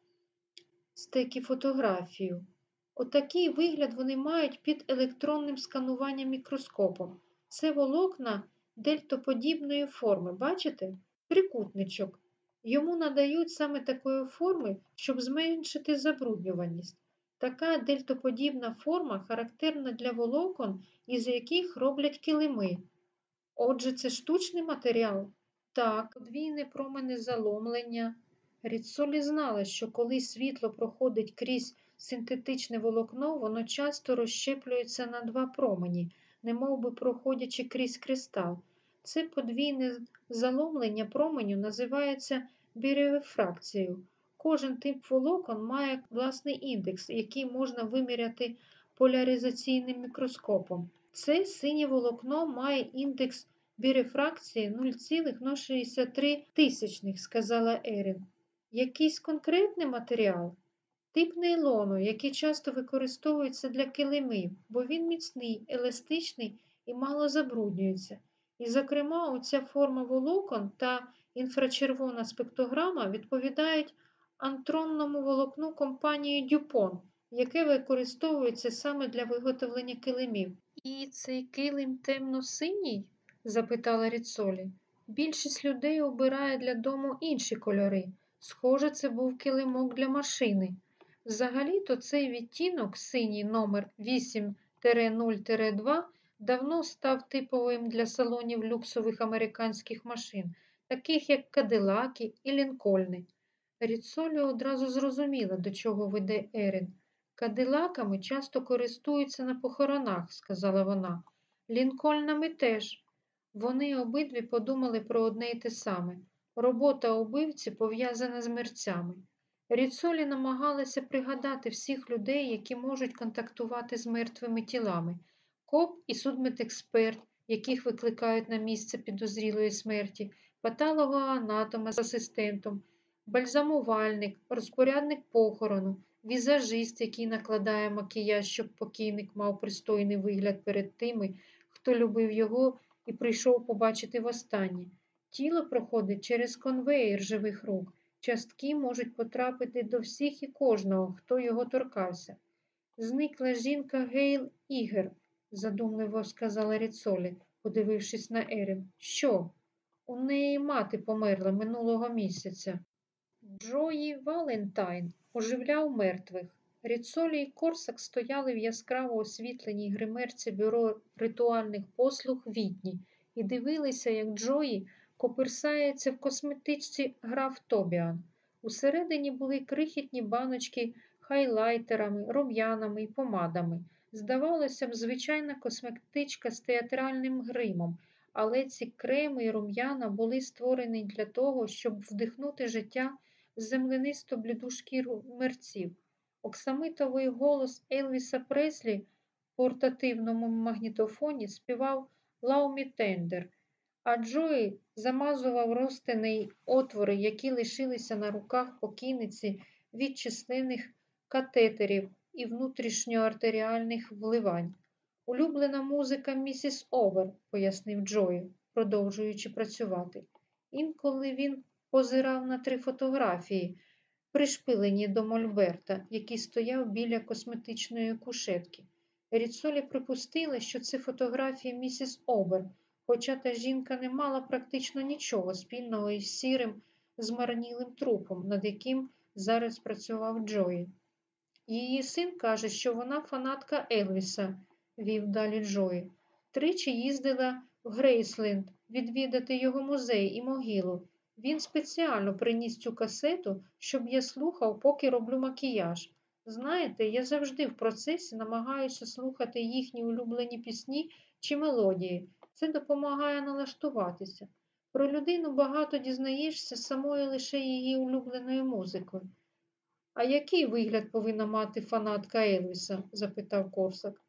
стеки фотографію. Отакий вигляд вони мають під електронним скануванням мікроскопом. Це волокна дельтоподібної форми, бачите? Трикутничок. Йому надають саме такої форми, щоб зменшити забруднюваність. Така дельтоподібна форма характерна для волокон, із яких роблять килими. Отже, це штучний матеріал. Так, подвійне промене заломлення. Рідсолі знала, що коли світло проходить крізь синтетичне волокно, воно часто розщеплюється на два промені, немов би проходячи крізь кристал. Це подвійне заломлення променю називається бірефракцією. Кожен тип волокон має власний індекс, який можна виміряти поляризаційним мікроскопом. Це синє волокно має індекс бірефракції 0,63, тисячних, сказала Ерін. Якийсь конкретний матеріал? Тип нейлону, який часто використовується для килимів, бо він міцний, еластичний і мало забруднюється. І, зокрема, оця форма волокон та інфрачервона спектрограма відповідають антронному волокну компанії Дюпон, яке використовується саме для виготовлення килимів. І цей килим темно-синій? запитала Ріцолі. Більшість людей обирає для дому інші кольори. Схоже, це був килимок для машини. Взагалі-то цей відтінок, синій номер 8-0-2, давно став типовим для салонів люксових американських машин, таких як Кадилаки і Лінкольни. Ріцолі одразу зрозуміла, до чого веде Ерін. Кадилаками часто користуються на похоронах, сказала вона. Лінкольнами теж. Вони обидві подумали про одне й те саме. Робота убивці пов'язана з мерцями. Ріцолі намагалася пригадати всіх людей, які можуть контактувати з мертвими тілами. Коп і судмедексперт, яких викликають на місце підозрілої смерті, патологоанатома з асистентом, бальзамувальник, розпорядник похорону, візажист, який накладає макіяж, щоб покійник мав пристойний вигляд перед тими, хто любив його і прийшов побачити востаннє. Тіло проходить через конвеєр живих рук. Частки можуть потрапити до всіх і кожного, хто його торкався. Зникла жінка Гейл Ігер, задумливо сказала Ріцолі, подивившись на Ерін. Що? У неї мати померла минулого місяця. Джої Валентайн оживляв мертвих. Ріцолі і Корсак стояли в яскраво освітленій гримерці бюро ритуальних послуг Відні і дивилися, як Джої коперсається в косметичці граф Тобіан. Усередині були крихітні баночки хайлайтерами, рум'янами і помадами. Здавалося б, звичайна косметичка з театральним гримом, але ці креми і рум'яна були створені для того, щоб вдихнути життя в землянисто бліду шкіру мерців. Оксамитовий голос Елвіса Преслі в портативному магнітофоні співав Лаумі Тендер, а Джої замазував розтини отвори, які лишилися на руках покійниці від численних катетерів і внутрішньоартеріальних вливань. Улюблена музика місіс Овер, пояснив Джої, продовжуючи працювати. Інколи він позирав на три фотографії, пришпилені до Мольберта, який стояв біля косметичної кушетки. Ріцолі припустила, що це фотографії місіс Обер, хоча та жінка не мала практично нічого спільного із сірим, змарнілим трупом, над яким зараз працював Джої. Її син каже, що вона фанатка Елвіса, вів далі Джої. Тричі їздила в Грейсленд відвідати його музей і могилу. Він спеціально приніс цю касету, щоб я слухав, поки роблю макіяж. Знаєте, я завжди в процесі намагаюся слухати їхні улюблені пісні чи мелодії. Це допомагає налаштуватися. Про людину багато дізнаєшся самою лише її улюбленою музикою. А який вигляд повинна мати фанатка Елвіса? запитав Корсак.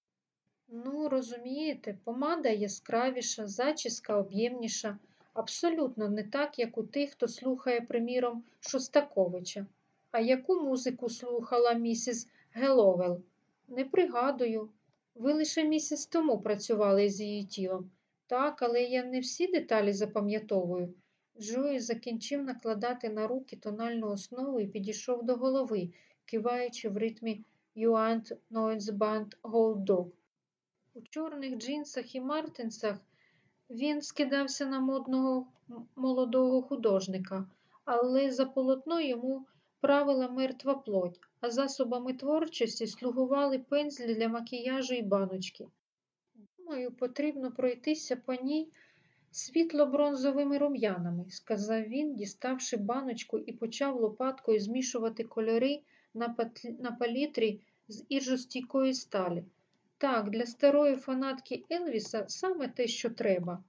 Ну, розумієте, помада яскравіша, зачіска об'ємніша, абсолютно не так, як у тих, хто слухає, приміром, Шостаковича. А яку музику слухала місіс Геловел? Не пригадую. Ви лише місяць тому працювали з її тілом. Так, але я не всі деталі запам'ятовую. Джої закінчив накладати на руки тональну основу і підійшов до голови, киваючи в ритмі band Gold Dog. У чорних джинсах і мартинсах він скидався на модного молодого художника, але за полотно йому правила мертва плоть, а засобами творчості слугували пензлі для макіяжу і баночки. Думаю, потрібно пройтися по ній світло-бронзовими рум'янами, сказав він, діставши баночку і почав лопаткою змішувати кольори на палітрі з іржостійкої сталі. Так, для старої фанатки Елвіса саме те, що треба.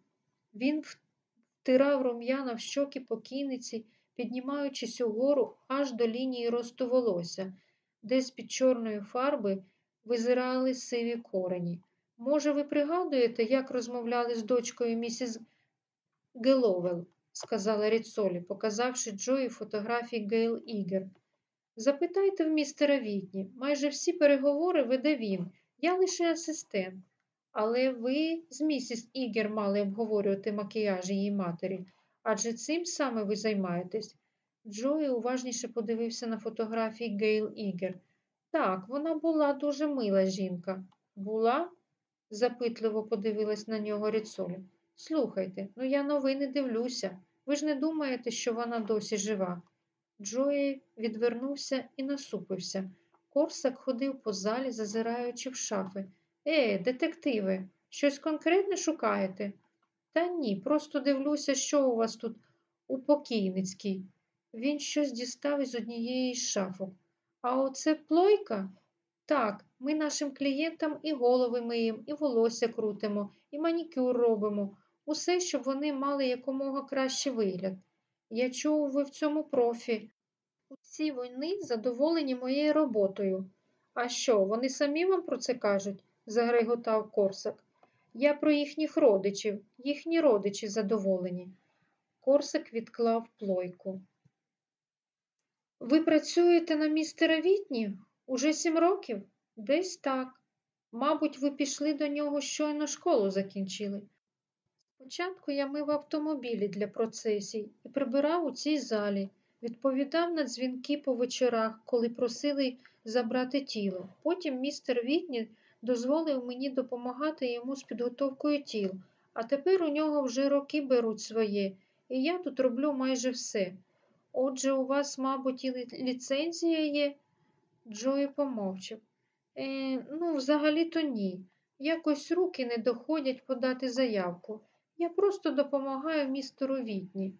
Він втирав рум'яна в щоки покійниці, піднімаючись угору аж до лінії росту волосся, де з під чорної фарби визирали сиві корені. Може, ви пригадуєте, як розмовляли з дочкою місіс Геловел, сказала Ріцолі, показавши Джої фотографії Гейл Ігер. Запитайте в містера Вітні, майже всі переговори веде він. Я лише асистент. Але ви з місіс Ігер мали обговорювати макіяж її матері, адже цим саме ви займаєтесь. Джої уважніше подивився на фотографії Гейл Ігер. Так, вона була дуже мила жінка. Була? Запитливо подивилась на нього Ріцолі. Слухайте, ну я новини дивлюся. Ви ж не думаєте, що вона досі жива? Джої відвернувся і насупився. Корсак ходив по залі, зазираючи в шафи. Е, детективи, щось конкретне шукаєте? Та ні, просто дивлюся, що у вас тут у покійницькій. Він щось дістав із однієї з шафок. А оце плойка? Так, ми нашим клієнтам і голови миємо, і волосся крутимо, і манікюр робимо. Усе, щоб вони мали якомога кращий вигляд. Я чув, ви в цьому профі. Усі вони задоволені моєю роботою. А що, вони самі вам про це кажуть? загреготав Корсак. Я про їхніх родичів, їхні родичі задоволені. Корсак відклав плойку. Ви працюєте на містера Вітні? Уже сім років? Десь так. Мабуть, ви пішли до нього щойно школу закінчили. Спочатку я мив автомобілі для процесій і прибирав у цій залі, відповідав на дзвінки по вечорах, коли просили забрати тіло. Потім містер Вітні дозволив мені допомагати йому з підготовкою тіл, а тепер у нього вже роки беруть своє, і я тут роблю майже все. Отже, у вас, мабуть, і ліцензія є? Джої помовчав. Е, Ну, взагалі-то ні. Якось руки не доходять подати заявку. Я просто допомагаю містеру Вітні.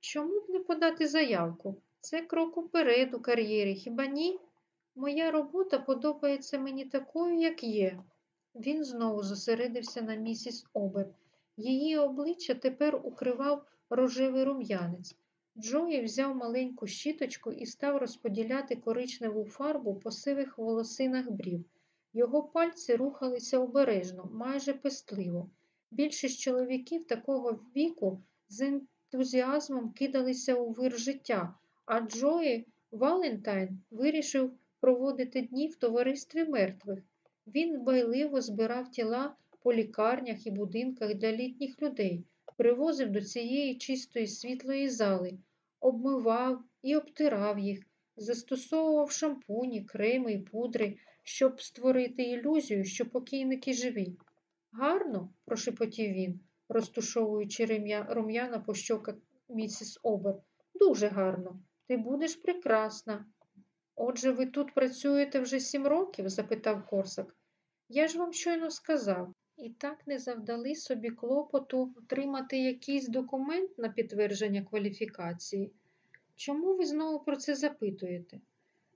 Чому б не подати заявку? Це крок уперед у кар'єрі, хіба ні? Моя робота подобається мені такою, як є. Він знову зосередився на місіс Обер. Її обличчя тепер укривав рожевий рум'янець. Джої взяв маленьку щіточку і став розподіляти коричневу фарбу по сивих волосинах брів. Його пальці рухалися обережно, майже пестливо. Більшість чоловіків такого віку з ентузіазмом кидалися у вир життя, а Джої Валентайн вирішив проводити дні в товаристві мертвих. Він дбайливо збирав тіла по лікарнях і будинках для літніх людей, привозив до цієї чистої світлої зали, обмивав і обтирав їх, застосовував шампуні, креми і пудри, щоб створити ілюзію, що покійники живі. Гарно, прошепотів він, розтушовуючи рум'яна по щоках місіс Обер. Дуже гарно. Ти будеш прекрасна. Отже, ви тут працюєте вже сім років? запитав Корсак. Я ж вам щойно сказав. І так не завдали собі клопоту отримати якийсь документ на підтвердження кваліфікації. Чому ви знову про це запитуєте?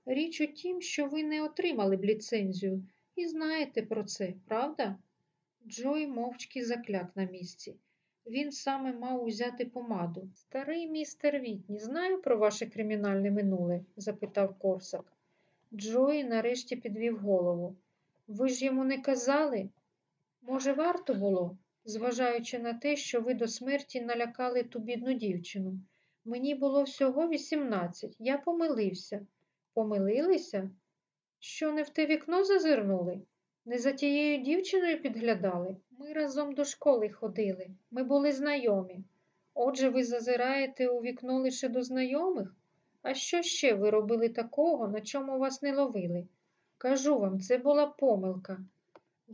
Річ у тім, що ви не отримали б ліцензію і знаєте про це, правда? Джой мовчки закляк на місці. Він саме мав узяти помаду. Старий містер Вітні знає про ваше кримінальне минуле? запитав Корсак. Джой нарешті підвів голову. Ви ж йому не казали? Може, варто було, зважаючи на те, що ви до смерті налякали ту бідну дівчину. Мені було всього вісімнадцять. Я помилився. Помилилися? Що не в те вікно зазирнули? Не за тією дівчиною підглядали? Ми разом до школи ходили, ми були знайомі. Отже, ви зазираєте у вікно лише до знайомих? А що ще ви робили такого, на чому вас не ловили? Кажу вам, це була помилка.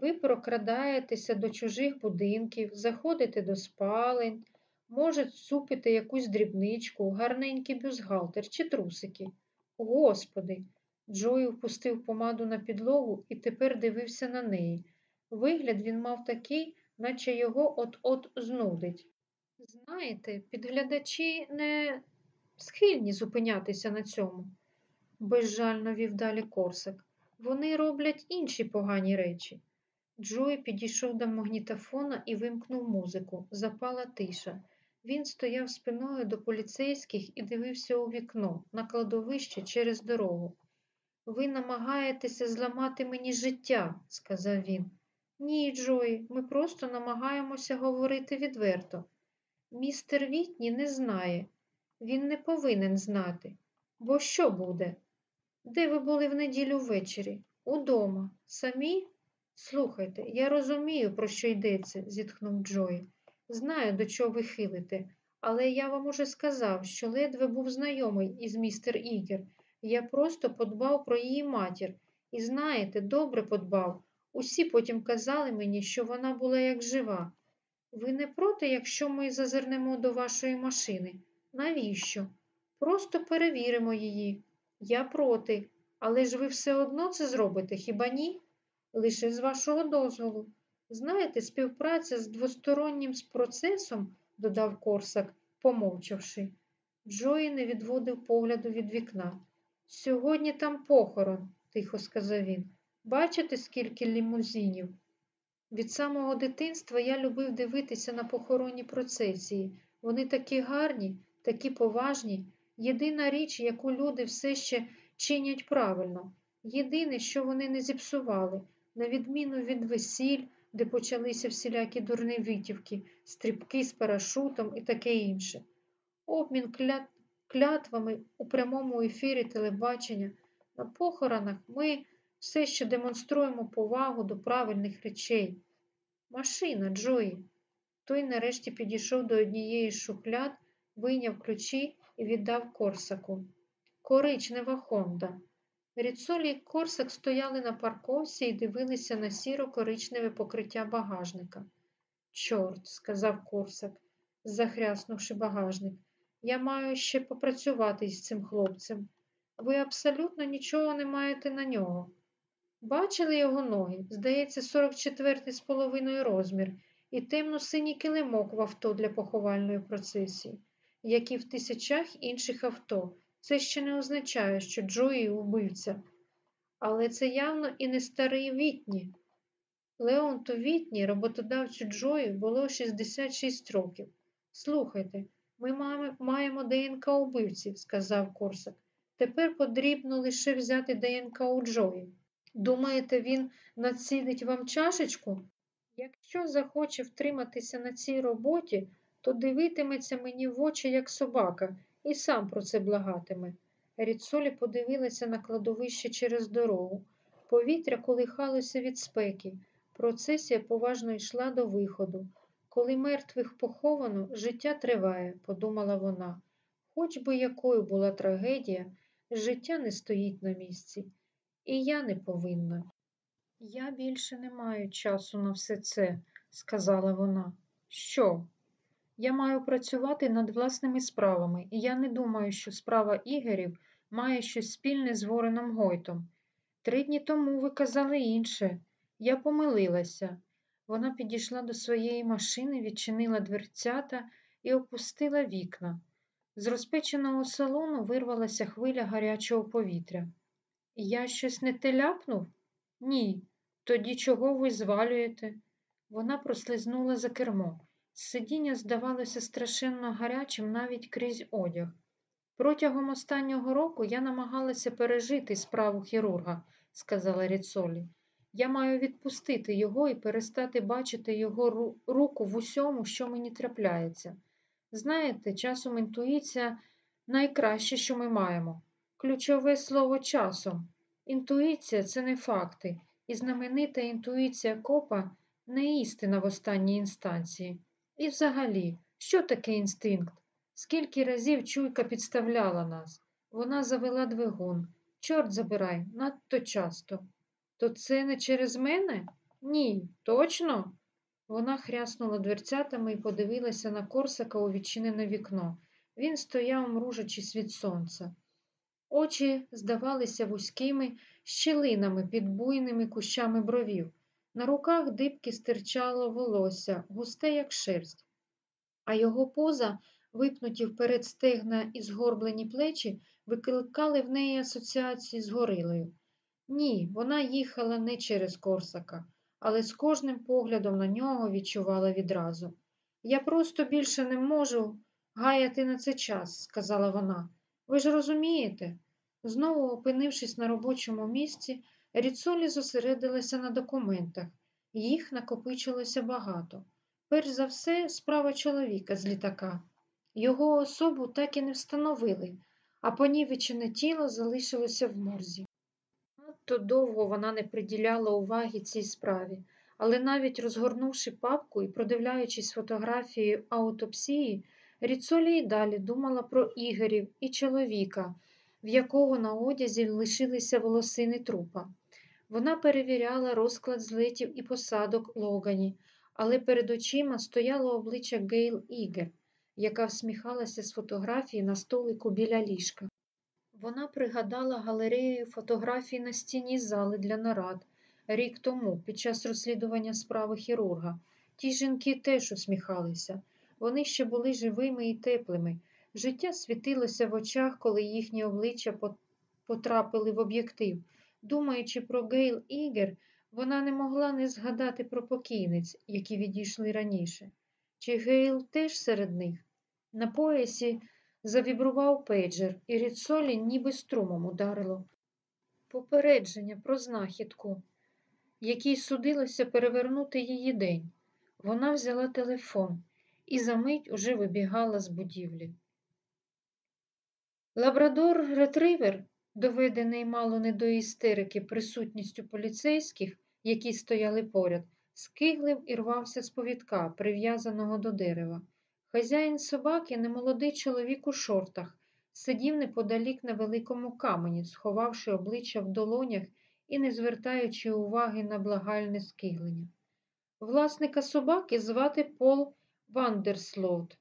Ви прокрадаєтеся до чужих будинків, заходите до спалень, може, цупите якусь дрібничку, гарненький бюзгалтер чи трусики. Господи, Джой впустив помаду на підлогу і тепер дивився на неї. Вигляд він мав такий, наче його от-от знудить. Знаєте, підглядачі не схильні зупинятися на цьому, безжально вів далі Корсак. Вони роблять інші погані речі. Джой підійшов до магнітофона і вимкнув музику. Запала тиша. Він стояв спиною до поліцейських і дивився у вікно на кладовище через дорогу. Ви намагаєтеся зламати мені життя, сказав він. Ні, Джої, ми просто намагаємося говорити відверто. Містер Вітні не знає, він не повинен знати. Бо що буде? Де ви були в неділю ввечері? Удома. Самі? Слухайте, я розумію, про що йдеться, зітхнув Джої. Знаю, до чого ви хилите, але я вам уже сказав, що ледве був знайомий із містер Ігер. Я просто подбав про її матір. І знаєте, добре подбав. Усі потім казали мені, що вона була як жива. Ви не проти, якщо ми зазирнемо до вашої машини? Навіщо? Просто перевіримо її. Я проти. Але ж ви все одно це зробите, хіба ні? Лише з вашого дозволу. Знаєте, співпраця з двостороннім процесом, додав Корсак, помовчавши. Джої не відводив погляду від вікна. Сьогодні там похорон, тихо сказав він. Бачите, скільки лімузинів? Від самого дитинства я любив дивитися на похоронні процесії. Вони такі гарні, такі поважні. Єдина річ, яку люди все ще чинять правильно. Єдине, що вони не зіпсували, на відміну від весіль, де почалися всілякі дурні витівки, стрибки з парашутом і таке інше. Обмін клят... клятвами у прямому ефірі телебачення. На похоронах ми все ще демонструємо повагу до правильних речей. Машина, Джої. Той нарешті підійшов до однієї з шухляд, вийняв ключі і віддав Корсаку. Коричнева Хонда. Ріцолі і Корсак стояли на парковці і дивилися на сіро-коричневе покриття багажника. Чорт, сказав Корсак, захряснувши багажник, я маю ще попрацювати із цим хлопцем. Ви абсолютно нічого не маєте на нього. Бачили його ноги, здається, 44 з половиною розмір, і темно-синій килимок в авто для поховальної процесії, як і в тисячах інших авто. Це ще не означає, що Джої убивця. Але це явно і не старий Вітні. Леонту Вітні, роботодавцю Джої, було 66 років. Слухайте, ми маємо ДНК убивців, сказав Корсак. Тепер потрібно лише взяти ДНК у Джої. Думаєте, він націдить вам чашечку? Якщо захоче втриматися на цій роботі, то дивитиметься мені в очі, як собака, і сам про це благатиме. Ріцолі подивилася на кладовище через дорогу. Повітря колихалося від спеки. Процесія поважно йшла до виходу. Коли мертвих поховано, життя триває, подумала вона. Хоч би якою була трагедія, життя не стоїть на місці, і я не повинна. Я більше не маю часу на все це, сказала вона. Що? Я маю працювати над власними справами, і я не думаю, що справа Ігорів має щось спільне з Вореном Гойтом. Три дні тому ви казали інше. Я помилилася. Вона підійшла до своєї машини, відчинила дверцята і опустила вікна. З розпеченого салону вирвалася хвиля гарячого повітря. Я щось не те ляпнув? Ні. Тоді чого ви звалюєте? Вона прослизнула за кермо. Сидіння здавалося страшенно гарячим навіть крізь одяг. Протягом останнього року я намагалася пережити справу хірурга, сказала Ріцолі. Я маю відпустити його і перестати бачити його руку в усьому, що мені трапляється. Знаєте, часом інтуїція найкраще, що ми маємо. Ключове слово часом. Інтуїція це не факти, і знаменита інтуїція копа не істина в останній інстанції. І взагалі, що таке інстинкт? Скільки разів чуйка підставляла нас? Вона завела двигун. Чорт забирай, надто часто. То це не через мене? Ні, точно? Вона хряснула дверцятами і подивилася на Корсака у відчинене вікно. Він стояв, мружачись від сонця. Очі здавалися вузькими щілинами під буйними кущами бровів. На руках дибки стирчало волосся, густе, як шерсть, а його поза, випнуті вперед стегна і згорблені плечі, викликали в неї асоціації з горилою. Ні, вона їхала не через Корсака, але з кожним поглядом на нього відчувала відразу. Я просто більше не можу гаяти на це час, сказала вона. Ви ж розумієте? Знову опинившись на робочому місці, Ріцолі зосередилася на документах. Їх накопичилося багато. Перш за все, справа чоловіка з літака. Його особу так і не встановили, а понівечене тіло залишилося в морзі. Надто довго вона не приділяла уваги цій справі, але навіть розгорнувши папку і продивляючись фотографії аутопсії, Ріцолі й далі думала про Ігорів і чоловіка, в якого на одязі лишилися волосини трупа. Вона перевіряла розклад злетів і посадок Логані, але перед очима стояло обличчя Гейл Ігер, яка всміхалася з фотографії на столику біля ліжка. Вона пригадала галерею фотографій на стіні зали для нарад рік тому, під час розслідування справи хірурга. Ті жінки теж усміхалися. Вони ще були живими і теплими. Життя світилося в очах, коли їхні обличчя потрапили в об'єктив. Думаючи про Гейл Ігер, вона не могла не згадати про покійниць, які відійшли раніше. Чи Гейл теж серед них? На поясі завібрував пейджер, і Ріцолі ніби струмом ударило. Попередження про знахідку, якій судилося перевернути її день. Вона взяла телефон і за мить уже вибігала з будівлі. Лабрадор ретривер, доведений мало не до істерики присутністю поліцейських, які стояли поряд, скиглив і рвався з повідка, прив'язаного до дерева. Хазяїн собаки, немолодий чоловік у шортах, сидів неподалік на великому камені, сховавши обличчя в долонях і не звертаючи уваги на благальне скиглення. Власника собаки звати Пол Вандерслоут.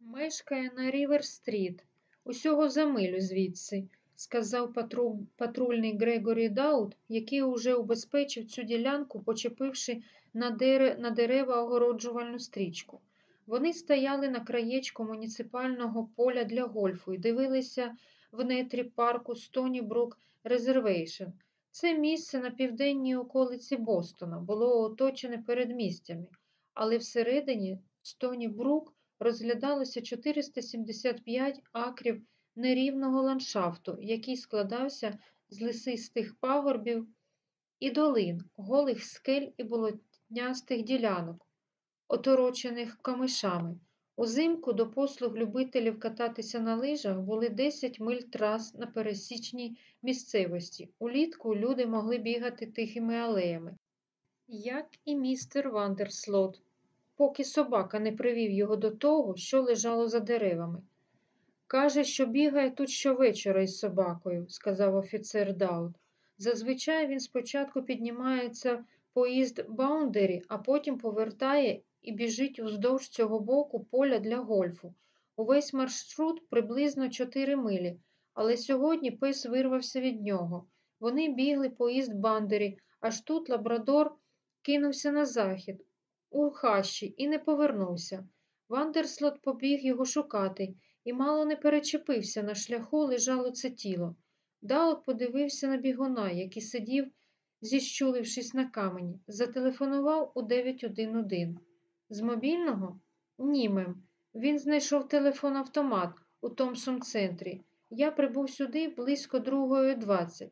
Мешкає на Рівер-стріт, усього за милю звідси, сказав патруль, патрульний Грегорі Даут, який уже убезпечив цю ділянку, почепивши на дерева огороджувальну стрічку. Вони стояли на краєчку муніципального поля для гольфу і дивилися в нетрі парку Стонібрук Резервейшн. Це місце на південній околиці Бостона було оточене передмістями, але всередині Стонібрук розлягалося 475 акрів нерівного ландшафту, який складався з лисистих пагорбів і долин, голих скель і тростнястих ділянок, оторочених камишами. Узимку до послуг любителів кататися на лижах були 10 миль трас на пересічній місцевості. Улітку люди могли бігати тихими алеями, як і містер Вандерслот, поки собака не привів його до того, що лежало за деревами. Каже, що бігає тут щовечора із собакою, сказав офіцер Даут. Зазвичай він спочатку піднімається поїзд Баундері, а потім повертає і біжить уздовж цього боку поля для гольфу. Увесь маршрут приблизно 4 милі, але сьогодні пес вирвався від нього. Вони бігли поїзд Бандері, аж тут лабрадор кинувся на захід, у хащі, і не повернувся. Вандерслот побіг його шукати і мало не перечепився на шляху лежало це тіло. Даут подивився на бігуна, який сидів, зіщулившись на камені, зателефонував у 911. З мобільного? Ні, мем. Він знайшов телефон автомат у Томсон центрі. Я прибув сюди близько 2.20.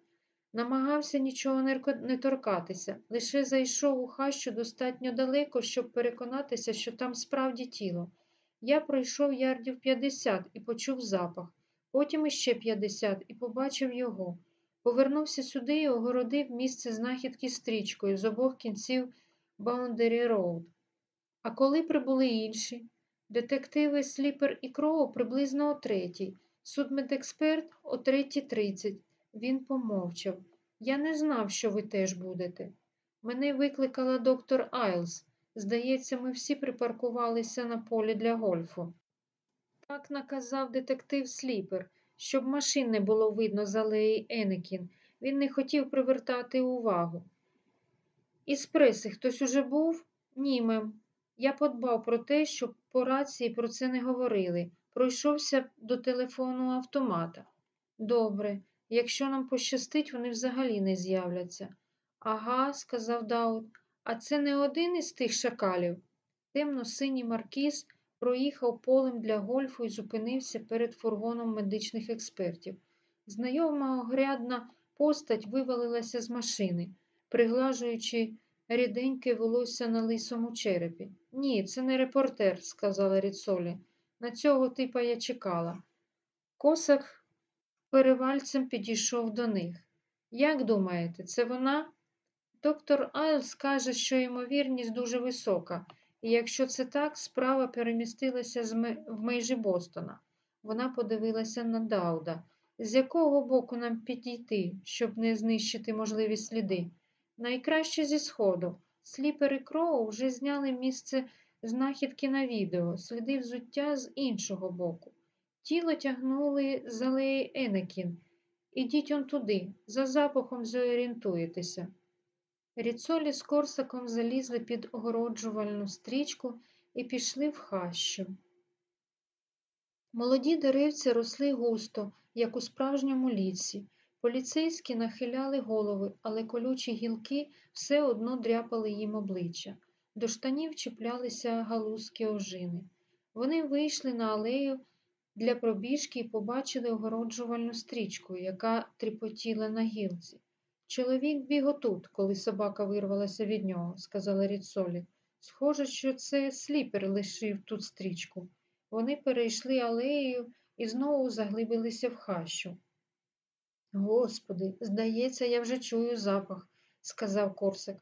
Намагався нічого не торкатися, лише зайшов у хащу достатньо далеко, щоб переконатися, що там справді тіло. Я пройшов ярдів 50 і почув запах, потім іще 50 і побачив його. Повернувся сюди і огородив місце знахідки стрічкою з обох кінців Boundary Road. А коли прибули інші? Детективи Сліпер і Кроу приблизно о третій, судмедексперт о третій тридцять. Він помовчав. Я не знав, що ви теж будете. Мене викликала доктор Айлс. Здається, ми всі припаркувалися на полі для гольфу. Так наказав детектив Сліпер, щоб машин не було видно з алеї Енекін. Він не хотів привертати увагу. Із преси хтось уже був? Ні, мем. Я подбав про те, щоб по рації про це не говорили. Пройшовся до телефону автомата. Добре, якщо нам пощастить, вони взагалі не з'являться. Ага, сказав Даут. А це не один із тих шакалів. Темно-синій маркіз проїхав полем для гольфу і зупинився перед фургоном медичних експертів. Знайома огрядна постать вивалилася з машини, приглажуючи ріденьке волосся на лисому черепі. Ні, це не репортер, сказала Ріцолі. На цього типа я чекала. Косак перевальцем підійшов до них. Як думаєте, це вона? Доктор Айлс каже, що ймовірність дуже висока, і якщо це так, справа перемістилася в межі Бостона. Вона подивилася на Дауда. З якого боку нам підійти, щоб не знищити можливі сліди? Найкраще зі сходу. Сліпер і Кроу вже зняли місце знахідки на відео, сліди взуття з іншого боку. Тіло тягнули з алеї Енекін. Ідіть он туди, за запахом зорієнтуєтеся. Ріцолі з корсаком залізли під огороджувальну стрічку і пішли в хащу. Молоді деревці росли густо, як у справжньому лісі. Поліцейські нахиляли голови, але колючі гілки все одно дряпали їм обличчя. До штанів чіплялися галузки ожини. Вони вийшли на алею для пробіжки і побачили огороджувальну стрічку, яка тріпотіла на гілці. Чоловік біг отут, коли собака вирвалася від нього, сказала Ріцолі. Схоже, що це сліпер лишив тут стрічку. Вони перейшли алеєю і знову заглибилися в хащу. Господи, здається, я вже чую запах, сказав Корсик.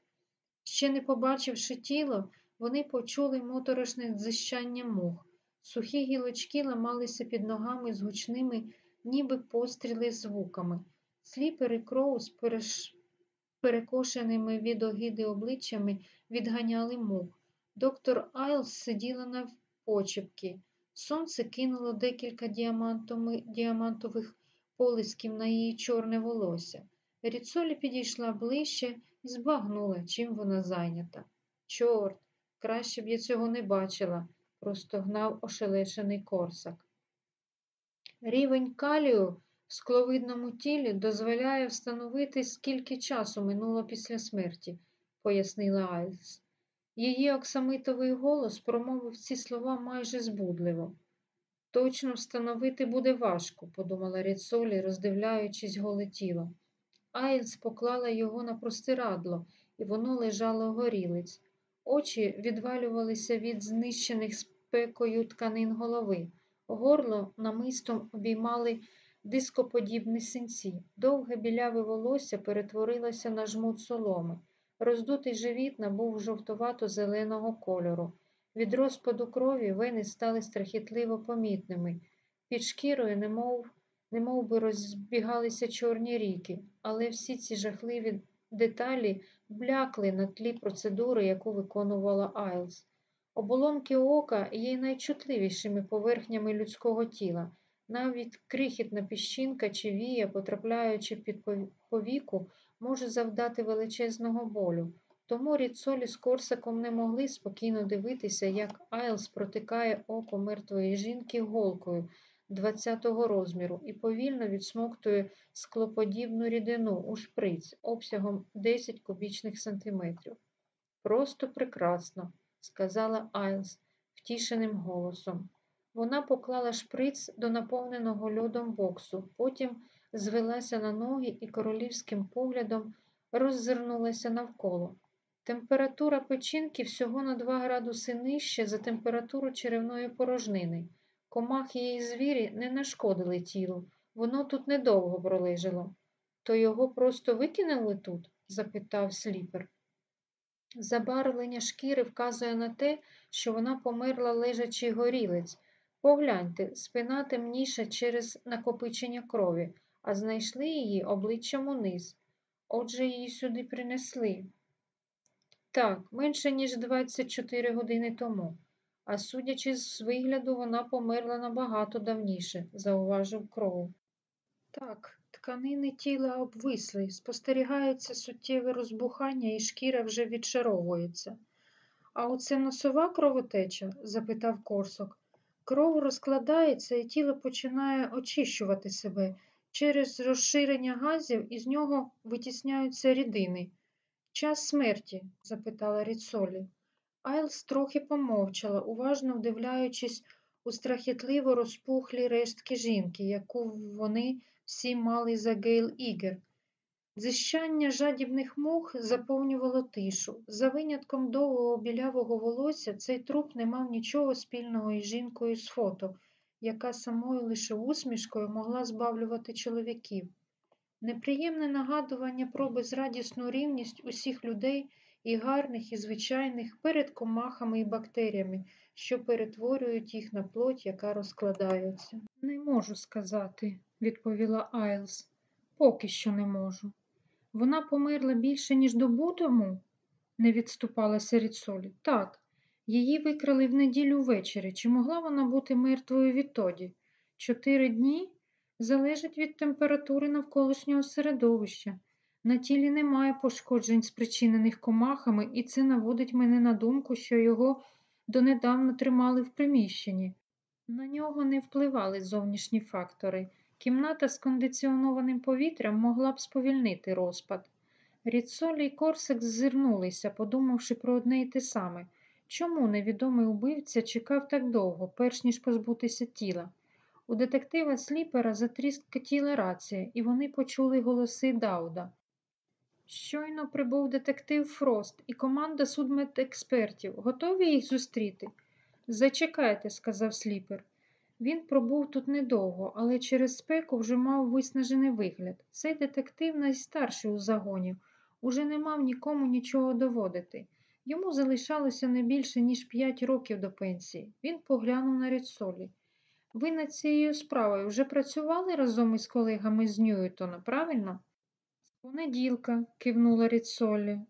Ще не побачивши тіло, вони почули моторошне дзищання мух. Сухі гілочки ламалися під ногами з гучними, ніби постріли звуками. Сліпер і кроу з переш... перекошеними від огиди обличчями відганяли мух. Доктор Айлс сиділа на почепки. Сонце кинуло декілька діамантових полисків на її чорне волосся. Ріцолі підійшла ближче і збагнула, чим вона зайнята. Чорт, краще б я цього не бачила, простогнав ошелешений корсак. Рівень калію скловидному тілі дозволяє встановити, скільки часу минуло після смерті, пояснила Айлс. Її оксамитовий голос промовив ці слова майже збудливо. Точно встановити буде важко, подумала Ріцолі, роздивляючись голе тіло. Айлс поклала його на простирадло, і воно лежало горілиць. Очі відвалювалися від знищених спекою тканин голови, горло намистом обіймали дископодібні синці, довге біляве волосся перетворилося на жмут соломи. Роздутий живіт набув жовтувато-зеленого кольору. Від розпаду крові вени стали страхітливо помітними. Під шкірою немов, немов би розбігалися чорні ріки, але всі ці жахливі деталі блякли на тлі процедури, яку виконувала Айлс. Оболонки ока є найчутливішими поверхнями людського тіла. Навіть крихітна піщинка чи вія, потрапляючи під повіку, може завдати величезного болю. Тому Ріцолі з Корсаком не могли спокійно дивитися, як Айлс протикає око мертвої жінки голкою 20-го розміру і повільно відсмоктує склоподібну рідину у шприць обсягом 10 кубічних сантиметрів. Просто прекрасно, сказала Айлс втішеним голосом. Вона поклала шприц до наповненого льодом боксу, потім звелася на ноги і королівським поглядом роззирнулася навколо. Температура печінки всього на 2 градуси нижче за температуру черевної порожнини. Комахи і звірі не нашкодили тілу, воно тут недовго пролежало. То його просто викинули тут? запитав сліпер. Забарвлення шкіри вказує на те, що вона померла лежачий горілець. Погляньте, спина темніша через накопичення крові, а знайшли її обличчям униз. Отже, її сюди принесли. Так, менше, ніж 24 години тому. А судячи з вигляду, вона померла набагато давніше, зауважив Кроу. Так, тканини тіла обвисли, спостерігається суттєве розбухання і шкіра вже відшаровується. А оце носова кровотеча? запитав Корсок. Кров розкладається і тіло починає очищувати себе. Через розширення газів із нього витісняються рідини. Час смерті? запитала Ріцолі. Айлс трохи помовчала, уважно вдивляючись у страхітливо розпухлі рештки жінки, яку вони всі мали за Гейл Ігер. Зищання жадібних мух заповнювало тишу. За винятком довгого білявого волосся цей труп не мав нічого спільного із жінкою з фото, яка самою лише усмішкою могла збавлювати чоловіків. Неприємне нагадування про безрадісну рівність усіх людей і гарних, і звичайних перед комахами і бактеріями, що перетворюють їх на плоть, яка розкладається. Не можу сказати, відповіла Айлс. Поки що не можу. Вона померла більше, ніж добу тому, не відступалася Ріцолі. Так, її викрали в неділю ввечері. Чи могла вона бути мертвою відтоді? Чотири дні залежить від температури навколишнього середовища. На тілі немає пошкоджень, спричинених комахами, і це наводить мене на думку, що його донедавна тримали в приміщенні. На нього не впливали зовнішні фактори. Кімната з кондиціонованим повітрям могла б сповільнити розпад. Ріцолі й Корсик ззирнулися, подумавши про одне й те саме. Чому невідомий убивця чекав так довго, перш ніж позбутися тіла? У детектива Сліпера затріскотіла рація, і вони почули голос Дауда. Щойно прибув детектив Фрост і команда судмедекспертів. Готові їх зустріти? Зачекайте, сказав Сліпер. Він пробув тут недовго, але через спеку вже мав виснажений вигляд. Цей детектив найстарший у загоні, уже не мав нікому нічого доводити. Йому залишалося не більше, ніж п'ять років до пенсії. Він поглянув на Рідсолі. Ви над цією справою вже працювали разом із колегами з Ньюітона, правильно? Понеділка, кивнула Рідсолі.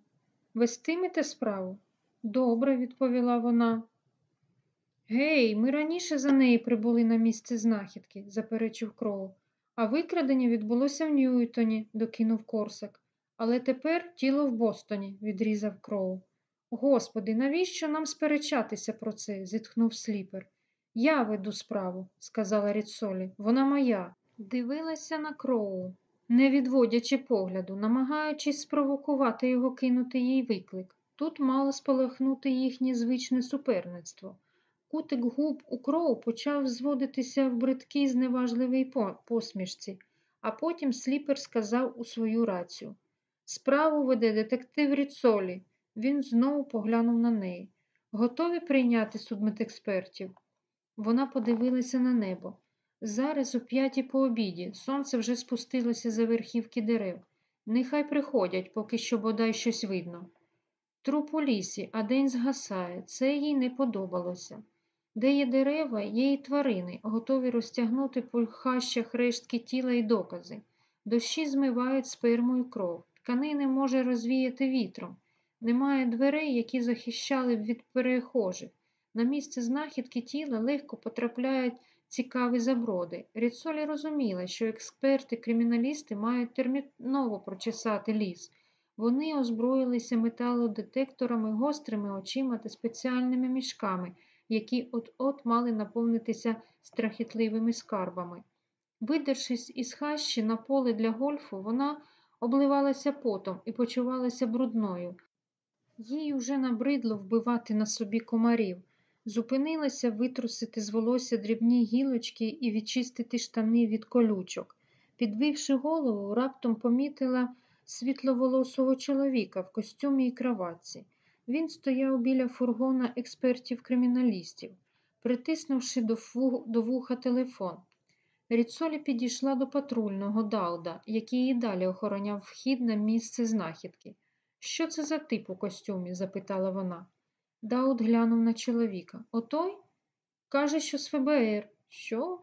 Вестимете справу? Добре, відповіла вона. Гей, ми раніше за неї прибули на місце знахідки, заперечив Кроу. А викрадення відбулося в Ньюітоні, докинув Корсак. Але тепер тіло в Бостоні, відрізав Кроу. Господи, навіщо нам сперечатися про це? зітхнув сліпер. Я веду справу, сказала Ріцолі. Вона моя. Дивилася на Кроу, не відводячи погляду, намагаючись спровокувати його кинути їй виклик. Тут мало спалахнути їхнє звичне суперництво. Кутик губ у Кроу почав зводитися в бридкій зневажливій посмішці, а потім сліпер сказав у свою рацію. Справу веде детектив Ріцолі. Він знову поглянув на неї. Готові прийняти судмедекспертів? Вона подивилася на небо. Зараз о п'ятій по обіді. Сонце вже спустилося за верхівки дерев. Нехай приходять, поки що бодай щось видно. Труп у лісі, а день згасає. Це їй не подобалося. Де є дерева, є і тварини, готові розтягнути по хащах рештки тіла і докази. Дощі змивають сперму кров. Тканини може розвіяти вітром. Немає дверей, які захищали б від перехожих. На місце знахідки тіла легко потрапляють цікаві заброди. Ріцолі розуміла, що експерти-криміналісти мають терміново прочесати ліс. Вони озброїлися металодетекторами, гострими очима та спеціальними мішками, які от-от мали наповнитися страхітливими скарбами. Видершись із хащі на поле для гольфу, вона обливалася потом і почувалася брудною. Їй уже набридло вбивати на собі комарів. Зупинилася витрусити з волосся дрібні гілочки і відчистити штани від колючок. Підвівши голову, раптом помітила світловолосого чоловіка в костюмі і краватці. Він стояв біля фургона експертів-криміналістів, притиснувши до, вуха телефон. Ріцолі підійшла до патрульного Дауда, який і далі охороняв вхід на місце знахідки. Що це за тип у костюмі? запитала вона. Дауд глянув на чоловіка. Отой? Каже, що з ФБР. Що?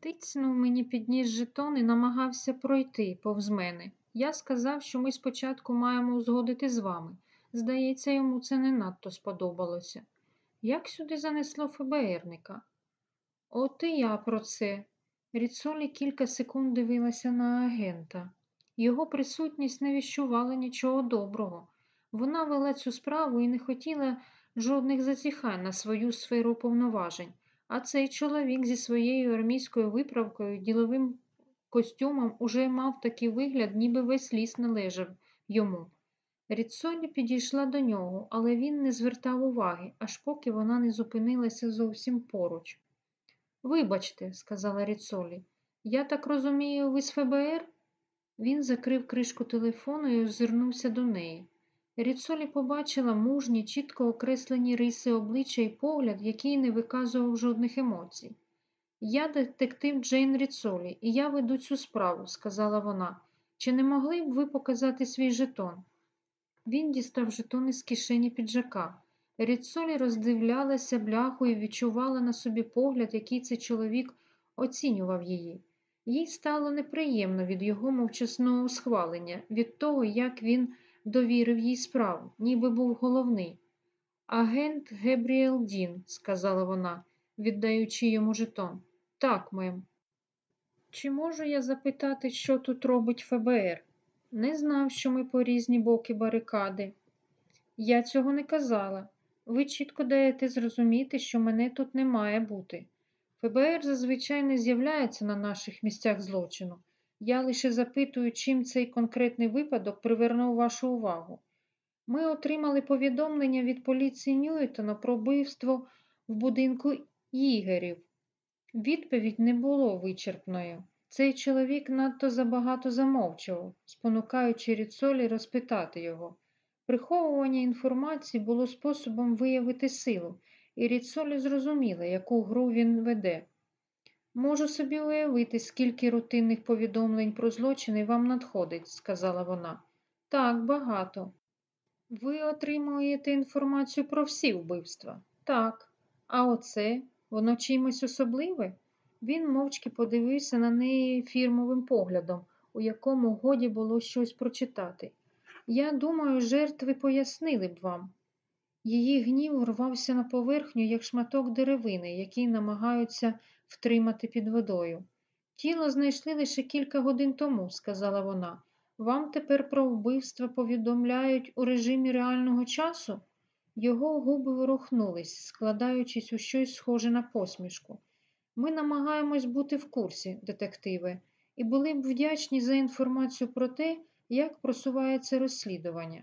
Тицнув мені підніс жетон і намагався пройти повз мене. Я сказав, що ми спочатку маємо узгодити з вами. Здається, йому це не надто сподобалося. Як сюди занесло ФБРника? От і я про це. Ріцолі кілька секунд дивилася на агента. Його присутність не віщувала нічого доброго. Вона вела цю справу і не хотіла жодних зазіхань на свою сферу повноважень, а цей чоловік зі своєю армійською виправкою, діловим костюмом уже мав такий вигляд, ніби весь ліс належав йому. Ріцолі підійшла до нього, але він не звертав уваги, аж поки вона не зупинилася зовсім поруч. Вибачте, сказала Ріцолі, я так розумію, ви з ФБР? Він закрив кришку телефону і озирнувся до неї. Ріцолі побачила мужні, чітко окреслені риси обличчя і погляд, який не виказував жодних емоцій. Я детектив Джейн Ріцолі, і я веду цю справу, сказала вона. Чи не могли б ви показати свій жетон? Він дістав жетон із кишені піджака. Ріцолі роздивлялася бляху і відчувала на собі погляд, який цей чоловік оцінював її. Їй стало неприємно від його мовчасного схвалення, від того, як він довірив їй справу, ніби був головний. Агент Гебріел Дін, сказала вона, віддаючи йому жетон. Так, мем. Чи можу я запитати, що тут робить ФБР? Не знав, що ми по різні боки барикади. Я цього не казала. Ви чітко даєте зрозуміти, що мене тут не має бути. ФБР зазвичай не з'являється на наших місцях злочину. Я лише запитую, чим цей конкретний випадок привернув вашу увагу. Ми отримали повідомлення від поліції Ньюітона про вбивство в будинку Ігерів. Відповідь не було вичерпною. Цей чоловік надто забагато замовчував, спонукаючи Ріцолі розпитати його. Приховування інформації було способом виявити силу, і Ріцолі зрозуміла, яку гру він веде. Можу собі уявити, скільки рутинних повідомлень про злочини вам надходить, сказала вона. Так, багато. Ви отримуєте інформацію про всі вбивства? Так. А оце воно чимось особливе? Він мовчки подивився на неї фірмовим поглядом, у якому годі було щось прочитати. Я думаю, жертви пояснили б вам. Її гнів рвався на поверхню, як шматок деревини, який намагаються втримати під водою. Тіло знайшли лише кілька годин тому, сказала вона. Вам тепер про вбивство повідомляють у режимі реального часу? Його губи ворухнулись, складаючись у щось схоже на посмішку. Ми намагаємось бути в курсі, детективи, і були б вдячні за інформацію про те, як просувається розслідування.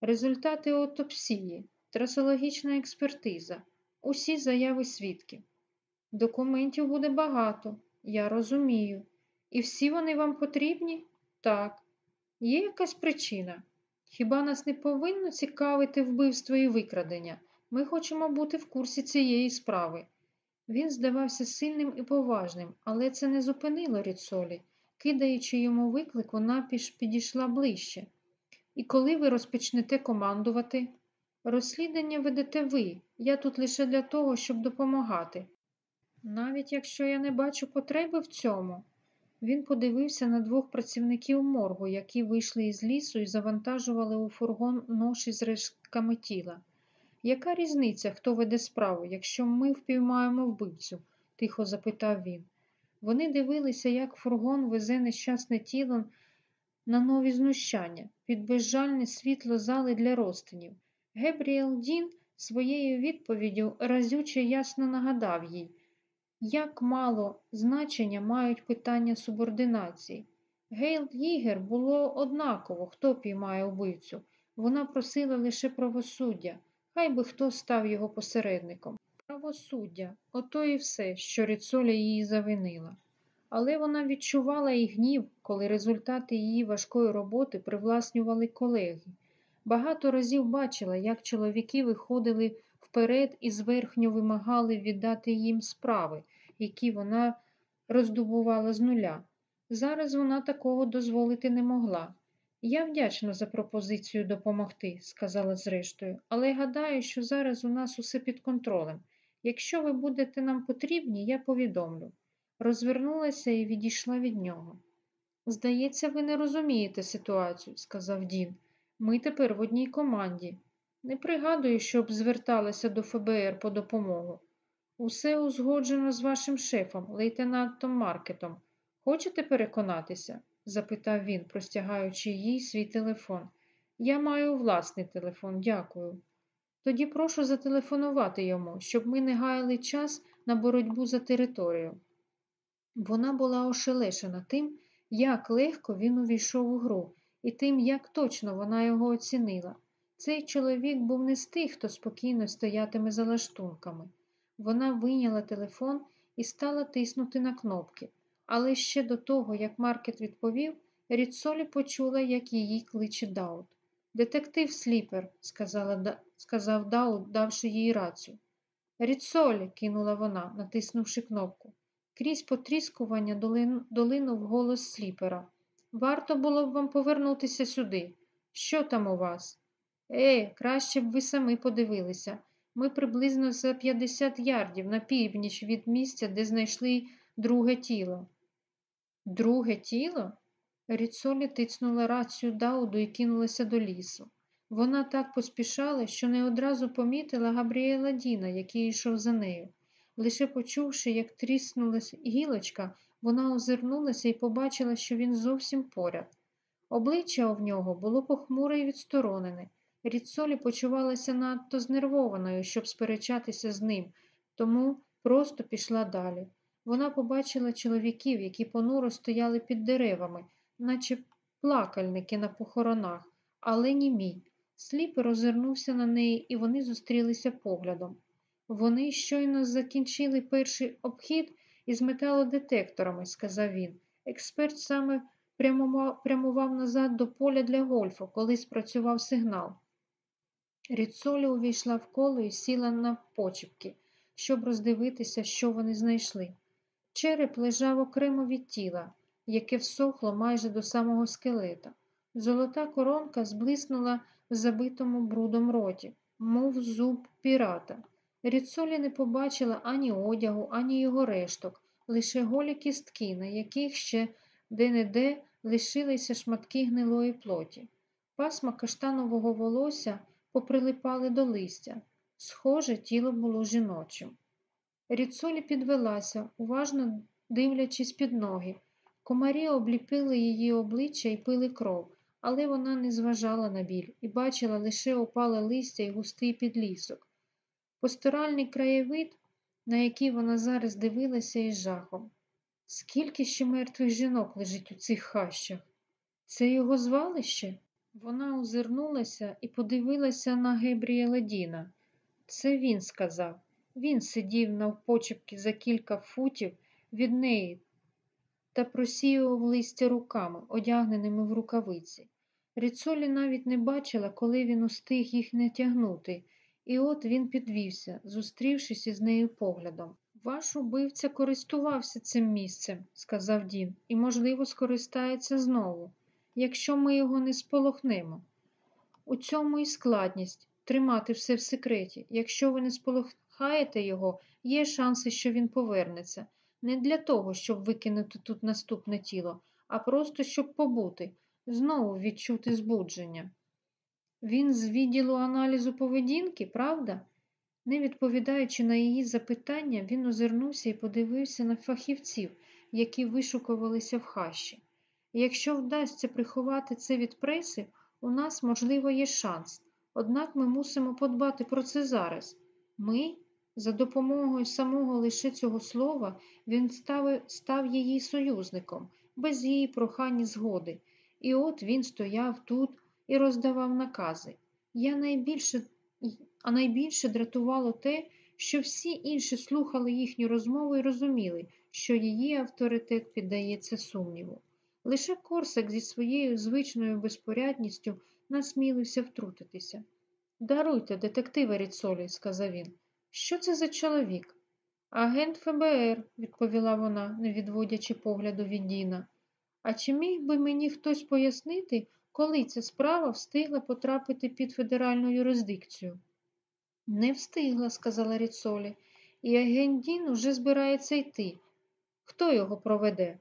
Результати отопсії, трасологічна експертиза, усі заяви свідків. Документів буде багато, я розумію. І всі вони вам потрібні? Так. Є якась причина? Хіба нас не повинно цікавити вбивство і викрадення? Ми хочемо бути в курсі цієї справи. Він здавався сильним і поважним, але це не зупинило Ріцолі. Кидаючи йому виклик, вона піш підійшла ближче. І коли ви розпочнете командувати? Розслідування ведете ви. Я тут лише для того, щоб допомагати. Навіть якщо я не бачу потреби в цьому. Він подивився на двох працівників моргу, які вийшли із лісу і завантажували у фургон ноші з рештками тіла. Яка різниця, хто веде справу, якщо ми впіймаємо вбивцю? тихо запитав він. Вони дивилися, як фургон везе нещасне тіло на нові знущання, під безжальне світло зали для розтинів. Гебріел Дін своєю відповіддю разюче ясно нагадав їй, як мало значення мають питання субординації. Гейл Їгер було однаково, хто піймає вбивцю. Вона просила лише правосуддя, хай би хто став його посередником. Правосуддя ото і все, що Ріцоля її завинила. Але вона відчувала і гнів, коли результати її важкої роботи привласнювали колеги. Багато разів бачила, як чоловіки виходили вперед і зверхньо вимагали віддати їм справи, які вона роздобувала з нуля. Зараз вона такого дозволити не могла. Я вдячна за пропозицію допомогти, сказала зрештою, але гадаю, що зараз у нас усе під контролем. Якщо ви будете нам потрібні, я повідомлю. Розвернулася і відійшла від нього. Здається, ви не розумієте ситуацію, сказав Дін. Ми тепер в одній команді. Не пригадую, щоб зверталися до ФБР по допомогу. Усе узгоджено з вашим шефом, лейтенантом Маркетом. Хочете переконатися? Запитав він, простягаючи їй свій телефон. Я маю власний телефон, дякую. Тоді прошу зателефонувати йому, щоб ми не гаяли час на боротьбу за територію. Вона була ошелешена тим, як легко він увійшов у гру, і тим, як точно вона його оцінила. Цей чоловік був не з тих, хто спокійно стоятиме за лаштунками. Вона вийняла телефон і стала тиснути на кнопки. Але ще до того, як Маркет відповів, Ріцолі почула, як її кличе Даут. Детектив сліпер, сказав Даут, давши їй рацію. Ріцолі, кинула вона, натиснувши кнопку. Крізь потріскування долин, долинув голос сліпера. Варто було б вам повернутися сюди. Що там у вас? Е, краще б ви самі подивилися. Ми приблизно за 50 ярдів на північ від місця, де знайшли друге тіло. Друге тіло? Ріцолі тицнула рацію Дауду і кинулася до лісу. Вона так поспішала, що не одразу помітила Габріела Діна, який йшов за нею. Лише почувши, як тріснулась гілочка, вона озирнулася і побачила, що він зовсім поряд. Обличчя в нього було похмуре і відсторонене. Ріцолі почувалася надто знервованою, щоб сперечатися з ним, тому просто пішла далі. Вона побачила чоловіків, які понуро стояли під деревами, наче плакальники на похоронах, але ні мій. Сліпер озирнувся на неї, і вони зустрілися поглядом. Вони щойно закінчили перший обхід із металодетекторами, сказав він. Експерт саме прямував назад до поля для гольфу, коли спрацював сигнал. Ріцолі увійшла в коло і сіла на почіпки, щоб роздивитися, що вони знайшли. Череп лежав окремо від тіла, яке всохло майже до самого скелета. Золота коронка зблиснула в забитому брудом роті, мов зуб пірата. Ріцолі не побачила ані одягу, ані його решток, лише голі кістки, на яких ще де-не-де лишилися шматки гнилої плоті. Пасма каштанового волосся поприлипали до листя. Схоже, тіло було жіночим. Ріцолі підвелася, уважно дивлячись під ноги. Комарі обліпили її обличчя і пили кров, але вона не зважала на біль і бачила лише опале листя і густий підлісок. Постиральний краєвид, на який вона зараз дивилася із жахом. Скільки ще мертвих жінок лежить у цих хащах? Це його звалище? Вона озирнулася і подивилася на Гебріела Діна. Це він сказав. Він сидів навпочепки за кілька футів від неї та просіював листя руками, одягненими в рукавиці. Ріцолі навіть не бачила, коли він устиг їх не тягнути, і от він підвівся, зустрівшись із нею поглядом. Ваш убивця користувався цим місцем, сказав Дін, і, можливо, скористається знову, якщо ми його не сполохнемо. У цьому і складність тримати все в секреті. Якщо ви не сполохаєте його, є шанси, що він повернеться. Не для того, щоб викинути тут наступне тіло, а просто щоб побути, знову відчути збудження. Він з відділу аналізу поведінки, правда? Не відповідаючи на її запитання, він озирнувся і подивився на фахівців, які вишукувалися в хащі. Якщо вдасться приховати це від преси, у нас, можливо, є шанс. Однак ми мусимо подбати про це зараз. Ми, за допомогою самого лише цього слова, він став, її союзником, без її прохання згоди. І от він стояв тут і роздавав накази. Я найбільше, А найбільше дратувало те, що всі інші слухали їхню розмову і розуміли, що її авторитет піддається сумніву. Лише Корсак зі своєю звичною безпорядністю насмілився втрутитися. Даруйте, детективе Ріцолі, сказав він. Що це за чоловік? Агент ФБР, відповіла вона, не відводячи погляду від Діна. А чи міг би мені хтось пояснити, коли ця справа встигла потрапити під федеральну юрисдикцію? Не встигла, сказала Ріцолі, і агент Дін уже збирається йти. Хто його проведе?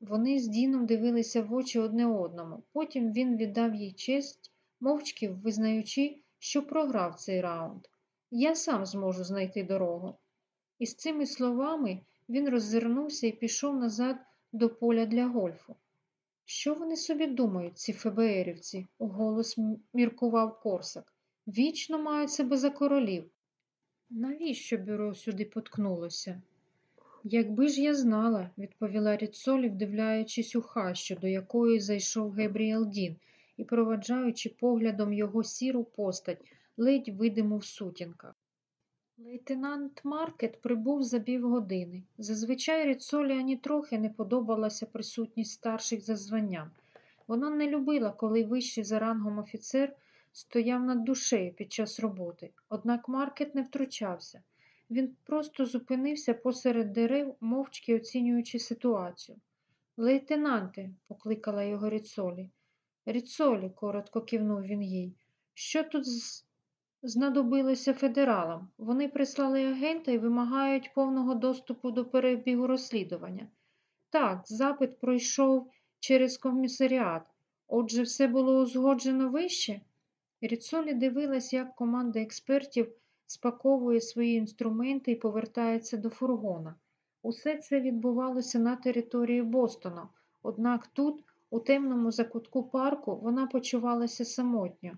Вони з Діном дивилися в очі одне одному. Потім він віддав їй честь, мовчки визнаючи, що програв цей раунд. Я сам зможу знайти дорогу. І з цими словами він роззирнувся і пішов назад до поля для гольфу. Що вони собі думають, ці ФБРівці? уголос міркував Корсак. Вічно мають себе за королів. Навіщо бюро сюди поткнулося? Якби ж я знала, відповіла Ріцолі, вдивляючись у хащу, до якої зайшов Гебріел Дін і проваджаючи поглядом його сіру постать, ледь видиму в сутінках. Лейтенант Маркет прибув за півгодини. Зазвичай Ріцолі ані трохи не подобалася присутність старших за званням. Вона не любила, коли вищий за рангом офіцер стояв над душею під час роботи, однак Маркет не втручався. Він просто зупинився посеред дерев, мовчки оцінюючи ситуацію. Лейтенанте, покликала його Ріцолі. Ріцолі, коротко кивнув він їй. Що тут з... знадобилося федералам? Вони прислали агента і вимагають повного доступу до перебігу розслідування. Так, запит пройшов через комісаріат. Отже, все було узгоджено вище. Ріцолі дивилась, як команда експертів спаковує свої інструменти і повертається до фургона. Усе це відбувалося на території Бостона, однак тут, у темному закутку парку, вона почувалася самотньо,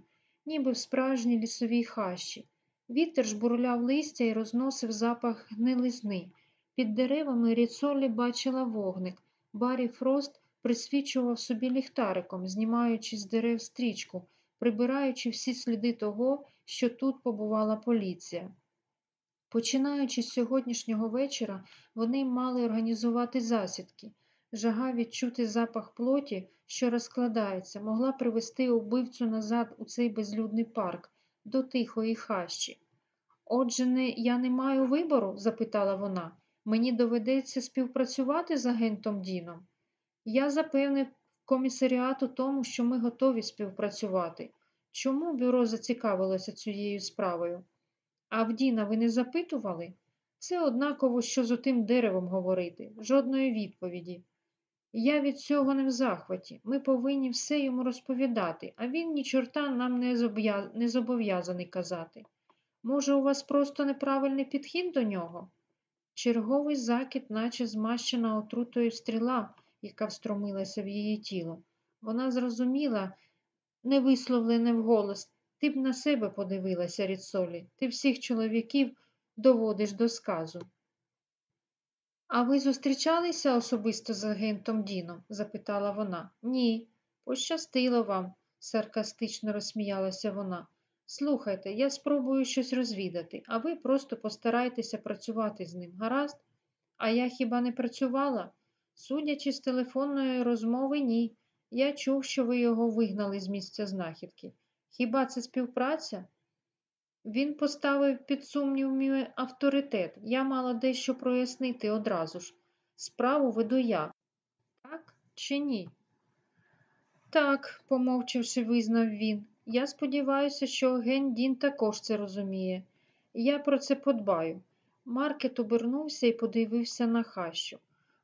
ніби в справжній лісовій хащі. Вітер жбурляв листя і розносив запах гнилизни. Під деревами Ріцолі бачила вогник. Барі Фрост присвічував собі ліхтариком, знімаючи з дерев стрічку, прибираючи всі сліди того, що тут побувала поліція. Починаючи з сьогоднішнього вечора, вони мали організувати засідки. Жага відчути запах плоті, що розкладається, могла привести убивцю назад у цей безлюдний парк, до тихої хащі. Отже, не, я не маю вибору? запитала вона. Мені доведеться співпрацювати з агентом Діном. Я запевнив комісаріат у тому, що ми готові співпрацювати. Чому бюро зацікавилося цією справою? А в Діна ви не запитували? Це однаково, що з отим деревом говорити, жодної відповіді. Я від цього не в захваті. Ми повинні все йому розповідати, а він ні чорта нам не зобов'язаний казати. Може, у вас просто неправильний підхід до нього? Черговий закид, наче змащена отрутою стріла, яка встромилася в її тіло. Вона зрозуміла, невисловлене вголос, ти б на себе подивилася, Ріцолі, ти всіх чоловіків доводиш до сказу. А ви зустрічалися особисто з агентом Діном? запитала вона. Ні, пощастило вам, саркастично розсміялася вона. Слухайте, я спробую щось розвідати, а ви просто постарайтеся працювати з ним, гаразд? А я хіба не працювала? Судячи з телефонної розмови, ні. Я чув, що ви його вигнали з місця знахідки. Хіба це співпраця? Він поставив під сумнів мій авторитет. Я мала дещо прояснити одразу ж. Справу веду я. Так чи ні? Так, помовчавши, визнав він. Я сподіваюся, що Ген Дін також це розуміє. Я про це подбаю. Маркет обернувся і подивився на хащу.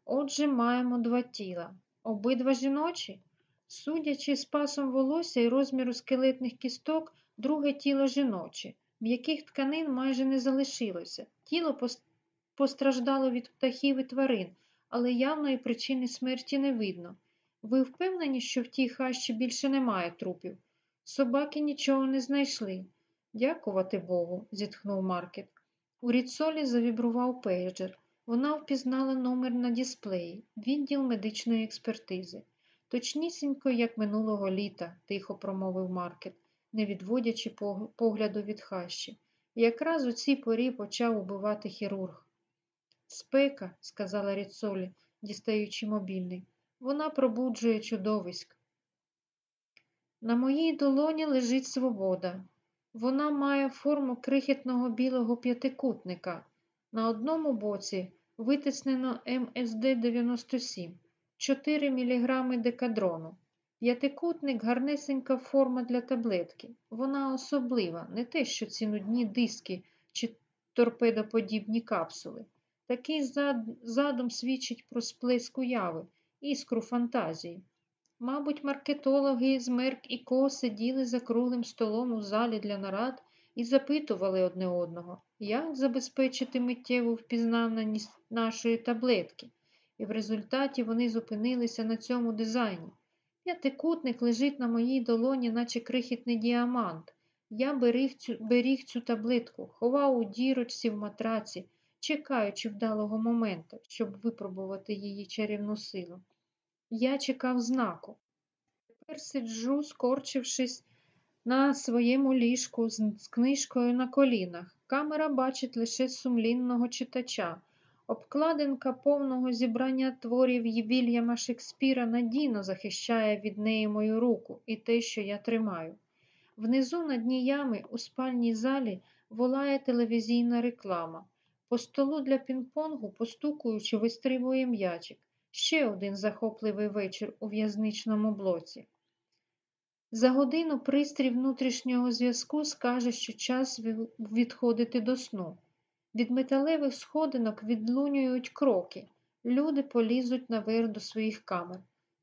Отже, маємо два тіла. Обидва жіночі? Судячи з пасом волосся і розміру скелетних кісток, друге тіло жіноче, м'яких тканин майже не залишилося. Тіло постраждало від птахів і тварин, але явної причини смерті не видно. Ви впевнені, що в тій хащі більше немає трупів? Собаки нічого не знайшли. Дякувати Богу, зітхнув Маркет. У рідсолі завібрував пейджер. Вона впізнала номер на дисплеї, відділ медичної експертизи. Точнісінько, як минулого літа, тихо промовив Маркет, не відводячи погляду від хащі. Якраз у цій порі почав убивати хірург. Спека, сказала Ріцолі, дістаючи мобільний, вона пробуджує чудовиськ. На моїй долоні лежить свобода. Вона має форму крихітного білого п'ятикутника. На одному боці витиснено МСД-97, 4 мг декадрону. П'ятикутник гарнесенька форма для таблетки. Вона особлива, не те, що ці нудні диски чи торпедоподібні капсули. Такий задум свідчить про сплеск уяви, іскру фантазії. Мабуть, маркетологи з Мерк і Ко сиділи за круглим столом у залі для нарад і запитували одне одного, як забезпечити миттєву впізнаваність нашої таблетки. І в результаті вони зупинилися на цьому дизайні. П'ятикутник лежить на моїй долоні, наче крихітний діамант. Я беріг цю, беріг цю таблетку, ховав у дірочці в матраці, чекаючи вдалого моменту, щоб випробувати її чарівну силу. Я чекав знаку. Тепер сиджу, скорчившись на своєму ліжку з книжкою на колінах. Камера бачить лише сумлінного читача. Обкладинка повного зібрання творів Вільяма Шекспіра надійно захищає від неї мою руку і те, що я тримаю. Внизу над ями у спальній залі волає телевізійна реклама. По столу для пінг-понгу, постукуючи, вистрибує м'ячик. Ще один захопливий вечір у в'язничному блоці. За годину пристрій внутрішнього зв'язку скаже, що час відходити до сну. Від металевих сходинок відлунюють кроки. Люди полізуть наверх до своїх камер.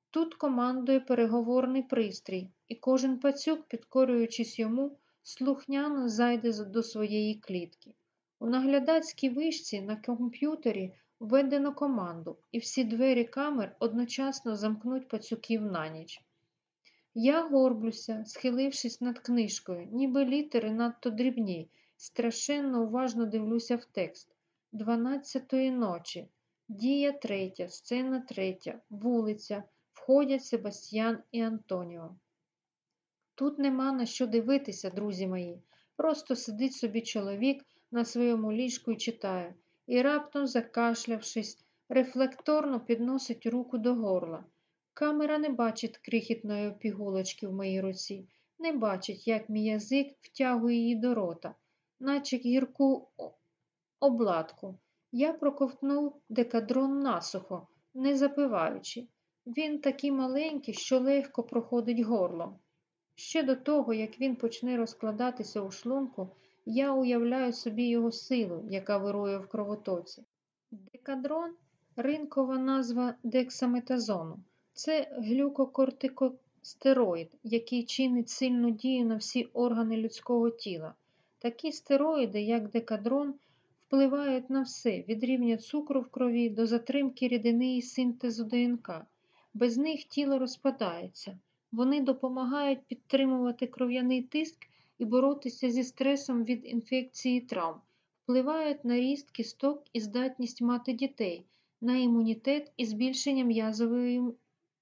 Тут командує переговорний пристрій, і кожен пацюк, підкорюючись йому, слухняно зайде до своєї клітки. У наглядацькій вишці на комп'ютері введено команду, і всі двері камер одночасно замкнуть пацюків на ніч. Я горблюся, схилившись над книжкою, ніби літери надто дрібні, страшенно уважно дивлюся в текст. Дванадцятої ночі. Дія третя, сцена третя, вулиця, входять Себастьян і Антоніо. Тут нема на що дивитися, друзі мої. Просто сидить собі чоловік на своєму ліжку і читає, і раптом, закашлявшись, рефлекторно підносить руку до горла. Камера не бачить крихітної пігулочки в моїй руці, не бачить, як мій язик втягує її до рота, наче гірку обладку. Я проковтнув декадрон насухо, не запиваючи. Він такий маленький, що легко проходить горлом. Ще до того, як він почне розкладатися у шлунку, я уявляю собі його силу, яка вирує в кровотоці. Декадрон ринкова назва дексаметазону. Це глюкокортикостероїд, який чинить сильну дію на всі органи людського тіла. Такі стероїди, як декадрон, впливають на все від рівня цукру в крові до затримки рідини і синтезу ДНК. Без них тіло розпадається. Вони допомагають підтримувати кров'яний тиск і боротися зі стресом від інфекції і травм, впливають на ріст кісток і здатність мати дітей, на імунітет і збільшення м'язової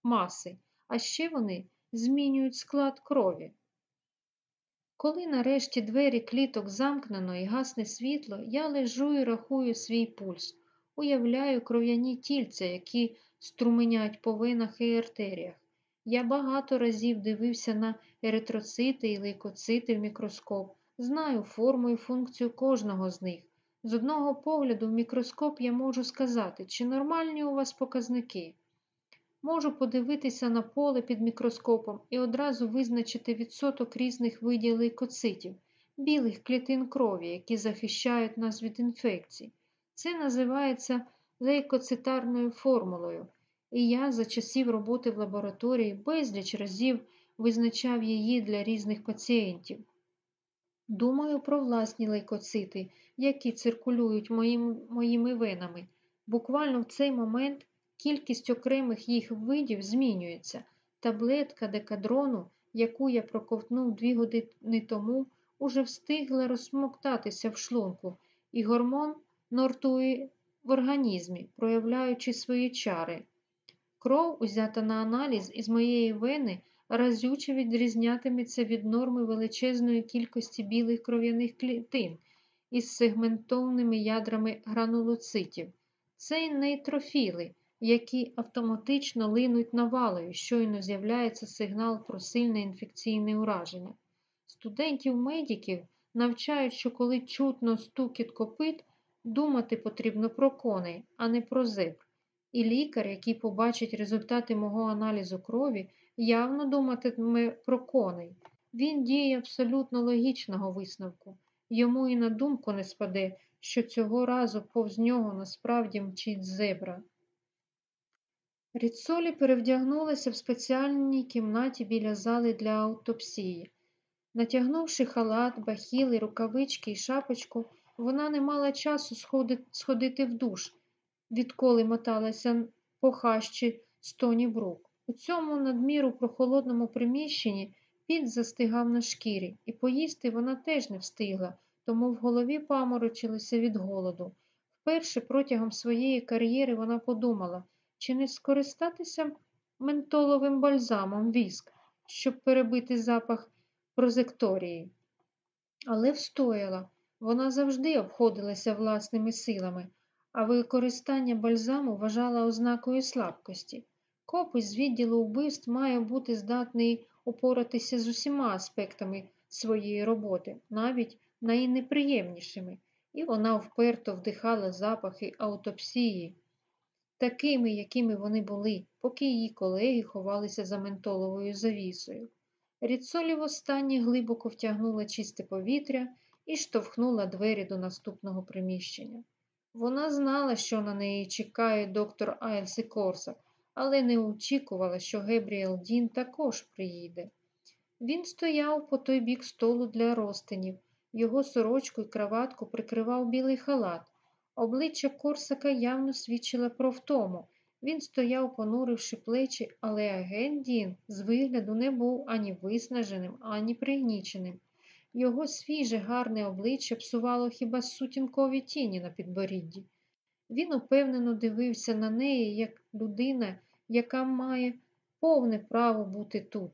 маси, а ще вони змінюють склад крові. Коли нарешті двері кліток замкнено і гасне світло, я лежу і рахую свій пульс, уявляю кров'яні тільця, які струменять по винах і артеріях. Я багато разів дивився на еритроцити і лейкоцити в мікроскоп, знаю форму і функцію кожного з них. З одного погляду в мікроскоп я можу сказати, чи нормальні у вас показники. Можу подивитися на поле під мікроскопом і одразу визначити відсоток різних видів лейкоцитів, білих клітин крові, які захищають нас від інфекцій. Це називається лейкоцитарною формулою, і я за часів роботи в лабораторії безліч разів визначав її для різних пацієнтів. Думаю про власні лейкоцити, які циркулюють моїм, моїми венами. Буквально в цей момент кількість окремих їх видів змінюється. Таблетка декадрону, яку я проковтнув дві години тому, уже встигла розсмоктатися в шлунку, і гормон нортує в організмі, проявляючи свої чари. Кров, узята на аналіз із моєї вени, разюче відрізнятиметься від норми величезної кількості білих кров'яних клітин із сегментовними ядрами гранулоцитів. Це нейтрофіли, які автоматично линуть навалою, щойно з'являється сигнал про сильне інфекційне ураження. Студентів-медиків навчають, що коли чутно стукіт копит, думати потрібно про коней, а не про зебр. І лікар, який побачить результати мого аналізу крові, явно думатиме про коней. Він діє абсолютно логічного висновку. Йому і на думку не спаде, що цього разу повз нього насправді мчить зебра. Ріцолі перевдягнулася в спеціальній кімнаті біля зали для аутопсії. Натягнувши халат, бахіли, рукавички і шапочку, вона не мала часу сходити в душ, відколи моталася по хащі Стоні Брук. У цьому надміру прохолодному приміщенні піт застигав на шкірі, і поїсти вона теж не встигла, тому в голові паморочилася від голоду. Вперше протягом своєї кар'єри вона подумала, чи не скористатися ментоловим бальзамом віск, щоб перебити запах прозекторії. Але встояла, вона завжди обходилася власними силами, а використання бальзаму вважала ознакою слабкості. Копис з відділу вбивств має бути здатний упоратися з усіма аспектами своєї роботи, навіть найнеприємнішими, і вона вперто вдихала запахи аутопсії, такими, якими вони були, поки її колеги ховалися за ментоловою завісою. Ріцолі востаннє глибоко втягнула чисте повітря і штовхнула двері до наступного приміщення. Вона знала, що на неї чекає доктор Айлс і Корсак, але не очікувала, що Гебріел Дін також приїде. Він стояв по той бік столу для розтинів, його сорочку і краватку прикривав білий халат. Обличчя Корсака явно свідчило про втому. Він стояв, понуривши плечі, але агент Дін з вигляду не був ані виснаженим, ані пригніченим. Його свіже, гарне обличчя псувало хіба сутінкові тіні на підборідді. Він упевнено дивився на неї як людина, яка має повне право бути тут.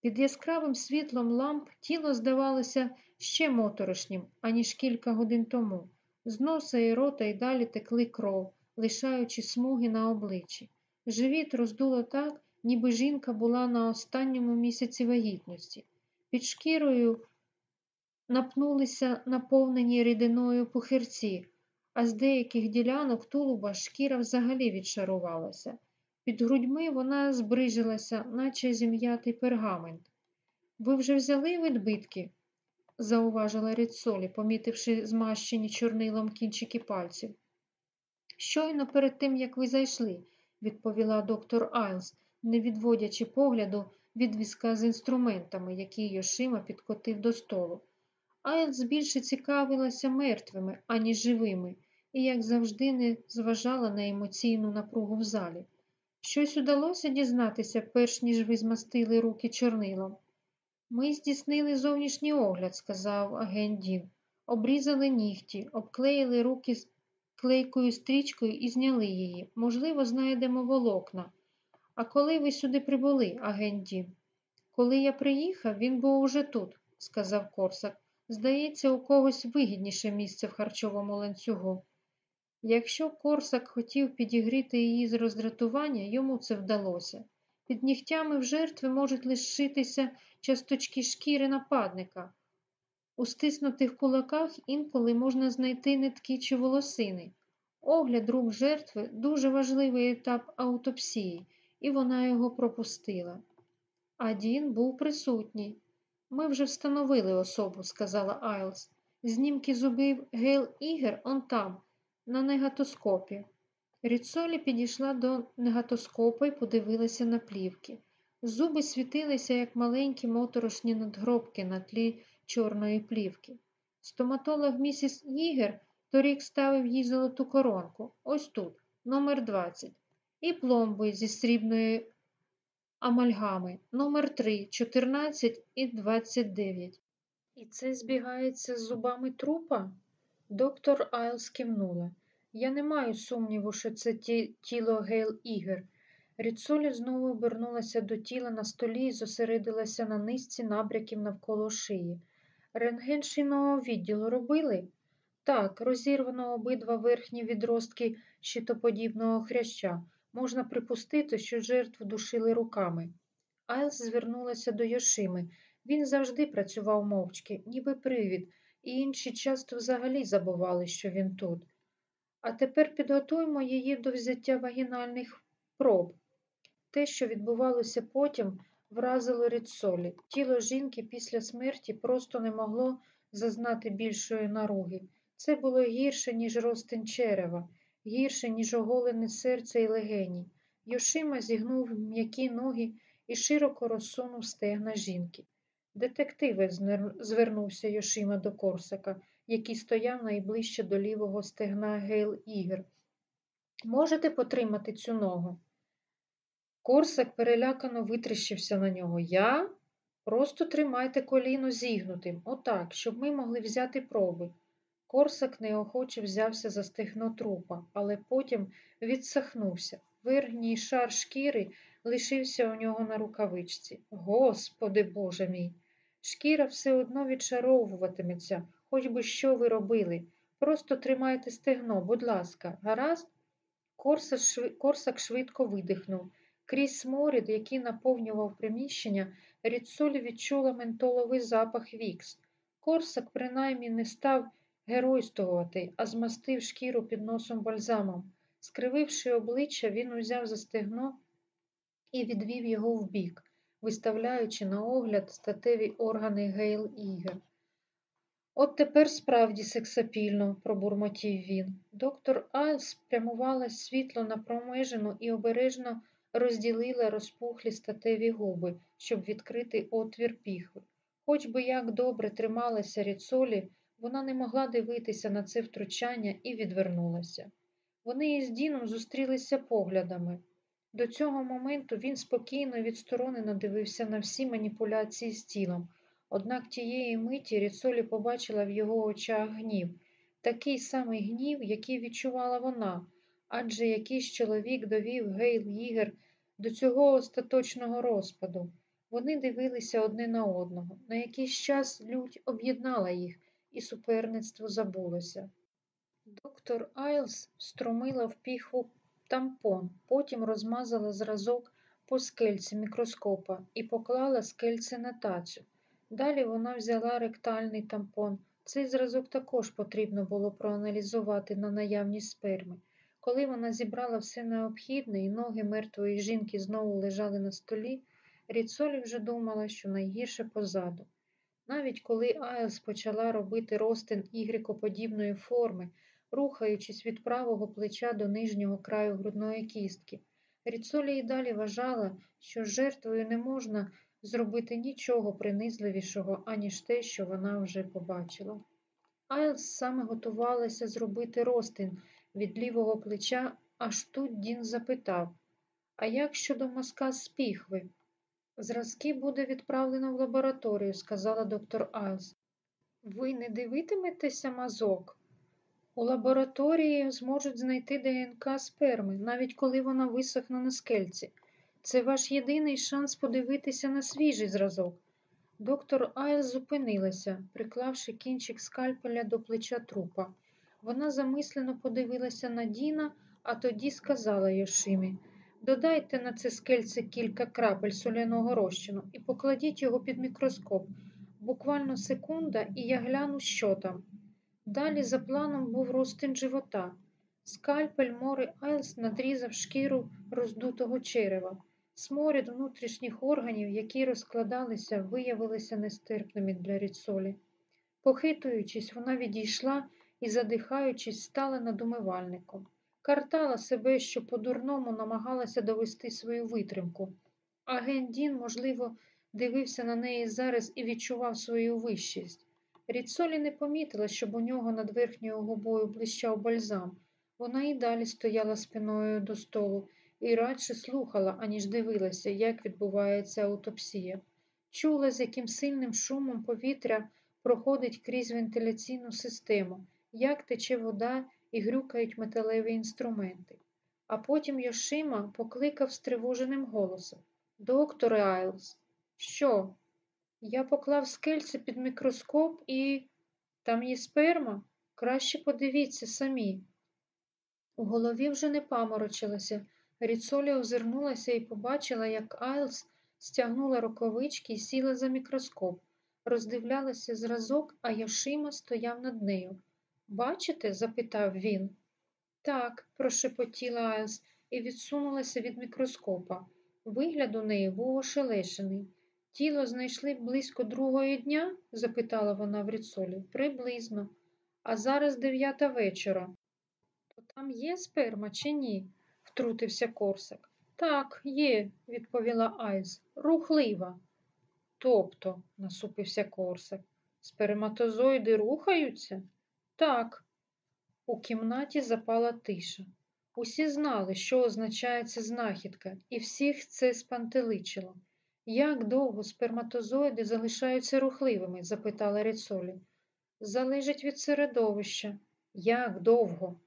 Під яскравим світлом ламп тіло здавалося ще моторошнім, аніж кілька годин тому. З носа і рота й далі текли кров, лишаючи смуги на обличчі. Живіт роздуло так, ніби жінка була на останньому місяці вагітності. Під шкірою напнулися наповнені рідиною пухирці, а з деяких ділянок тулуба шкіра взагалі відшарувалася. Під грудьми вона збрижилася, наче зім'ятий пергамент. Ви вже взяли відбитки? Зауважила Ріцолі, помітивши змащені чорнилом кінчики пальців. Щойно перед тим, як ви зайшли, відповіла доктор Айлс, не відводячи погляду від візка з інструментами, які Йошима підкотив до столу. Айлс більше цікавилася мертвими, аніж живими, і, як завжди, не зважала на емоційну напругу в залі. Щось удалося дізнатися, перш ніж ви змастили руки чорнилом. Ми здійснили зовнішній огляд, сказав агент Дін. Обрізали нігті, обклеїли руки клейкою стрічкою і зняли її. Можливо, знайдемо волокна. А коли ви сюди прибули, агент Дін? Коли я приїхав, він був уже тут, сказав Корсак. Здається, у когось вигідніше місце в харчовому ланцюгу. Якщо Корсак хотів підігріти її з роздратування, йому це вдалося. Під нігтями в жертви можуть лишитися часточки шкіри нападника. У стиснутих кулаках інколи можна знайти нитки чи волосини. Огляд рук жертви дуже важливий етап аутопсії, і вона його пропустила. А Дін був присутній. Ми вже встановили особу, сказала Айлс. Знімки зубів Гейл Ігер он там, на негатоскопі. Ріцолі підійшла до негатоскопа і подивилася на плівки. Зуби світилися, як маленькі моторошні надгробки на тлі чорної плівки. Стоматолог місіс Ігер торік ставив їй золоту коронку, ось тут, номер 20, і пломби зі срібної амальгами, номер 3, 14 і 29. І це збігається з зубами трупа? Доктор Айлс кивнула. Я не маю сумніву, що це ті, тіло Гейл Ігер. Ріцолі знову обернулася до тіла на столі і зосередилася на низці набряків навколо шиї. Рентген відділу робили? Так, розірвано обидва верхні відростки щитоподібного хряща. Можна припустити, що жертву душили руками. Айлс звернулася до Йошими. Він завжди працював мовчки, ніби привід, і інші часто взагалі забували, що він тут. А тепер підготуймо її до взяття вагінальних проб. Те, що відбувалося потім, вразило Ріцолі. Тіло жінки після смерті просто не могло зазнати більшої наруги. Це було гірше, ніж ростин черева, гірше, ніж оголене серце і легені. Йошима зігнув м'які ноги і широко розсунув стегна жінки. Детективе, звернувся Йошима до Корсака, який стояв найближче до лівого стегна Гейл Ігер. Можете потримати цю ногу? Корсак перелякано витріщився на нього. Я? Просто тримайте коліно зігнутим, отак, щоб ми могли взяти проби. Корсак неохоче взявся за стегно трупа, але потім відсахнувся. Верхній шар шкіри лишився у нього на рукавичці. Господи Боже мій! Шкіра все одно відшаровуватиметься, хоч би що ви робили. Просто тримайте стегно, будь ласка, гаразд? Корсак швидко видихнув. Крізь сморід, який наповнював приміщення, Ріцолі відчула ментоловий запах вікс. Корсак принаймні не став геройствувати, а змастив шкіру під носом бальзамом. Скрививши обличчя, він узяв за стегно і відвів його вбік, виставляючи на огляд статеві органи Гейл Ігер. От тепер справді сексапільно, пробурмотів він. Доктор Айлс спрямувала світло на промежину і обережно розділила розпухлі статеві губи, щоб відкрити отвір піхви. Хоч би як добре трималася ріцолі, вона не могла дивитися на це втручання і відвернулася. Вони із Діном зустрілися поглядами. До цього моменту він спокійно і відсторонено дивився на всі маніпуляції з тілом. Однак тієї миті Ріцолі побачила в його очах гнів, такий самий гнів, який відчувала вона, адже якийсь чоловік довів Гейл Їгер до цього остаточного розпаду. Вони дивилися одне на одного. На якийсь час лють об'єднала їх, і суперництво забулося. Доктор Айлс струмила в піхву тампон, потім розмазала зразок по скельці мікроскопа і поклала скельце на тацю. Далі вона взяла ректальний тампон. Цей зразок також потрібно було проаналізувати на наявність сперми. Коли вона зібрала все необхідне і ноги мертвої жінки знову лежали на столі, Ріцолі вже думала, що найгірше позаду. Навіть коли Айлс почала робити ростин ігрикоподібної форми, рухаючись від правого плеча до нижнього краю грудної кістки, Ріцолі й далі вважала, що жертвою не можна зробити нічого принизливішого, аніж те, що вона вже побачила. Айлс саме готувалася зробити розтин від лівого плеча, аж тут Дін запитав А як щодо мазка з піхви? Зразки буде відправлено в лабораторію, сказала доктор Айлс. Ви не дивитиметеся мазок? У лабораторії зможуть знайти ДНК сперми, навіть коли вона висохне на скельці. Це ваш єдиний шанс подивитися на свіжий зразок. Доктор Айлс зупинилася, приклавши кінчик скальпеля до плеча трупа. Вона замислено подивилася на Діна, а тоді сказала Йошимі Додайте на це скельце кілька крапель соляного розчину і покладіть його під мікроскоп. Буквально секунда, і я гляну, що там. Далі за планом був розтин живота. Скальпель Мори Айлс надрізав шкіру роздутого черева. Сморід внутрішніх органів, які розкладалися, виявилися нестерпними для ріцолі. Похитуючись, вона відійшла і, задихаючись, стала над умивальником. Картала себе, що по-дурному намагалася довести свою витримку. А Гендін, можливо, дивився на неї зараз і відчував свою вищість. Ріцолі не помітила, щоб у нього над верхньою губою блищав бальзам. Вона і далі стояла спиною до столу і радше слухала, аніж дивилася, як відбувається аутопсія. Чула, з яким сильним шумом повітря проходить крізь вентиляційну систему, як тече вода і грюкають металеві інструменти. А потім Йошима покликав стривоженим голосом Доктор Айлс, що? Я поклав скельце під мікроскоп і. Там є сперма? Краще подивіться самі. У голові вже не паморочилося. Ріцолі озирнулася і побачила, як Айлс стягнула рукавички і сіла за мікроскоп. Роздивлялася зразок, а Йошима стояв над нею. Бачите? запитав він. Так, прошепотіла Айлс і відсунулася від мікроскопа. Вигляд у неї був ошелешений. Тіло знайшли близько другої дня? запитала вона в Ріцолі. Приблизно. А зараз дев'ята вечора. То там є сперма чи ні? Втрутився Корсак. Так, є, відповіла Айз. Рухлива. Тобто, насупився Корсак, сперматозоїди рухаються? Так. У кімнаті запала тиша. Усі знали, що означає ця знахідка, і всіх це спантеличило. Як довго сперматозоїди залишаються рухливими? запитала Ріцолі. Залежить від середовища. Як довго?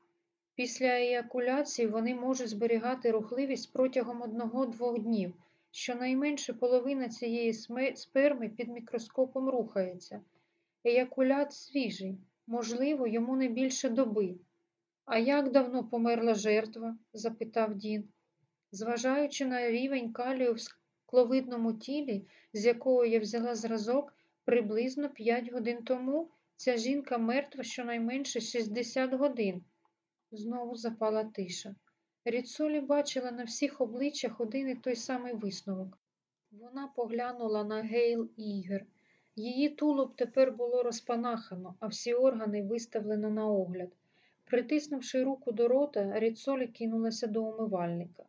Після еякуляції вони можуть зберігати рухливість протягом одного-двох днів. Щонайменше половина цієї сперми під мікроскопом рухається. Еякулят свіжий, можливо, йому не більше доби. А як давно померла жертва? запитав Дін. Зважаючи на рівень калію в скловидному тілі, з якого я взяла зразок, приблизно 5 годин тому ця жінка мертва щонайменше 60 годин. Знову запала тиша. Ріцолі бачила на всіх обличчях один і той самий висновок. Вона поглянула на Гейл Ігер. Її тулуб тепер було розпанахано, а всі органи виставлено на огляд. Притиснувши руку до рота, Ріцолі кинулася до умивальника.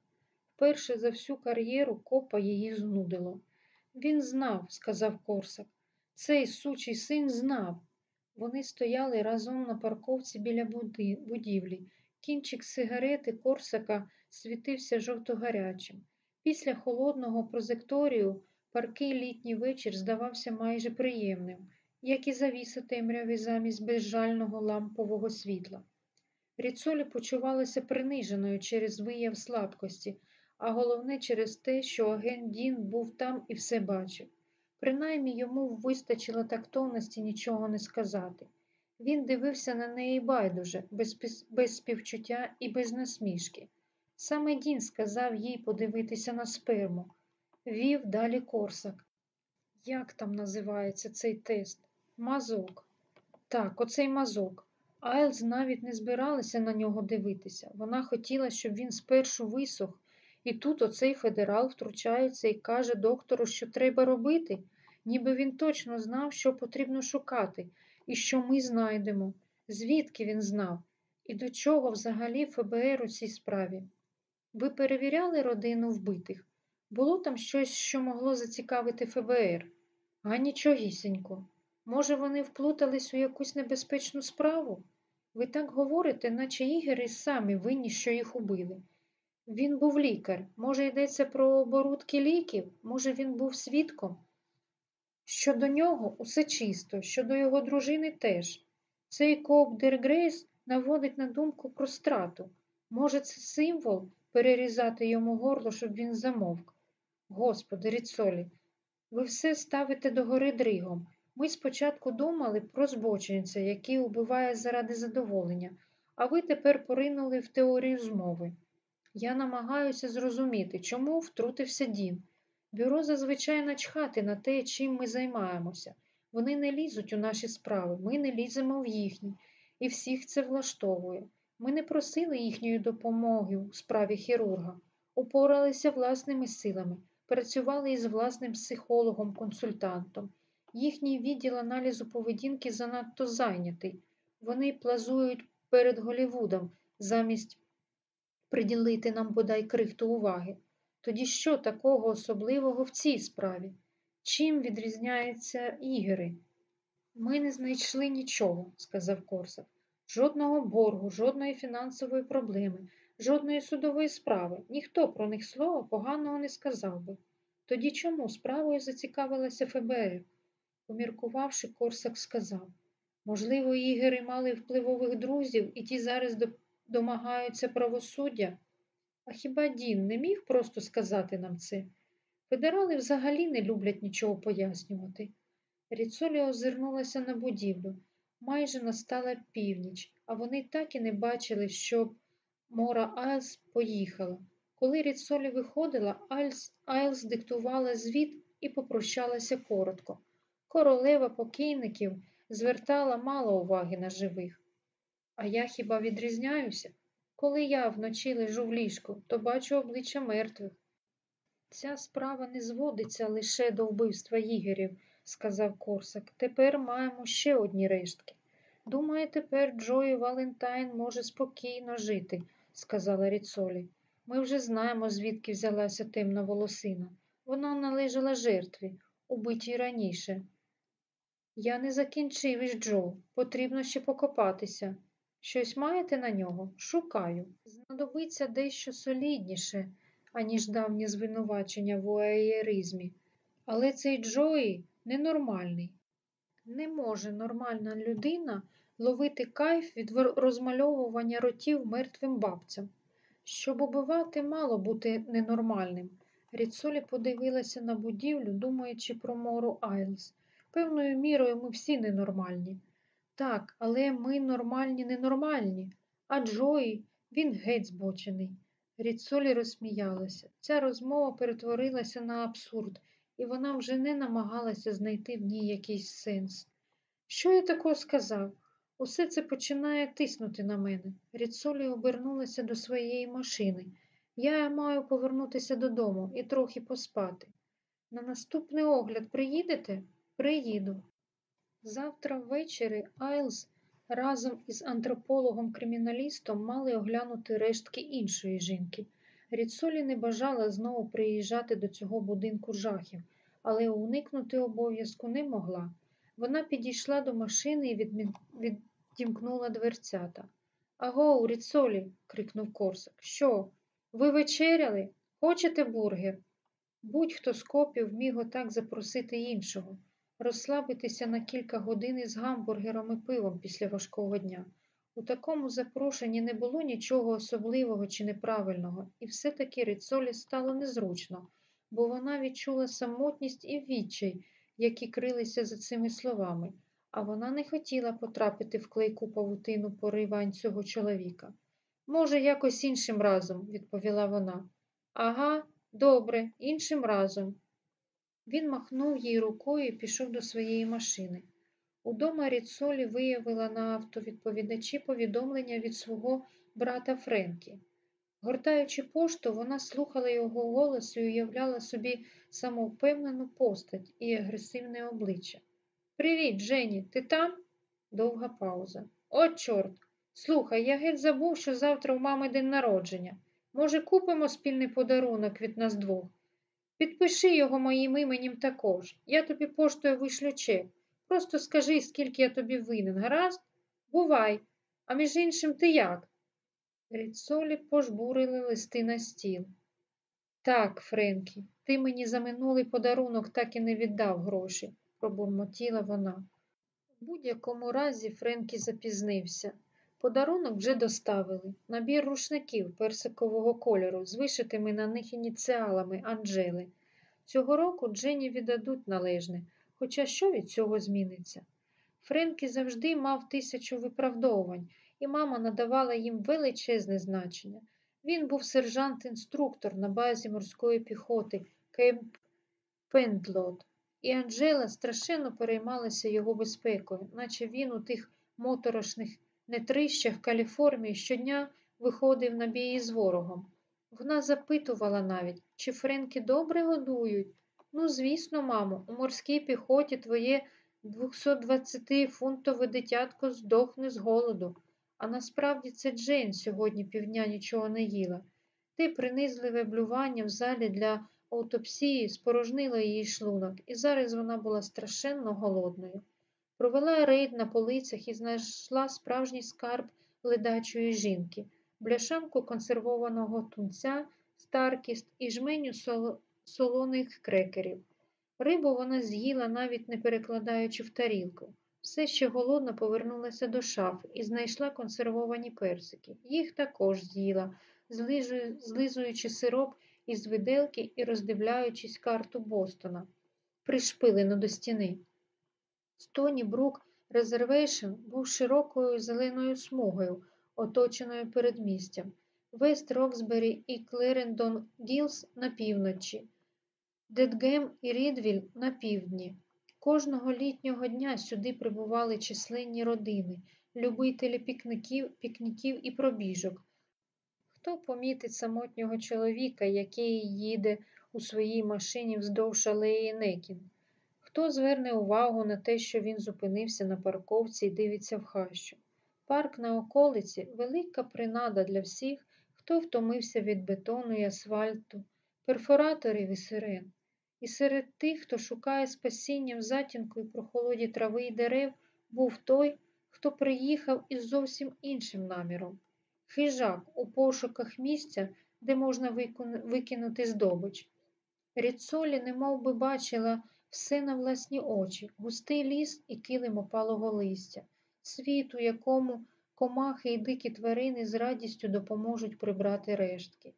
Вперше за всю кар'єру копа її знудило. Він знав, сказав Корсак. Цей сучий син знав. Вони стояли разом на парковці біля будівлі. Кінчик сигарети Корсака світився жовто-гарячим. Після холодного прозекторію паркий літній вечір здавався майже приємним, як і завіса темряві замість безжального лампового світла. Ріцолі почувалася приниженою через вияв слабкості, а головне через те, що агент Дін був там і все бачив. Принаймні йому вистачило тактовності нічого не сказати. Він дивився на неї байдуже, без, без співчуття і без насмішки. Саме Дін сказав їй подивитися на сперму. Вів далі корсак. Як там називається цей тест? Мазок. Так, оцей мазок. Айлз навіть не збиралася на нього дивитися. Вона хотіла, щоб він спершу висох, і тут оцей федерал втручається і каже доктору, що треба робити, ніби він точно знав, що потрібно шукати, і що ми знайдемо. Звідки він знав? І до чого взагалі ФБР у цій справі? Ви перевіряли родину вбитих? Було там щось, що могло зацікавити ФБР? А нічогісінько. Може, вони вплутались у якусь небезпечну справу? Ви так говорите, наче ігери самі винні, що їх убили. Він був лікар. Може, йдеться про оборудки ліків? Може, він був свідком? Щодо нього усе чисто, щодо його дружини теж. Цей коп Дергрейс наводить на думку про страту. Може, це символ перерізати йому горло, щоб він замовк. Господи, Ріцолі, ви все ставите догори дригом. Ми спочатку думали про збочинця, який убиває заради задоволення, а ви тепер поринули в теорію змови. Я намагаюся зрозуміти, чому втрутився Дін. Бюро зазвичай начхати на те, чим ми займаємося. Вони не лізуть у наші справи, ми не ліземо в їхні, і всіх це влаштовує. Ми не просили їхньої допомоги у справі хірурга, упоралися власними силами, працювали із власним психологом-консультантом. Їхній відділ аналізу поведінки занадто зайнятий. Вони плазують перед Голівудом замість приділити нам бодай крихту уваги. Тоді що такого особливого в цій справі? Чим відрізняються ігри? Ми не знайшли нічого, сказав Корсак. Жодного боргу, жодної фінансової проблеми, жодної судової справи. Ніхто про них слова поганого не сказав би. Тоді чому справою зацікавилася ФБР? Поміркувавши, Корсак сказав можливо, ігери мали впливових друзів, і ті зараз домагаються правосуддя? А хіба Дін не міг просто сказати нам це? Федерали взагалі не люблять нічого пояснювати. Ріцолі озирнулася на будівлю. Майже настала північ, а вони так і не бачили, щоб Мора Айлс поїхала. Коли Ріцолі виходила, Айлс, Айлс диктувала звіт і попрощалася коротко. Королева покійників звертала мало уваги на живих. А я хіба відрізняюся? Коли я вночі лежу в ліжку, то бачу обличчя мертвих. Ця справа не зводиться лише до вбивства їгерів, сказав Корсак. Тепер маємо ще одні рештки. Думаю, тепер Джої Валентайн може спокійно жити, сказала Ріцолі. Ми вже знаємо, звідки взялася темна волосина. Вона належала жертві, убитій раніше. Я не закінчив із Джо. Потрібно ще покопатися. Щось маєте на нього? Шукаю. Знадобиться дещо солідніше, аніж давнє звинувачення в уаєризмі. Але цей Джої ненормальний. Не може нормальна людина ловити кайф від розмальовування ротів мертвим бабцям. Щоб убивати, мало бути ненормальним. Ріцолі подивилася на будівлю, думаючи про мору Айлс. Певною мірою ми всі ненормальні. Так, але ми нормальні, ненормальні. А Джої, він геть збочений. Ріцолі розсміялася. Ця розмова перетворилася на абсурд, і вона вже не намагалася знайти в ній якийсь сенс. Що я такого сказав? Усе це починає тиснути на мене. Ріцолі обернулася до своєї машини. Я маю повернутися додому і трохи поспати. На наступний огляд приїдете? Приїду. Завтра ввечері Айлс разом із антропологом-криміналістом мали оглянути рештки іншої жінки. Ріцолі не бажала знову приїжджати до цього будинку жахів, але уникнути обов'язку не могла. Вона підійшла до машини і відімкнула дверцята. Аго, Ріцолі, крикнув Корсак. Що? Ви вечеряли? Хочете бургер? Будь-хто з копів міг отак запросити іншого розслабитися на кілька годин із гамбургером і пивом після важкого дня. У такому запрошенні не було нічого особливого чи неправильного, і все-таки Рицолі стало незручно, бо вона відчула самотність і відчай, які крилися за цими словами, а вона не хотіла потрапити в клейку павутину поривань цього чоловіка. Може, якось іншим разом, відповіла вона. Ага, добре, іншим разом. Він махнув їй рукою і пішов до своєї машини. Удома Ріцолі виявила на автовідповідачі повідомлення від свого брата Френкі. Гортаючи пошту, вона слухала його голос і уявляла собі самовпевнену постать і агресивне обличчя. Привіт, Жені, ти там? Довга пауза. О, чорт! Слухай, я геть забув, що завтра у мами день народження. Може, купимо спільний подарунок від нас двох? Підпиши його моїм іменем також. Я тобі поштою вишлю чек. Просто скажи, скільки я тобі винен, гаразд? Бувай. А між іншим, ти як? Ріцолі пожбурили листи на стіл. Так, Френкі, ти мені за минулий подарунок так і не віддав гроші, пробурмотіла вона. У будь-якому разі Френкі запізнився. Подарунок вже доставили. Набір рушників персикового кольору з вишитими на них ініціалами Анджели. Цього року Джені віддадуть належне, хоча що від цього зміниться? Френкі завжди мав тисячу виправдовувань, і мама надавала їм величезне значення. Він був сержант-інструктор на базі морської піхоти Кемп Пендлот, і Анжела страшенно переймалася його безпекою, наче він у тих моторошних нетрищах Каліфорнії щодня виходив на бій із ворогом. Вона запитувала навіть, чи Френки добре годують. Ну, звісно, мамо, у морській піхоті твоє 220-фунтове дитятко здохне з голоду. А насправді це Джейн сьогодні півдня нічого не їла. Те принизливе блювання в залі для аутопсії спорожнило її шлунок, і зараз вона була страшенно голодною. Провела рейд на полицях і знайшла справжній скарб ледачої жінки, бляшанку консервованого тунця, старкіст і жменю сол... солоних крекерів. Рибу вона з'їла, навіть не перекладаючи в тарілку. Все ще голодно повернулася до шафи і знайшла консервовані персики. Їх також з'їла, злизуючи сироп із виделки і роздивляючись карту Бостона, пришпилену до стіни. Стоні Брук Резервейшн був широкою зеленою смугою, оточеною передмістям. Вест Роксбері і Клерендон Гілс на півночі, Дедгем і Рідвіль на півдні. Кожного літнього дня сюди прибували численні родини, любителі пікників, пікніків і пробіжок. Хто помітить самотнього чоловіка, який їде у своїй машині вздовж алеї Некін? Хто зверне увагу на те, що він зупинився на парковці і дивиться в хащу? Парк на околиці велика принада для всіх, хто втомився від бетону і асфальту, перфораторів і сирен. І серед тих, хто шукає спасіння в затінку і прохолоді трави і дерев, був той, хто приїхав із зовсім іншим наміром. Хижак у пошуках місця, де можна викинути здобич. Ріцолі немов би бачила все на власні очі, густий ліс і килим опалого листя, світ, у якому комахи і дикі тварини з радістю допоможуть прибрати рештки.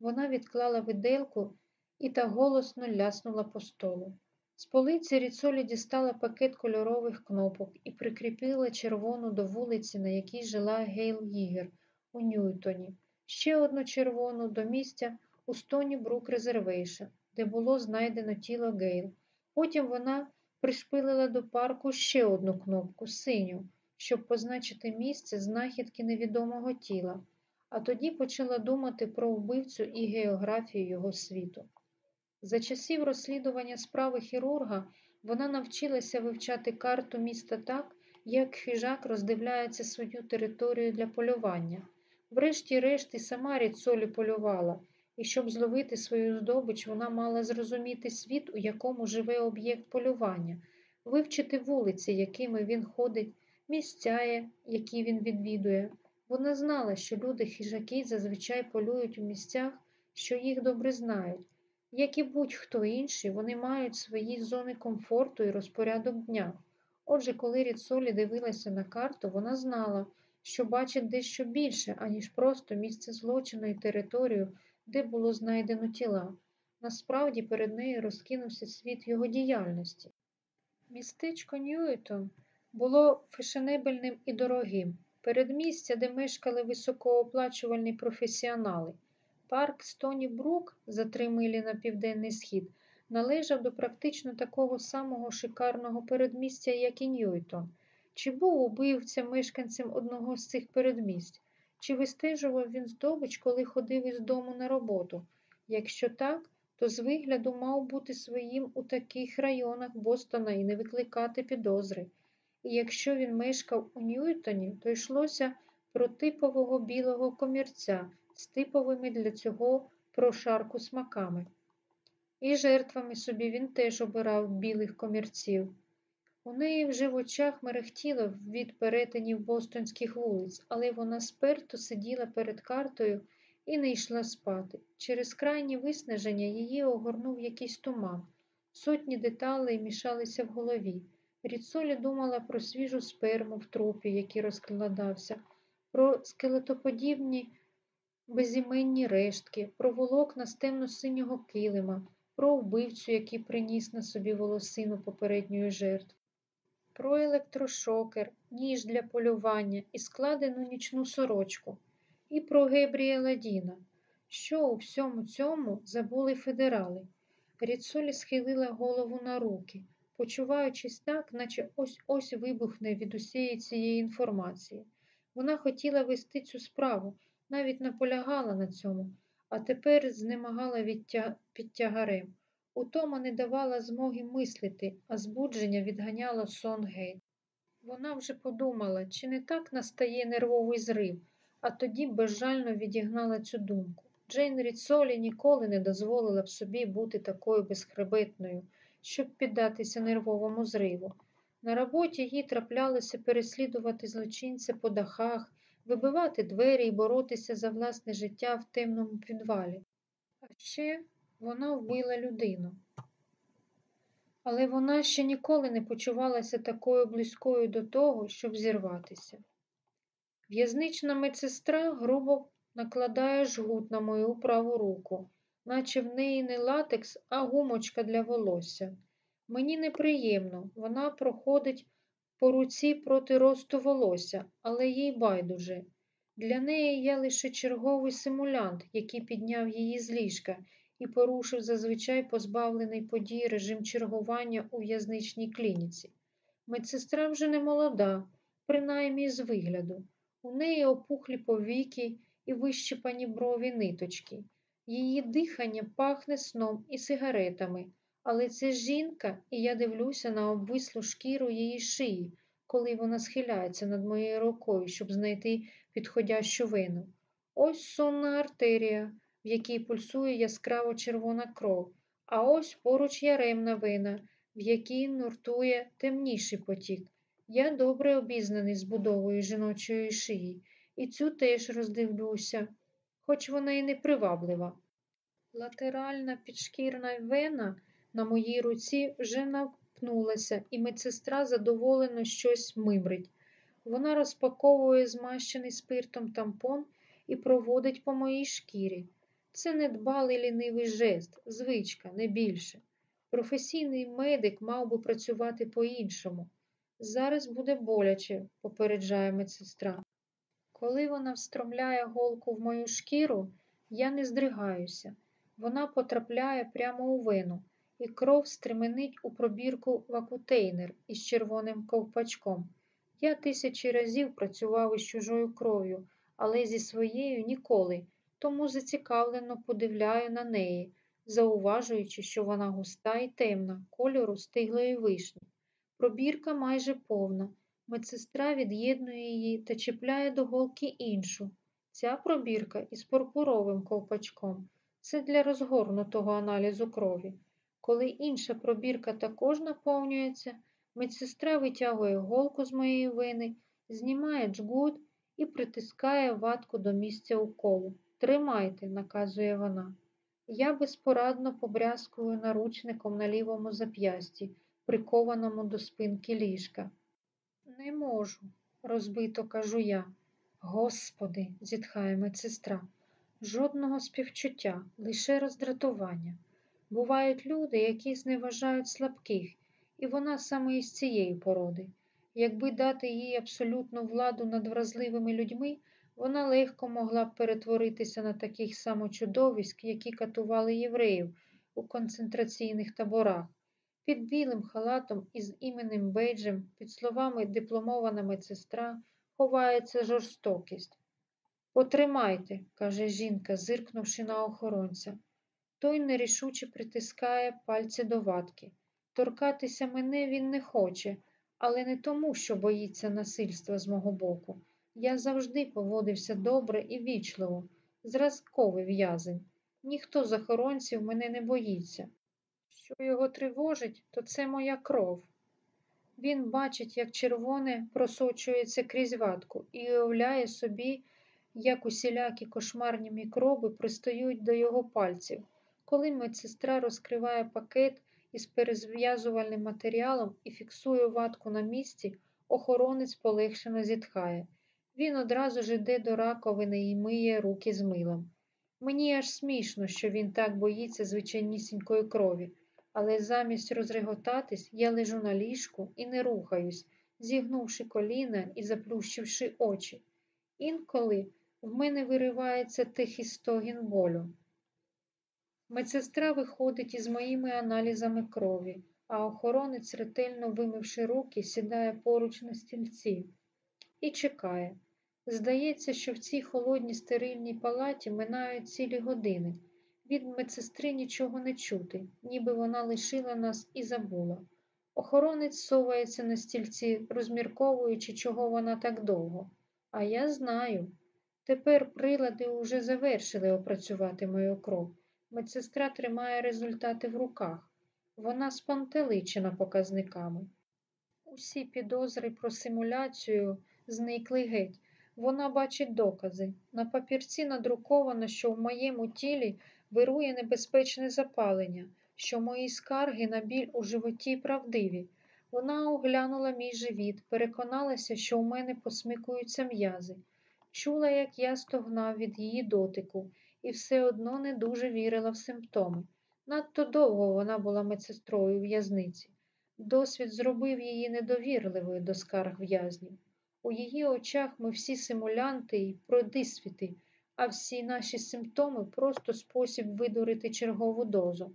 Вона відклала виделку і та голосно ляснула по столу. З полиці Ріцолі дістала пакет кольорових кнопок і прикріпила червону до вулиці, на якій жила Гейл Їгер у Ньютоні, ще одну червону до місця у стоні Брук Резервейшн, де було знайдено тіло Гейл. Потім вона пришпилила до парку ще одну кнопку синю, щоб позначити місце знахідки невідомого тіла, а тоді почала думати про вбивцю і географію його світу. За часів розслідування справи хірурга вона навчилася вивчати карту міста так, як хижак роздивляється свою територію для полювання. Врешті-решт і сама Ріцолі полювала, і щоб зловити свою здобич, вона мала зрозуміти світ, у якому живе об'єкт полювання, вивчити вулиці, якими він ходить, місця, які він відвідує. Вона знала, що люди хижаки зазвичай полюють у місцях, що їх добре знають. Як і будь-хто інший, вони мають свої зони комфорту і розпорядок дня. Отже, коли Ріцолі дивилася на карту, вона знала, що бачить дещо більше, аніж просто місце злочину і територію, де було знайдено тіла. Насправді перед нею розкинувся світ його діяльності. Містечко Ньюітон було фешенебельним і дорогим, передмістя, де мешкали високооплачувальні професіонали. Парк Стоні Брук, за три милі на південний схід, належав до практично такого самого шикарного передмістя, як і Ньюітон. Чи був убивця мешканцем одного з цих передмість? Чи вистежував він здобич, коли ходив із дому на роботу? Якщо так, то з вигляду мав бути своїм у таких районах Бостона і не викликати підозри. І якщо він мешкав у Ньюітоні, то йшлося про типового білого комірця з типовими для цього прошарку смаками. І жертвами собі він теж обирав білих комірців. У неї вже в очах мерехтіло від перетинів бостонських вулиць, але вона сперто сиділа перед картою і не йшла спати. Через крайнє виснаження її огорнув якийсь туман. Сотні деталей мішалися в голові. Ріцолі думала про свіжу сперму в трупі, який розкладався, про скелетоподібні безіменні рештки, про волокна з темно-синього килима, про вбивцю, який приніс на собі волосину попередньої жертви про електрошокер, ніж для полювання і складену нічну сорочку. і про Гебріела Діна. Що у всьому цьому забули федерали? Ріцолі схилила голову на руки, почуваючись так, наче ось ось вибухне від усієї цієї інформації. Вона хотіла вести цю справу, навіть наполягала на цьому, а тепер знемагала від під тягарем. Утома не давала змоги мислити, а збудження відганяло сон геть. Вона вже подумала, чи не так настає нервовий зрив, а тоді безжально відігнала цю думку. Джейн Ріцолі ніколи не дозволила б собі бути такою безхребетною, щоб піддатися нервовому зриву. На роботі їй траплялося переслідувати злочинця по дахах, вибивати двері і боротися за власне життя в темному підвалі. А ще вона вбила людину. Але вона ще ніколи не почувалася такою близькою до того, щоб зірватися. В'язнична медсестра грубо накладає жгут на мою праву руку, наче в неї не латекс, а гумочка для волосся. Мені неприємно, вона проходить по руці проти росту волосся, але їй байдуже. Для неї я лише черговий симулянт, який підняв її з ліжка і порушив зазвичай позбавлений подій режим чергування у в'язничній клініці. Медсестра вже не молода, принаймні з вигляду. У неї опухлі повіки і вищипані брові ниточки. Її дихання пахне сном і сигаретами, але це жінка, і я дивлюся на обвислу шкіру її шиї, коли вона схиляється над моєю рукою, щоб знайти підходящу вену. Ось сонна артерія, в якій пульсує яскраво червона кров, а ось поруч яремна вена, в якій нуртує темніший потік. Я добре обізнаний з будовою жіночої шиї, і цю теж роздивлюся, хоч вона і не приваблива. Латеральна підшкірна вена на моїй руці вже напнулася, і медсестра задоволено щось мимрить. Вона розпаковує змащений спиртом тампон і проводить по моїй шкірі. Це недбалий лінивий жест, звичка, не більше. Професійний медик мав би працювати по-іншому. Зараз буде боляче, попереджає медсестра. Коли вона встромляє голку в мою шкіру, я не здригаюся. Вона потрапляє прямо у вену, і кров стременить у пробірку вакутейнер із червоним ковпачком. Я тисячі разів працював із чужою кров'ю, але зі своєю ніколи, тому зацікавлено подивляю на неї, зауважуючи, що вона густа і темна, кольору стиглої вишні. Пробірка майже повна. Медсестра від'єднує її та чіпляє до голки іншу. Ця пробірка із пурпуровим ковпачком. Це для розгорнутого аналізу крові. Коли інша пробірка також наповнюється, медсестра витягує голку з моєї вини, знімає джгут і притискає ватку до місця уколу. Тримайте, наказує вона. Я безпорадно побрязкую наручником на лівому зап'ясті, прикованому до спинки ліжка. Не можу, розбито кажу я. Господи, зітхає медсестра, жодного співчуття, лише роздратування. Бувають люди, які зневажають слабких, і вона саме із цієї породи. Якби дати їй абсолютну владу над вразливими людьми, вона легко могла б перетворитися на таких самочудовиськ, які катували євреїв у концентраційних таборах. Під білим халатом із іменем Бейджем, під словами дипломована медсестра, ховається жорстокість. Потримайте, каже жінка, зиркнувши на охоронця. Той нерішуче притискає пальці до ватки. Торкатися мене він не хоче, але не тому, що боїться насильства з мого боку. Я завжди поводився добре і вічливо, зразковий в'язень. Ніхто з охоронців мене не боїться. Що його тривожить, то це моя кров. Він бачить, як червоне просочується крізь ватку і уявляє собі, як усілякі кошмарні мікроби пристають до його пальців. Коли медсестра розкриває пакет із перезв'язувальним матеріалом і фіксує ватку на місці, охоронець полегшено зітхає. Він одразу ж іде до раковини і миє руки з милом. Мені аж смішно, що він так боїться звичайнісінької крові, але замість розреготатись я лежу на ліжку і не рухаюсь, зігнувши коліна і заплющивши очі. Інколи В мене виривається тихий стогін болю. Медсестра виходить із моїми аналізами крові, а охоронець, ретельно вимивши руки, сідає поруч на стільці і чекає. Здається, що в цій холодній стерильній палаті минають цілі години. Від медсестри нічого не чути, ніби вона лишила нас і забула. Охоронець совається на стільці, розмірковуючи, чого вона так довго. А я знаю. Тепер прилади уже завершили опрацювати мою кров. Медсестра тримає результати в руках. Вона спантеличена показниками. Усі підозри про симуляцію зникли геть. Вона бачить докази. На папірці надруковано, що в моєму тілі вирує небезпечне запалення, що мої скарги на біль у животі правдиві. Вона оглянула мій живіт, переконалася, що у мене посмикуються м'язи. Чула, як я стогнав від її дотику, і все одно не дуже вірила в симптоми. Надто довго вона була медсестрою в'язниці. Досвід зробив її недовірливою до скарг в'язнів. У її очах ми всі симулянти і продисвіти, а всі наші симптоми просто спосіб видурити чергову дозу.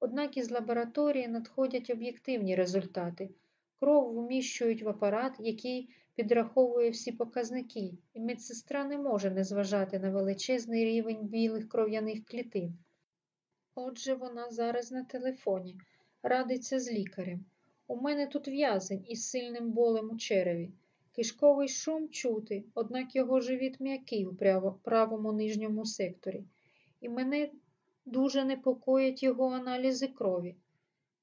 Однак із лабораторії надходять об'єктивні результати. Кров вміщують в апарат, який підраховує всі показники, і медсестра не може не зважати на величезний рівень білих кров'яних клітин. Отже, вона зараз на телефоні, радиться з лікарем. У мене тут в'язень із сильним болем у череві. Кишковий шум чути, однак його живіт м'який у правому нижньому секторі, і мене дуже непокоять його аналізи крові.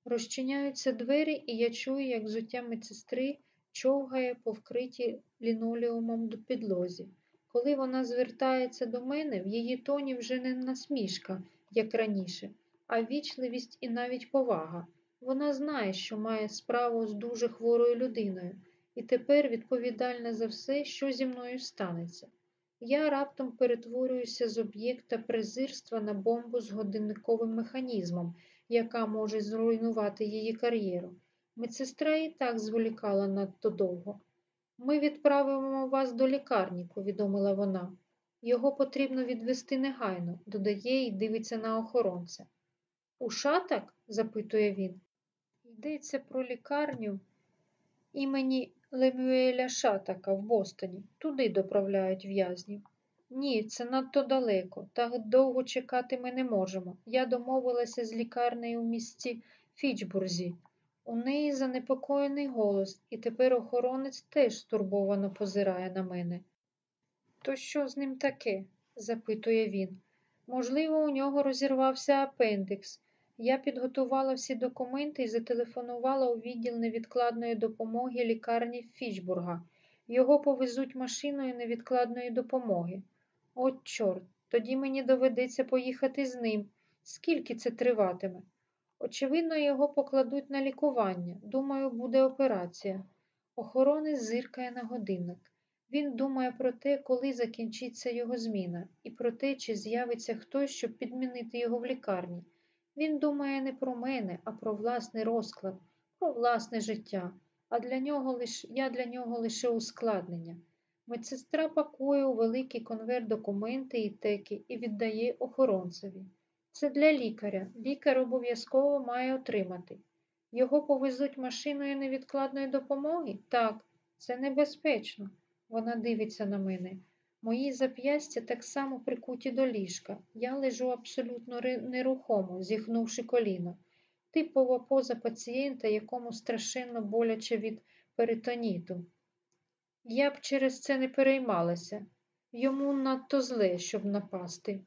Розчиняються двері, і я чую, як взуття медсестри човгає по вкритій лінолеумом до підлозі. Коли вона звертається до мене, в її тоні вже не насмішка, як раніше, а вічливість і навіть повага. Вона знає, що має справу з дуже хворою людиною, і тепер відповідальна за все, що зі мною станеться. Я раптом перетворююся з об'єкта презирства на бомбу з годинниковим механізмом, яка може зруйнувати її кар'єру. Медсестра і так зволікала надто довго. Ми відправимо вас до лікарні, повідомила вона. Його потрібно відвести негайно, додає і дивиться на охоронця. У шатак? запитує він. Йдеться про лікарню імені Лемюеля Шатака в Бостоні. Туди доправляють в'язнів. Ні, це надто далеко. Так довго чекати ми не можемо. Я домовилася з лікарнею в місті Фічбурзі. У неї занепокоєний голос, і тепер охоронець теж стурбовано позирає на мене. То що з ним таке? запитує він. Можливо, у нього розірвався апендикс. Я підготувала всі документи і зателефонувала у відділ невідкладної допомоги лікарні Фічбурга. Його повезуть машиною невідкладної допомоги. От, чорт, тоді мені доведеться поїхати з ним. Скільки це триватиме? Очевидно, його покладуть на лікування. Думаю, буде операція. Охоронець зиркає на годинник. Він думає про те, коли закінчиться його зміна, і про те, чи з'явиться хтось, щоб підмінити його в лікарні. Він думає не про мене, а про власний розклад, про власне життя, а для нього лиш... я для нього лише ускладнення. Медсестра пакує у великий конверт документи і теки і віддає охоронцеві. Це для лікаря. Лікар обов'язково має отримати. Його повезуть машиною невідкладної допомоги? Так, це небезпечно. Вона дивиться на мене. Мої зап'ястя так само прикуті до ліжка. Я лежу абсолютно нерухомо, зігнувши коліно. Типова поза пацієнта, якому страшенно боляче від перитоніту. Я б через це не переймалася. Йому надто зле, щоб напасти.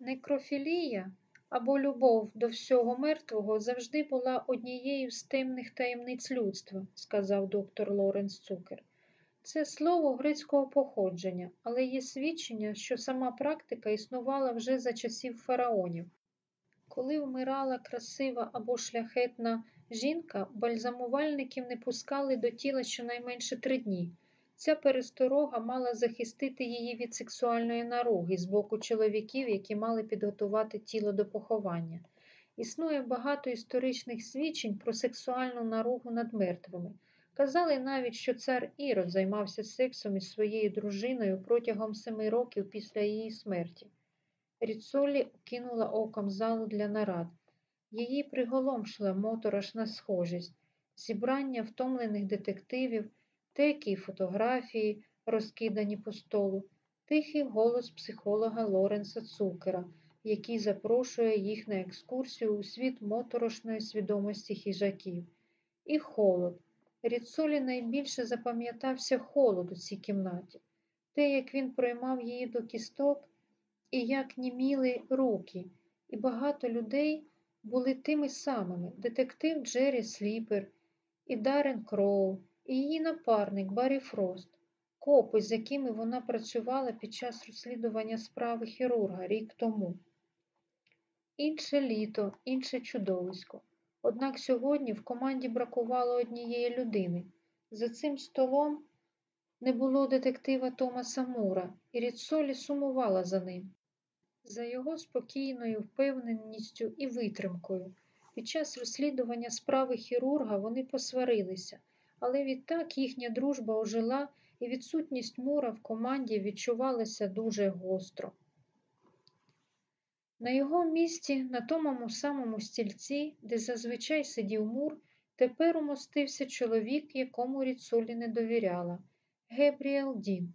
Некрофілія або любов до всього мертвого завжди була однією з темних таємниць людства, сказав доктор Лоренс Цукер. Це слово грецького походження, але є свідчення, що сама практика існувала вже за часів фараонів. Коли вмирала красива або шляхетна жінка, бальзамувальників не пускали до тіла щонайменше три дні. Ця пересторога мала захистити її від сексуальної наруги з боку чоловіків, які мали підготувати тіло до поховання. Існує багато історичних свідчень про сексуальну наругу над мертвими. Казали навіть, що цар Ірод займався сексом із своєю дружиною протягом семи років після її смерті. Ріцолі кинула оком залу для нарад. Її приголомшила моторошна схожість, зібрання втомлених детективів, текі фотографії, розкидані по столу, тихий голос психолога Лоренса Цукера, який запрошує їх на екскурсію у світ моторошної свідомості хижаків. І холод. Ріцолі найбільше запам'ятався холод у цій кімнаті, те, як він проймав її до кісток, і як німіли руки, і багато людей були тими самими детектив Джері Сліпер, і Дарен Кроу, і її напарник Баррі Фрост, копи, з якими вона працювала під час розслідування справи хірурга рік тому. Інше літо, інше чудовисько. Однак сьогодні в команді бракувало однієї людини. За цим столом не було детектива Томаса Мура, і Ріцолі сумувала за ним, за його спокійною впевненістю і витримкою. Під час розслідування справи хірурга вони посварилися, але відтак їхня дружба ожила і відсутність Мура в команді відчувалася дуже гостро. На його місці, на тому самому стільці, де зазвичай сидів Мур, тепер умостився чоловік, якому Ріцолі не довіряла Гебріел Дін.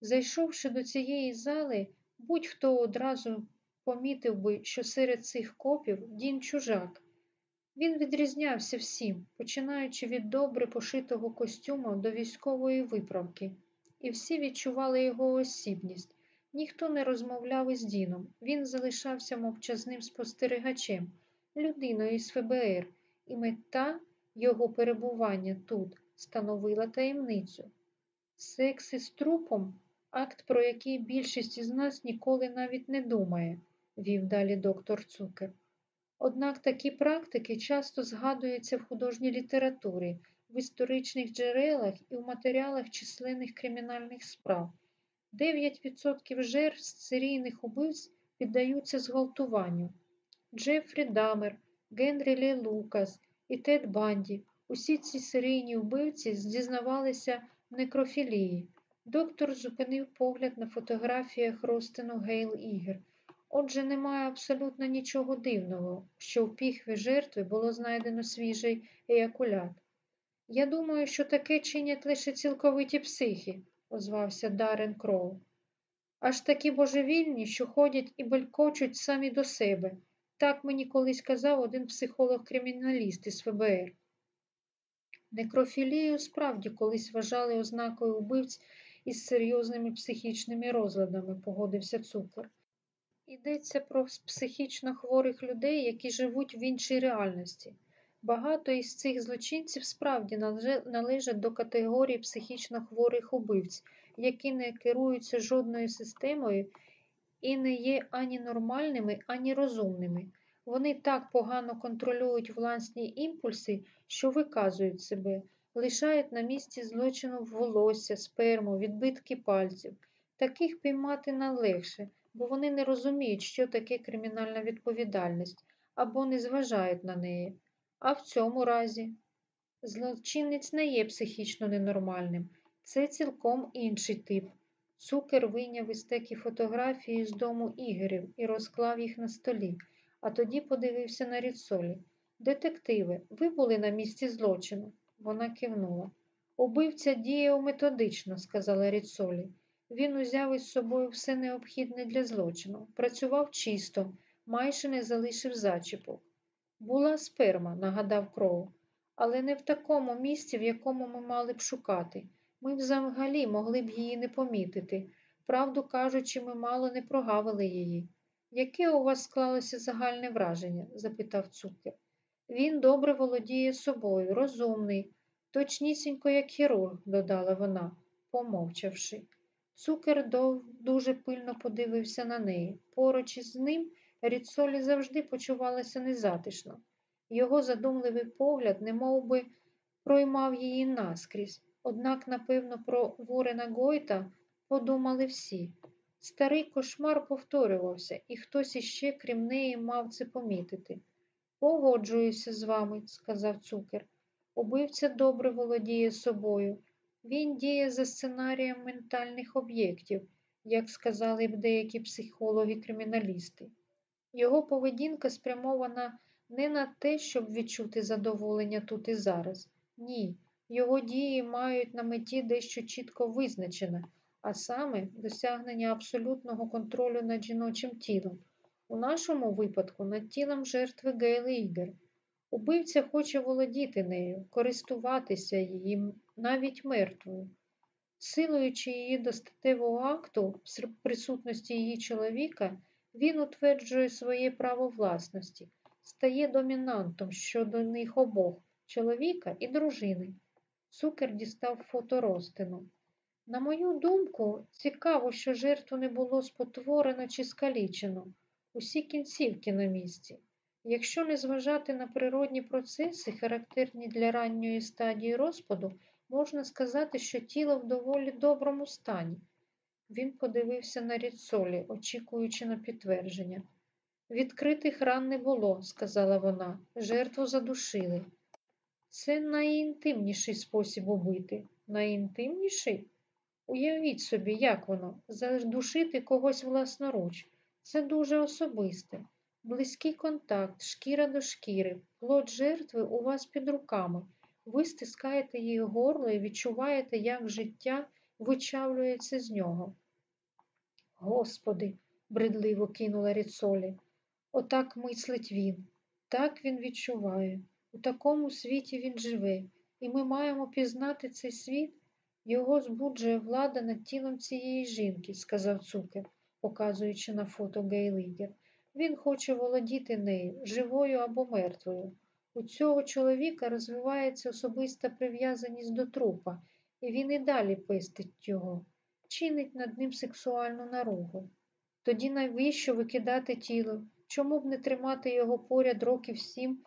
Зайшовши до цієї зали, будь-хто одразу помітив би, що серед цих копів Дін чужак. Він відрізнявся всім, починаючи від добре пошитого костюму до військової виправки, і всі відчували його осібність. Ніхто не розмовляв із Діном, він залишався мовчазним спостерігачем, людиною із ФБР, і мета його перебування тут становила таємницю. Секс із трупом акт, про який більшість із нас ніколи навіть не думає, вів далі доктор Цукер. Однак такі практики часто згадуються в художній літературі, в історичних джерелах і в матеріалах численних кримінальних справ. 9% жертв серійних убивць піддаються зґвалтуванню. Джефрі Дамер, Генрі Лі Лукас і Тед Банді. Усі ці серійні вбивці зізнавалися в некрофілії. Доктор зупинив погляд на фотографіях розтину Гейл Ігер. Отже, немає абсолютно нічого дивного, що в піхві жертви було знайдено свіжий еякулят. Я думаю, що таке чинять лише цілковиті психи, озвався Дарен Кроу. Аж такі божевільні, що ходять і белькочуть самі до себе. Так мені колись казав один психолог-криміналіст із ФБР. Некрофілію справді колись вважали ознакою вбивць із серйозними психічними розладами, погодився цукор. Йдеться про психічно хворих людей, які живуть в іншій реальності. Багато із цих злочинців справді належать до категорії психічно хворих убивць, які не керуються жодною системою і не є ані нормальними, ані розумними. Вони так погано контролюють власні імпульси, що виказують себе, лишають на місці злочину волосся, сперму, відбитки пальців. Таких піймати налегше, бо вони не розуміють, що таке кримінальна відповідальність, або не зважають на неї. А в цьому разі злочинець не є психічно ненормальним. Це цілком інший тип. Цукер вийняв із текі фотографії з дому Ігорів і розклав їх на столі, а тоді подивився на Ріцолі. Детективи, ви були на місці злочину? Вона кивнула. Убивця діяв методично, сказала Ріцолі. Він узяв із собою все необхідне для злочину, працював чисто, майже не залишив зачіпок. Була сперма, нагадав Кроу, але не в такому місці, в якому ми мали б шукати. Ми взагалі могли б її не помітити. Правду кажучи, ми мало не прогавили її. Яке у вас склалося загальне враження? запитав цукер. Він добре володіє собою, розумний, точнісінько, як хірург, додала вона, помовчавши. Цукер дов дуже пильно подивився на неї. Поруч із ним Ріцолі завжди почувалася незатишно. Його задумливий погляд немов би проймав її наскрізь. Однак, напевно, про Ворена Гойта подумали всі. Старий кошмар повторювався, і хтось іще, крім неї, мав це помітити. Погоджуюся з вами, сказав цукер. Убивця добре володіє собою. Він діє за сценарієм ментальних об'єктів, як сказали б деякі психологи-криміналісти. Його поведінка спрямована не на те, щоб відчути задоволення тут і зараз. Ні, його дії мають на меті дещо чітко визначене, а саме досягнення абсолютного контролю над жіночим тілом. У нашому випадку над тілом жертви Гейли Ігер. Убивця хоче володіти нею, користуватися її навіть мертвою. Силуючи її до статевого акту в присутності її чоловіка, він утверджує своє право власності, стає домінантом щодо них обох чоловіка і дружини. Цукер дістав фото розтину. На мою думку, цікаво, що жертву не було спотворено чи скалічено. Усі кінцівки на місці. Якщо не зважати на природні процеси, характерні для ранньої стадії розпаду, можна сказати, що тіло в доволі доброму стані. Він подивився на ріцолі, очікуючи на підтвердження. Відкритих ран не було, сказала вона. Жертву задушили. Це найінтимніший спосіб убити. Найінтимніший? Уявіть собі, як воно, задушити когось власноруч. Це дуже особисте. Близький контакт, шкіра до шкіри, плод жертви у вас під руками. Ви стискаєте її горло і відчуваєте, як життя вичавлюється з нього. Господи, бредливо кинула Ріцолі. Отак мислить він. Так він відчуває. У такому світі він живе, і ми маємо пізнати цей світ. Його збуджує влада над тілом цієї жінки, сказав цукер, показуючи на фото Гейлигер. Він хоче володіти нею, живою або мертвою. У цього чоловіка розвивається особиста прив'язаність до трупа, і він і далі пестить його, чинить над ним сексуальну наругу. Тоді навіщо викидати тіло? Чому б не тримати його поряд років сім,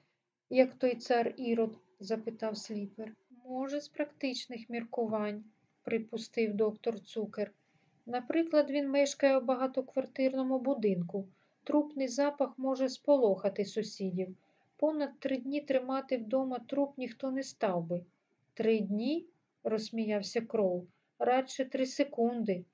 як той цар Ірод? запитав сліпер. Може, з практичних міркувань, припустив доктор Цукер. Наприклад, він мешкає у багатоквартирному будинку. Трупний запах може сполохати сусідів. Понад три дні тримати вдома труп ніхто не став би. Три дні? Розсміявся кров, радше три секунди.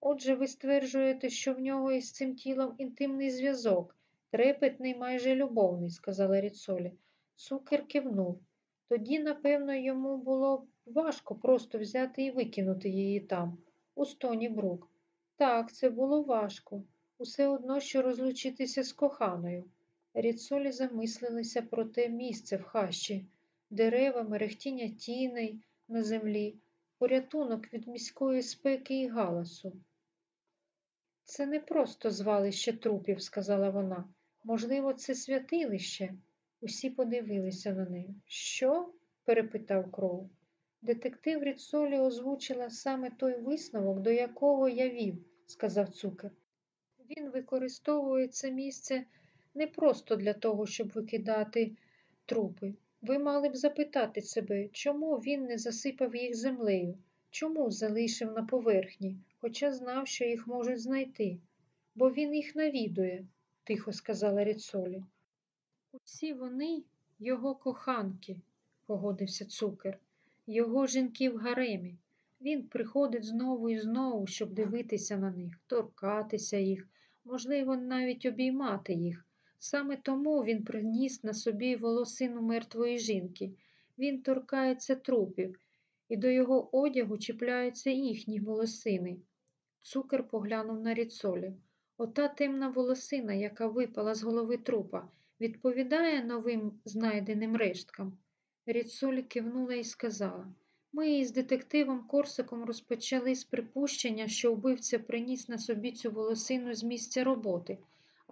Отже, ви стверджуєте, що в нього із цим тілом інтимний зв'язок, трепетний, майже любовний, сказала Ріцолі. Цукер кивнув. Тоді, напевно, йому було важко просто взяти і викинути її там, у стоні брук. Так, це було важко. Усе одно, що розлучитися з коханою. Ріцолі замислилися про те місце в хащі, дерева, мерехтіння тіней на землі, порятунок від міської спеки і галасу. Це не просто звалище трупів, сказала вона. Можливо, це святилище. Усі подивилися на неї. Що? перепитав кров. Детектив Ріцолі озвучила саме той висновок, до якого я вів, сказав цукер. Він використовує це місце не просто для того, щоб викидати трупи. Ви мали б запитати себе, чому він не засипав їх землею, чому залишив на поверхні, хоча знав, що їх можуть знайти, бо він їх навідує, тихо сказала Ріцолі. Усі вони його коханки, погодився цукер, його жінки в гаремі. Він приходить знову і знову, щоб дивитися на них, торкатися їх, можливо, навіть обіймати їх. Саме тому він приніс на собі волосину мертвої жінки. Він торкається трупів, і до його одягу чіпляються їхні волосини. Цукер поглянув на ріцолі. Ота темна волосина, яка випала з голови трупа, відповідає новим знайденим решткам. Ріцолі кивнула і сказала ми із детективом Корсаком розпочали з припущення, що вбивця приніс на собі цю волосину з місця роботи.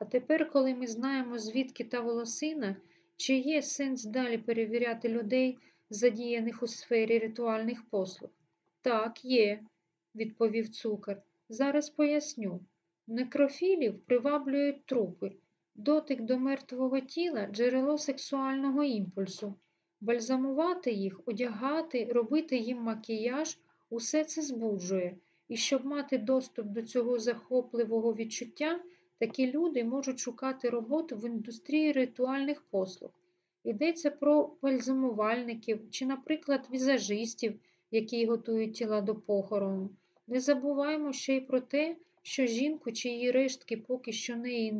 А тепер, коли ми знаємо, звідки та волосина, чи є сенс далі перевіряти людей, задіяних у сфері ритуальних послуг? Так, є, відповів цукор. Зараз поясню. Некрофілів приваблюють трупи. Дотик до мертвого тіла джерело сексуального імпульсу. Бальзамувати їх, одягати, робити їм макіяж усе це збуджує. І щоб мати доступ до цього захопливого відчуття, такі люди можуть шукати роботу в індустрії ритуальних послуг. Йдеться про бальзамувальників чи, наприклад, візажистів, які готують тіла до похорону. Не забуваємо ще й про те, що жінку, чиї рештки поки що не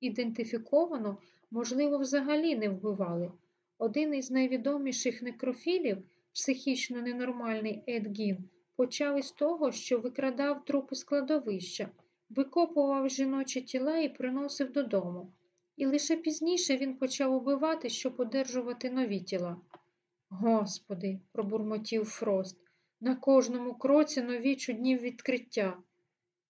ідентифіковано, можливо, взагалі не вбивали. Один із найвідоміших некрофілів, психічно ненормальний Ед Гін, почав із того, що викрадав трупи складовища, викопував жіночі тіла і приносив додому. І лише пізніше він почав убивати, щоб одержувати нові тіла. Господи, пробурмотів Фрост, на кожному кроці нові чудні відкриття.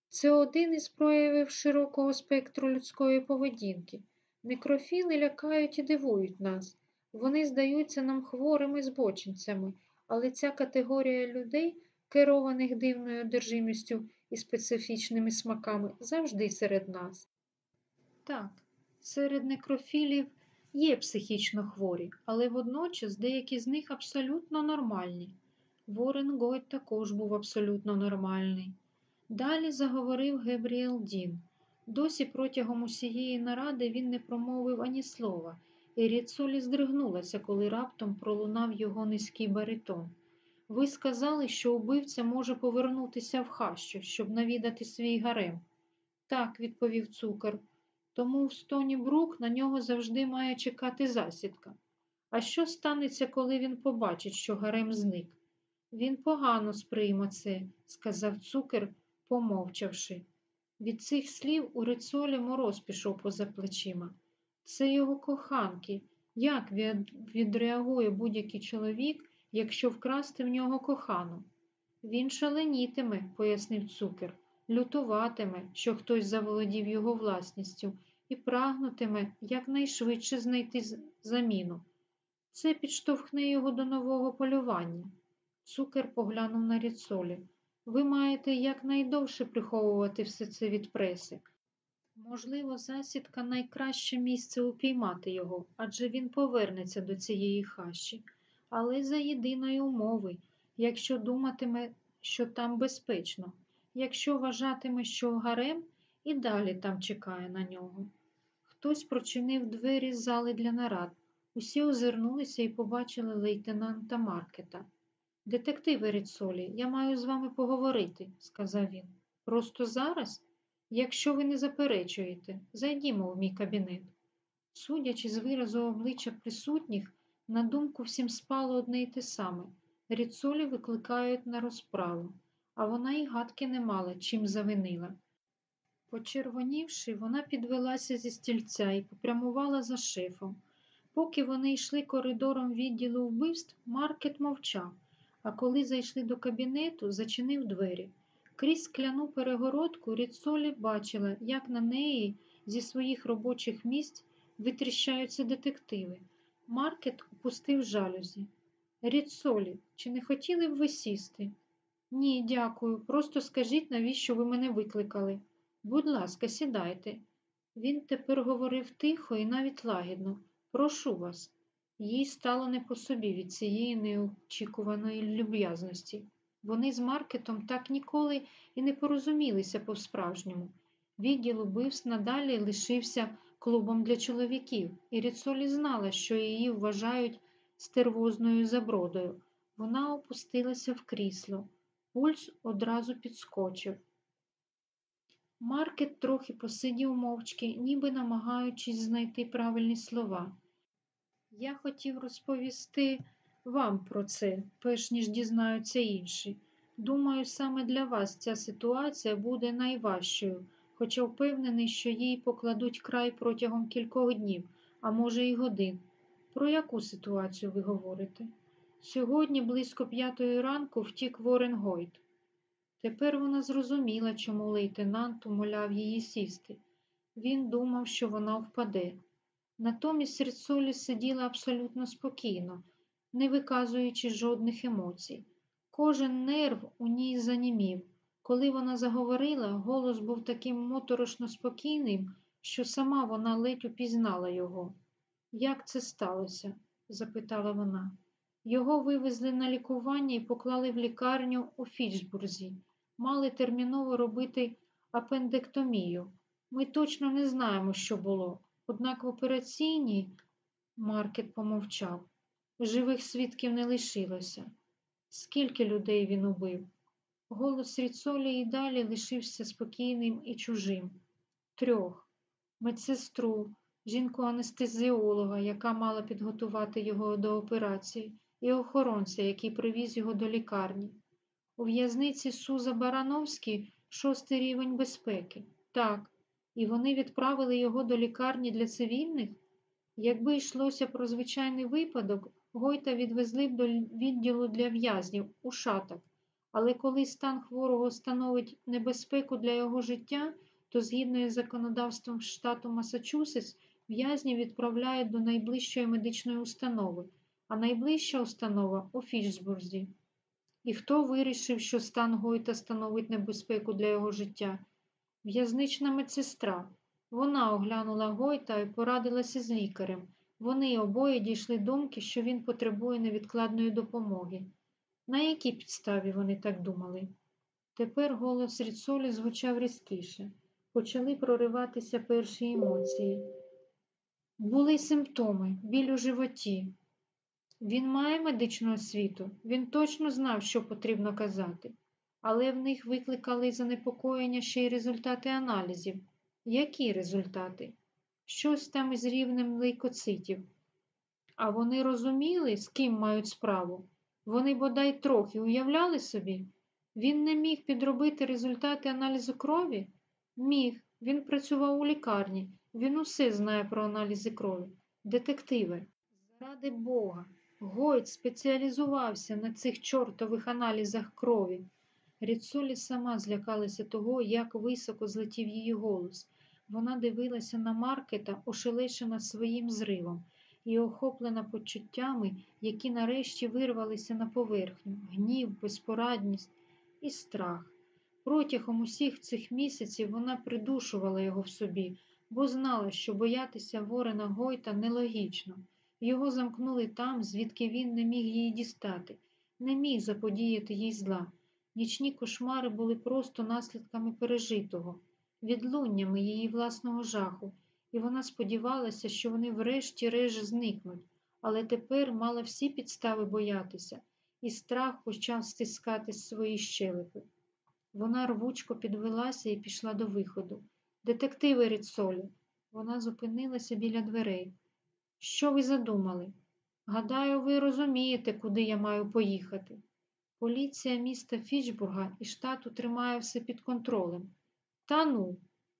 Це один із проявів широкого спектру людської поведінки. Некрофіли лякають і дивують нас. Вони здаються нам хворими збочинцями, але ця категорія людей, керованих дивною одержимістю і специфічними смаками, завжди серед нас. Так, серед некрофілів є психічно хворі, але водночас деякі з них абсолютно нормальні. Ворен Гойт також був абсолютно нормальний. Далі заговорив Гебріел Дін. Досі протягом усієї наради він не промовив ані слова, і Ріцолі здригнулася, коли раптом пролунав його низький баритон. Ви сказали, що убивця може повернутися в хащу, щоб навідати свій гарем. Так, відповів цукор, тому в стоні Брук на нього завжди має чекати засідка. А що станеться, коли він побачить, що гарем зник? Він погано сприйме це, сказав цукер, помовчавши. Від цих слів у рицолі мороз пішов поза плечима. Це його коханки. Як відреагує будь-який чоловік, якщо вкрасти в нього кохану? Він шаленітиме, пояснив цукер, лютуватиме, що хтось заволодів його власністю, і прагнутиме якнайшвидше знайти заміну. Це підштовхне його до нового полювання. Цукер поглянув на ріцолі. Ви маєте якнайдовше приховувати все це від преси. Можливо, засідка найкраще місце упіймати його, адже він повернеться до цієї хащі, але за єдиної умови, якщо думатиме, що там безпечно, якщо вважатиме, що гарем і далі там чекає на нього. Хтось прочинив двері з зали для нарад. Усі озирнулися і побачили лейтенанта Маркета. Детективи Ріцолі, я маю з вами поговорити, сказав він. Просто зараз, якщо ви не заперечуєте, зайдімо в мій кабінет. Судячи з виразу обличчя присутніх, на думку всім спало одне й те саме. Ріцолі викликають на розправу, а вона й гадки не мала, чим завинила. Почервонівши, вона підвелася зі стільця і попрямувала за шефом. Поки вони йшли коридором відділу вбивств, Маркет мовчав а коли зайшли до кабінету, зачинив двері. Крізь скляну перегородку Ріцолі бачила, як на неї зі своїх робочих місць витріщаються детективи. Маркет опустив жалюзі. Ріцолі, чи не хотіли б ви сісти? Ні, дякую. Просто скажіть, навіщо ви мене викликали. Будь ласка, сідайте. Він тепер говорив тихо і навіть лагідно. Прошу вас. Їй стало не по собі від цієї неочікуваної люб'язності. Вони з Маркетом так ніколи і не порозумілися по-справжньому. Відділ убивств надалі лишився клубом для чоловіків, і Ріцолі знала, що її вважають стервозною забродою. Вона опустилася в крісло. Пульс одразу підскочив. Маркет трохи посидів мовчки, ніби намагаючись знайти правильні слова. Я хотів розповісти вам про це, перш ніж дізнаються інші. Думаю, саме для вас ця ситуація буде найважчою, хоча впевнений, що їй покладуть край протягом кількох днів, а може й годин. Про яку ситуацію ви говорите? Сьогодні, близько п'ятої ранку, втік Ворен Гойт. Тепер вона зрозуміла, чому лейтенант умоляв її сісти. Він думав, що вона впаде. Натомість Рицолі сиділа абсолютно спокійно, не виказуючи жодних емоцій. Кожен нерв у ній занімів. Коли вона заговорила, голос був таким моторошно спокійним, що сама вона ледь упізнала його. Як це сталося? запитала вона. Його вивезли на лікування і поклали в лікарню у Фічбурзі. Мали терміново робити апендектомію. Ми точно не знаємо, що було. Однак в операційній Маркет помовчав. Живих свідків не лишилося. Скільки людей він убив? Голос Ріцолі і далі лишився спокійним і чужим. Трьох медсестру, жінку-анестезіолога, яка мала підготувати його до операції, і охоронця, який привіз його до лікарні. У в'язниці Суза Барановський шостий рівень безпеки. Так, і вони відправили його до лікарні для цивільних. Якби йшлося про звичайний випадок, Гойта відвезли б до відділу для в'язнів у шаток. Але коли стан хворого становить небезпеку для його життя, то згідно із законодавством штату Масачусетс, в'язнів відправляють до найближчої медичної установи, а найближча установа у Фішсбурзі. І хто вирішив, що стан Гойта становить небезпеку для його життя? В'язнична медсестра. Вона оглянула Гойта і порадилася з лікарем. Вони обоє дійшли думки, що він потребує невідкладної допомоги. На якій підставі вони так думали? Тепер голос Ріцолі звучав різкіше. Почали прориватися перші емоції. Були симптоми, біль у животі. Він має медичну освіту, він точно знав, що потрібно казати, але в них викликали занепокоєння ще й результати аналізів. Які результати? Щось там із рівнем лейкоцитів. А вони розуміли, з ким мають справу. Вони бодай трохи уявляли собі. Він не міг підробити результати аналізу крові? Міг. Він працював у лікарні. Він усе знає про аналізи крові. Детективи. Заради Бога. Гойд спеціалізувався на цих чортових аналізах крові. Ріцолі сама злякалася того, як високо злетів її голос. Вона дивилася на Маркета, ошелешена своїм зривом, і охоплена почуттями, які нарешті вирвалися на поверхню гнів, безпорадність і страх. Протягом усіх цих місяців вона придушувала його в собі, бо знала, що боятися Ворена Гойта нелогічно. Його замкнули там, звідки він не міг її дістати, не міг заподіяти їй зла. Нічні кошмари були просто наслідками пережитого, відлуннями її власного жаху, і вона сподівалася, що вони врешті-решт зникнуть, але тепер мала всі підстави боятися, і страх почав стискати свої щелепи. Вона рвучко підвелася і пішла до виходу. Детективи Ріцолі. Вона зупинилася біля дверей. Що ви задумали? Гадаю, ви розумієте, куди я маю поїхати. Поліція міста Фічбурга і штату тримає все під контролем. Та ну,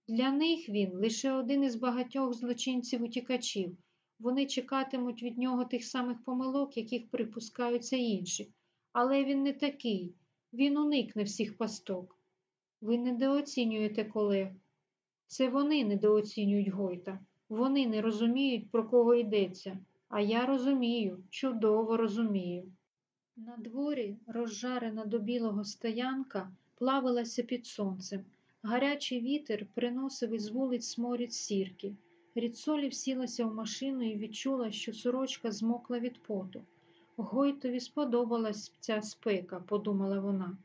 для них він лише один із багатьох злочинців-утікачів. Вони чекатимуть від нього тих самих помилок, яких припускаються інші. Але він не такий, він уникне всіх пасток. Ви недооцінюєте колег. Це вони недооцінюють Гойта. Вони не розуміють, про кого йдеться, а я розумію, чудово розумію. На дворі, розжарена до білого стоянка, плавилася під сонцем. Гарячий вітер приносив із вулиць сморід сірки. Ріцолі всілася в машину і відчула, що сорочка змокла від поту. Гойтові сподобалась ця спека, подумала вона.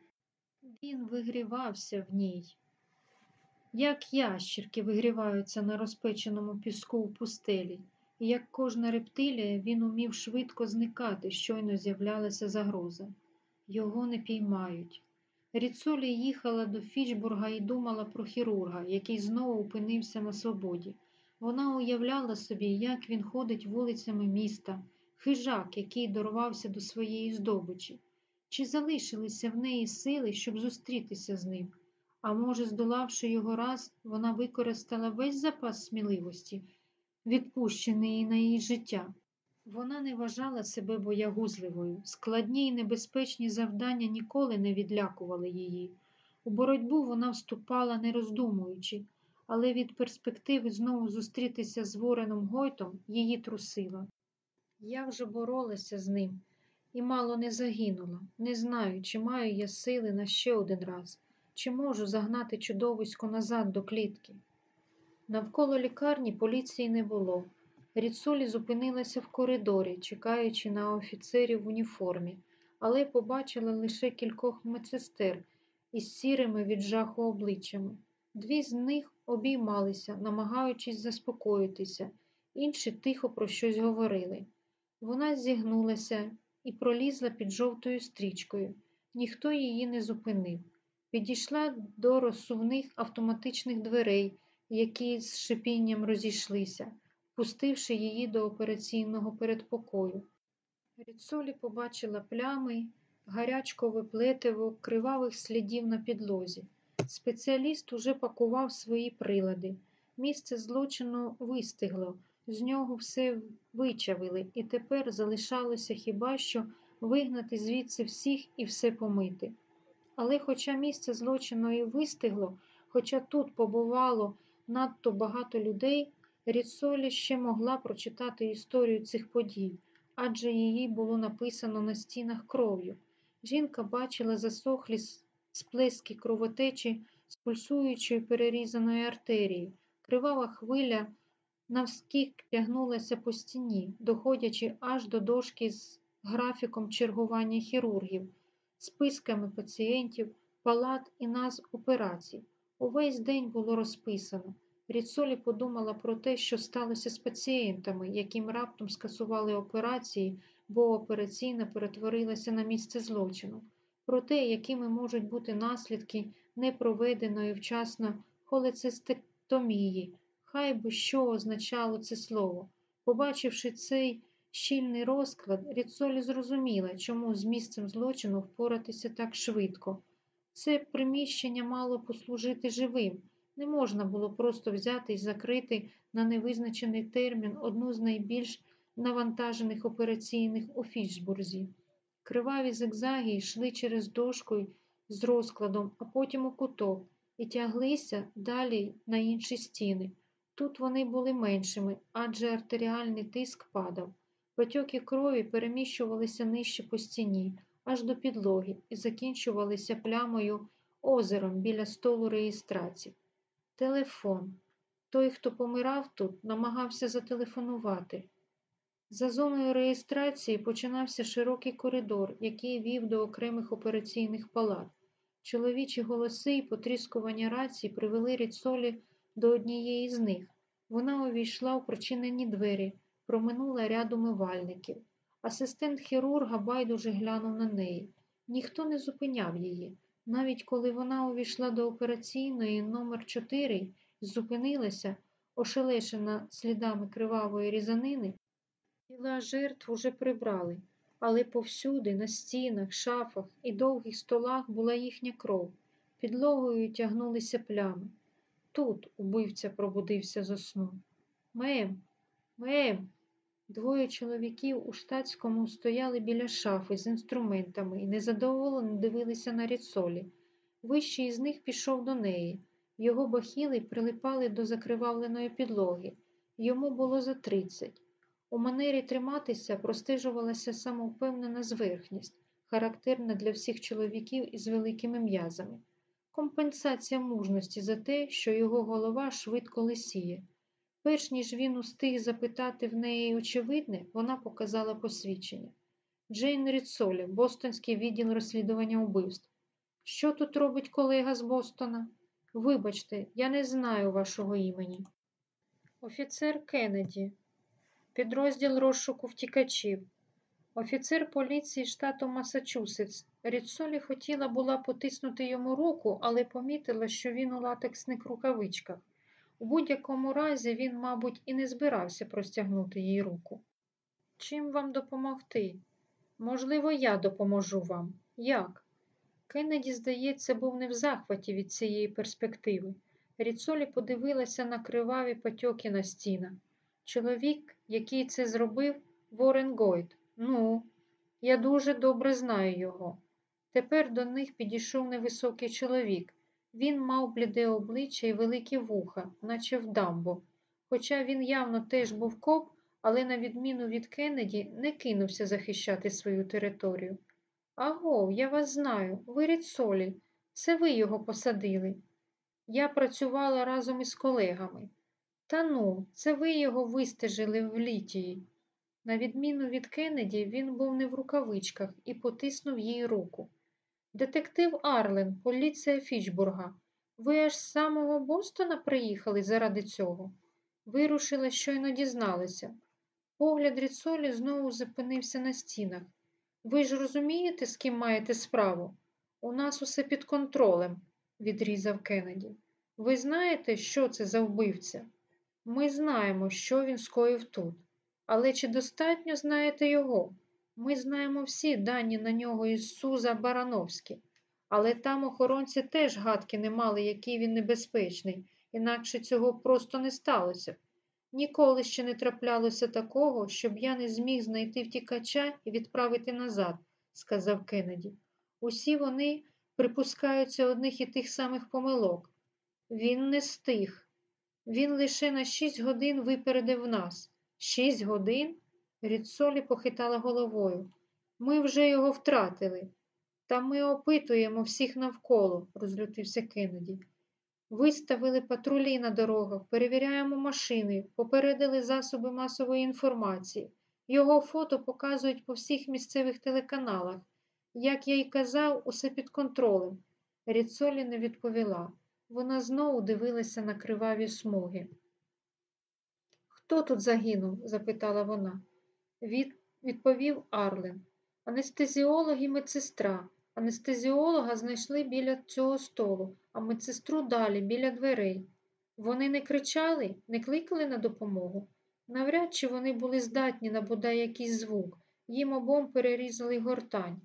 Він вигрівався в ній. Як ящірки вигріваються на розпеченому піску у пустелі, і як кожна рептилія, він умів швидко зникати, щойно з'являлася загроза. Його не піймають. Ріцолі їхала до Фічбурга і думала про хірурга, який знову опинився на свободі. Вона уявляла собі, як він ходить вулицями міста, хижак, який дорвався до своєї здобичі. Чи залишилися в неї сили, щоб зустрітися з ним? А може, здолавши його раз, вона використала весь запас сміливості, відпущений на її життя. Вона не вважала себе боягузливою. Складні й небезпечні завдання ніколи не відлякували її. У боротьбу вона вступала, не роздумуючи, але від перспективи знову зустрітися з Вореном Гойтом її трусила. Я вже боролася з ним і мало не загинула. Не знаю, чи маю я сили на ще один раз, чи можу загнати чудовисько назад до клітки. Навколо лікарні поліції не було. Ріцолі зупинилася в коридорі, чекаючи на офіцерів в уніформі, але побачила лише кількох медсестер із сірими від жаху обличчями. Дві з них обіймалися, намагаючись заспокоїтися, інші тихо про щось говорили. Вона зігнулася і пролізла під жовтою стрічкою. Ніхто її не зупинив. Підійшла до розсувних автоматичних дверей, які з шипінням розійшлися, впустивши її до операційного передпокою. Ріцолі побачила плями, гарячкове плетиво, кривавих слідів на підлозі. Спеціаліст уже пакував свої прилади. Місце злочину вистигло, з нього все вичавили, і тепер залишалося хіба що вигнати звідси всіх і все помити. Але хоча місце злочину і вистигло, хоча тут побувало надто багато людей, Ріцолі ще могла прочитати історію цих подій, адже її було написано на стінах кров'ю. Жінка бачила засохлі сплески кровотечі з пульсуючої перерізаної артерії. Кривава хвиля навскік тягнулася по стіні, доходячи аж до дошки з графіком чергування хірургів, списками пацієнтів, палат і назв операцій. Увесь день було розписано. Ріцолі подумала про те, що сталося з пацієнтами, яким раптом скасували операції, бо операційна перетворилася на місце злочину, про те, якими можуть бути наслідки непроведеної вчасно холецистектомії, хай би що означало це слово. Побачивши цей щільний розклад, Ріцолі зрозуміла, чому з місцем злочину впоратися так швидко. Це приміщення мало послужити живим. Не можна було просто взяти і закрити на невизначений термін одну з найбільш навантажених операційних у Фішбурзі. Криваві зигзаги йшли через дошку з розкладом, а потім у куток, і тяглися далі на інші стіни. Тут вони були меншими, адже артеріальний тиск падав. Потьоки крові переміщувалися нижче по стіні, аж до підлоги, і закінчувалися плямою озером біля столу реєстрації. Телефон. Той, хто помирав тут, намагався зателефонувати. За зоною реєстрації починався широкий коридор, який вів до окремих операційних палат. Чоловічі голоси і потріскування рації привели Ріцолі до однієї з них. Вона увійшла у причинені двері, проминула ряд умивальників. Асистент хірурга байдуже глянув на неї. Ніхто не зупиняв її. Навіть коли вона увійшла до операційної номер 4 і зупинилася, ошелешена слідами кривавої різанини, тіла жертв уже прибрали, але повсюди, на стінах, шафах і довгих столах була їхня кров. Підлогою тягнулися плями. Тут убивця пробудився зо сну. Мем, мем. Двоє чоловіків у штатському стояли біля шафи з інструментами і незадоволено дивилися на ріцолі. Вищий із них пішов до неї. Його бахіли прилипали до закривавленої підлоги. Йому було за тридцять. У манері триматися простежувалася самовпевнена зверхність, характерна для всіх чоловіків із великими м'язами. Компенсація мужності за те, що його голова швидко лисіє. Перш ніж він устиг запитати в неї очевидне, вона показала посвідчення. Джейн Ріцолі, Бостонський відділ розслідування убивств. Що тут робить колега з Бостона? Вибачте, я не знаю вашого імені. Офіцер Кеннеді, підрозділ розшуку втікачів, офіцер поліції штату Масачусетс. Ріцолі хотіла була потиснути йому руку, але помітила, що він у латексних рукавичках. У будь-якому разі він, мабуть, і не збирався простягнути їй руку. Чим вам допомогти? Можливо, я допоможу вам. Як? Кеннеді, здається, був не в захваті від цієї перспективи. Ріцолі подивилася на криваві потьоки на стінах. Чоловік, який це зробив, Ворен Гойд. Ну, я дуже добре знаю його. Тепер до них підійшов невисокий чоловік. Він мав бліде обличчя і великі вуха, наче в дамбо. Хоча він явно теж був коп, але, на відміну від Кеннеді, не кинувся захищати свою територію. Аго, я вас знаю, ви Ріцолі. Це ви його посадили. Я працювала разом із колегами. Та ну, це ви його вистежили в літії. На відміну від Кеннеді, він був не в рукавичках і потиснув їй руку. Детектив Арлен, поліція Фічбурга. Ви аж з самого Бостона приїхали заради цього? Вирушила, щойно дізналася. Погляд Ріцолі знову зупинився на стінах. Ви ж розумієте, з ким маєте справу? У нас усе під контролем, відрізав Кеннеді. Ви знаєте, що це за вбивця? Ми знаємо, що він скоїв тут. Але чи достатньо знаєте його? Ми знаємо всі дані на нього із Суза Барановські. Але там охоронці теж гадки не мали, який він небезпечний, інакше цього просто не сталося. Ніколи ще не траплялося такого, щоб я не зміг знайти втікача і відправити назад, сказав Кеннеді. Усі вони припускаються одних і тих самих помилок. Він не стих. Він лише на шість годин випередив нас. Шість годин? Рідсолі похитала головою. Ми вже його втратили. Та ми опитуємо всіх навколо, розлютився Кеннеді. Виставили патрулі на дорогах, перевіряємо машини, попередили засоби масової інформації. Його фото показують по всіх місцевих телеканалах. Як я й казав, усе під контролем. Ріцолі не відповіла. Вона знову дивилася на криваві смуги. Хто тут загинув? запитала вона. Від... Відповів Арлен. Анестезіолог і медсестра. Анестезіолога знайшли біля цього столу, а медсестру далі, біля дверей. Вони не кричали, не кликали на допомогу. Навряд чи вони були здатні на бодай якийсь звук. Їм обом перерізали гортань.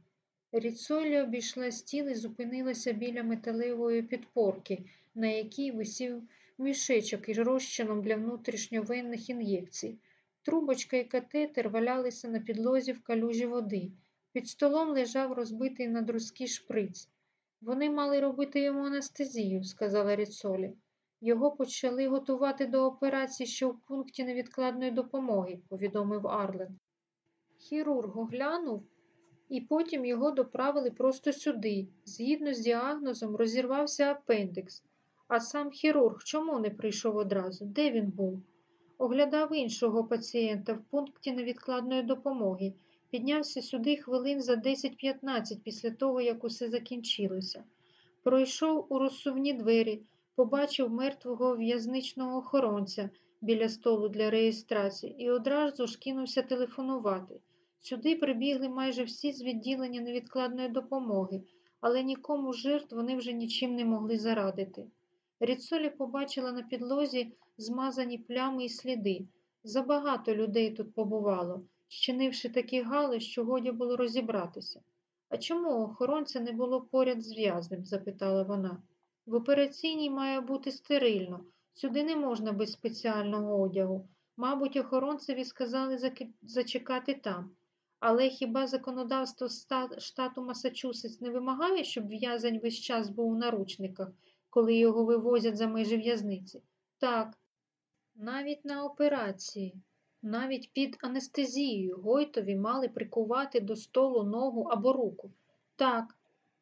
Ріцолі обійшла стіл і зупинилася біля металевої підпорки, на якій висів мішечок із розчином для внутрішньовенних ін'єкцій. Трубочка і катетер валялися на підлозі в калюжі води. Під столом лежав розбитий на друзки шприц. Вони мали робити йому анестезію, сказала Ріцолі. Його почали готувати до операції, що в пункті невідкладної допомоги, повідомив Арлен. Хірург оглянув, і потім його доправили просто сюди. Згідно з діагнозом, розірвався апендикс. А сам хірург чому не прийшов одразу? Де він був? Оглядав іншого пацієнта в пункті невідкладної допомоги. Піднявся сюди хвилин за 10-15 після того, як усе закінчилося. Пройшов у розсувні двері, побачив мертвого в'язничного охоронця біля столу для реєстрації і одразу ж кинувся телефонувати. Сюди прибігли майже всі з відділення невідкладної допомоги, але нікому жертв вони вже нічим не могли зарадити. Ріцолі побачила на підлозі змазані плями і сліди. Забагато людей тут побувало, щинивши такі гали, що годі було розібратися. А чому охоронця не було поряд з в'язнем? запитала вона. В операційній має бути стерильно, сюди не можна без спеціального одягу. Мабуть, охоронцеві сказали зачекати там. Але хіба законодавство штату Масачусетс не вимагає, щоб в'язень весь час був у наручниках, коли його вивозять за межі в'язниці? Так, навіть на операції, навіть під анестезією Гойтові мали прикувати до столу ногу або руку. Так,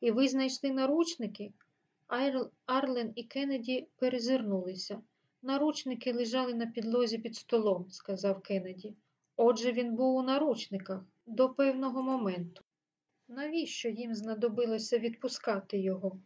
і ви знайшли наручники? Арлен і Кеннеді перезирнулися. Наручники лежали на підлозі під столом, сказав Кеннеді. Отже, він був у наручниках до певного моменту. Навіщо їм знадобилося відпускати його?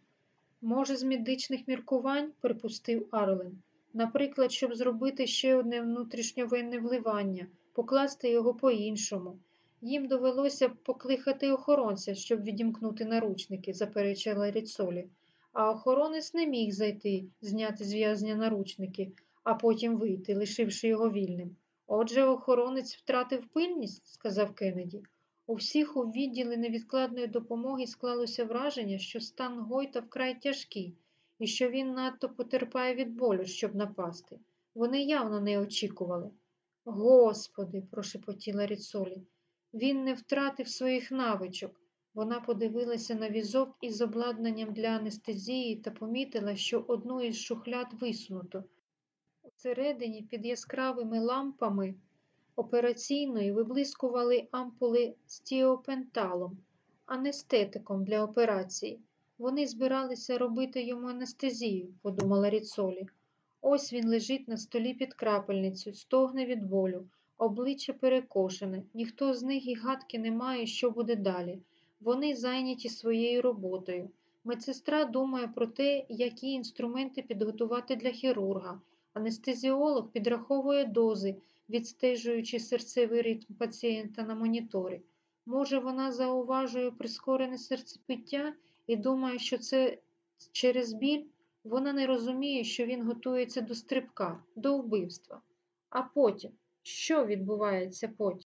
Може, з медичних міркувань, припустив Арлен, наприклад, щоб зробити ще одне внутрішньовенне вливання, покласти його по-іншому. Їм довелося б покликати охоронця, щоб відімкнути наручники, заперечила Ріцолі. А охоронець не міг зайти, зняти з в'язня наручники, а потім вийти, лишивши його вільним. Отже, охоронець втратив пильність, сказав Кеннеді. У всіх у відділі невідкладної допомоги склалося враження, що стан Гойта вкрай тяжкий і що він надто потерпає від болю, щоб напасти. Вони явно не очікували. Господи, прошепотіла Ріцолі, він не втратив своїх навичок. Вона подивилася на візок із обладнанням для анестезії та помітила, що одну із шухляд висунуто. Всередині під яскравими лампами операційної виблискували ампули з тіопенталом, анестетиком для операції. Вони збиралися робити йому анестезію, подумала Ріцолі. Ось він лежить на столі під крапельницю, стогне від болю, обличчя перекошене, ніхто з них і гадки не має, що буде далі. Вони зайняті своєю роботою. Медсестра думає про те, які інструменти підготувати для хірурга, Анестезіолог підраховує дози, відстежуючи серцевий ритм пацієнта на моніторі. Може, вона зауважує прискорене серцепиття і думає, що це через біль. Вона не розуміє, що він готується до стрибка, до вбивства. А потім, що відбувається потім?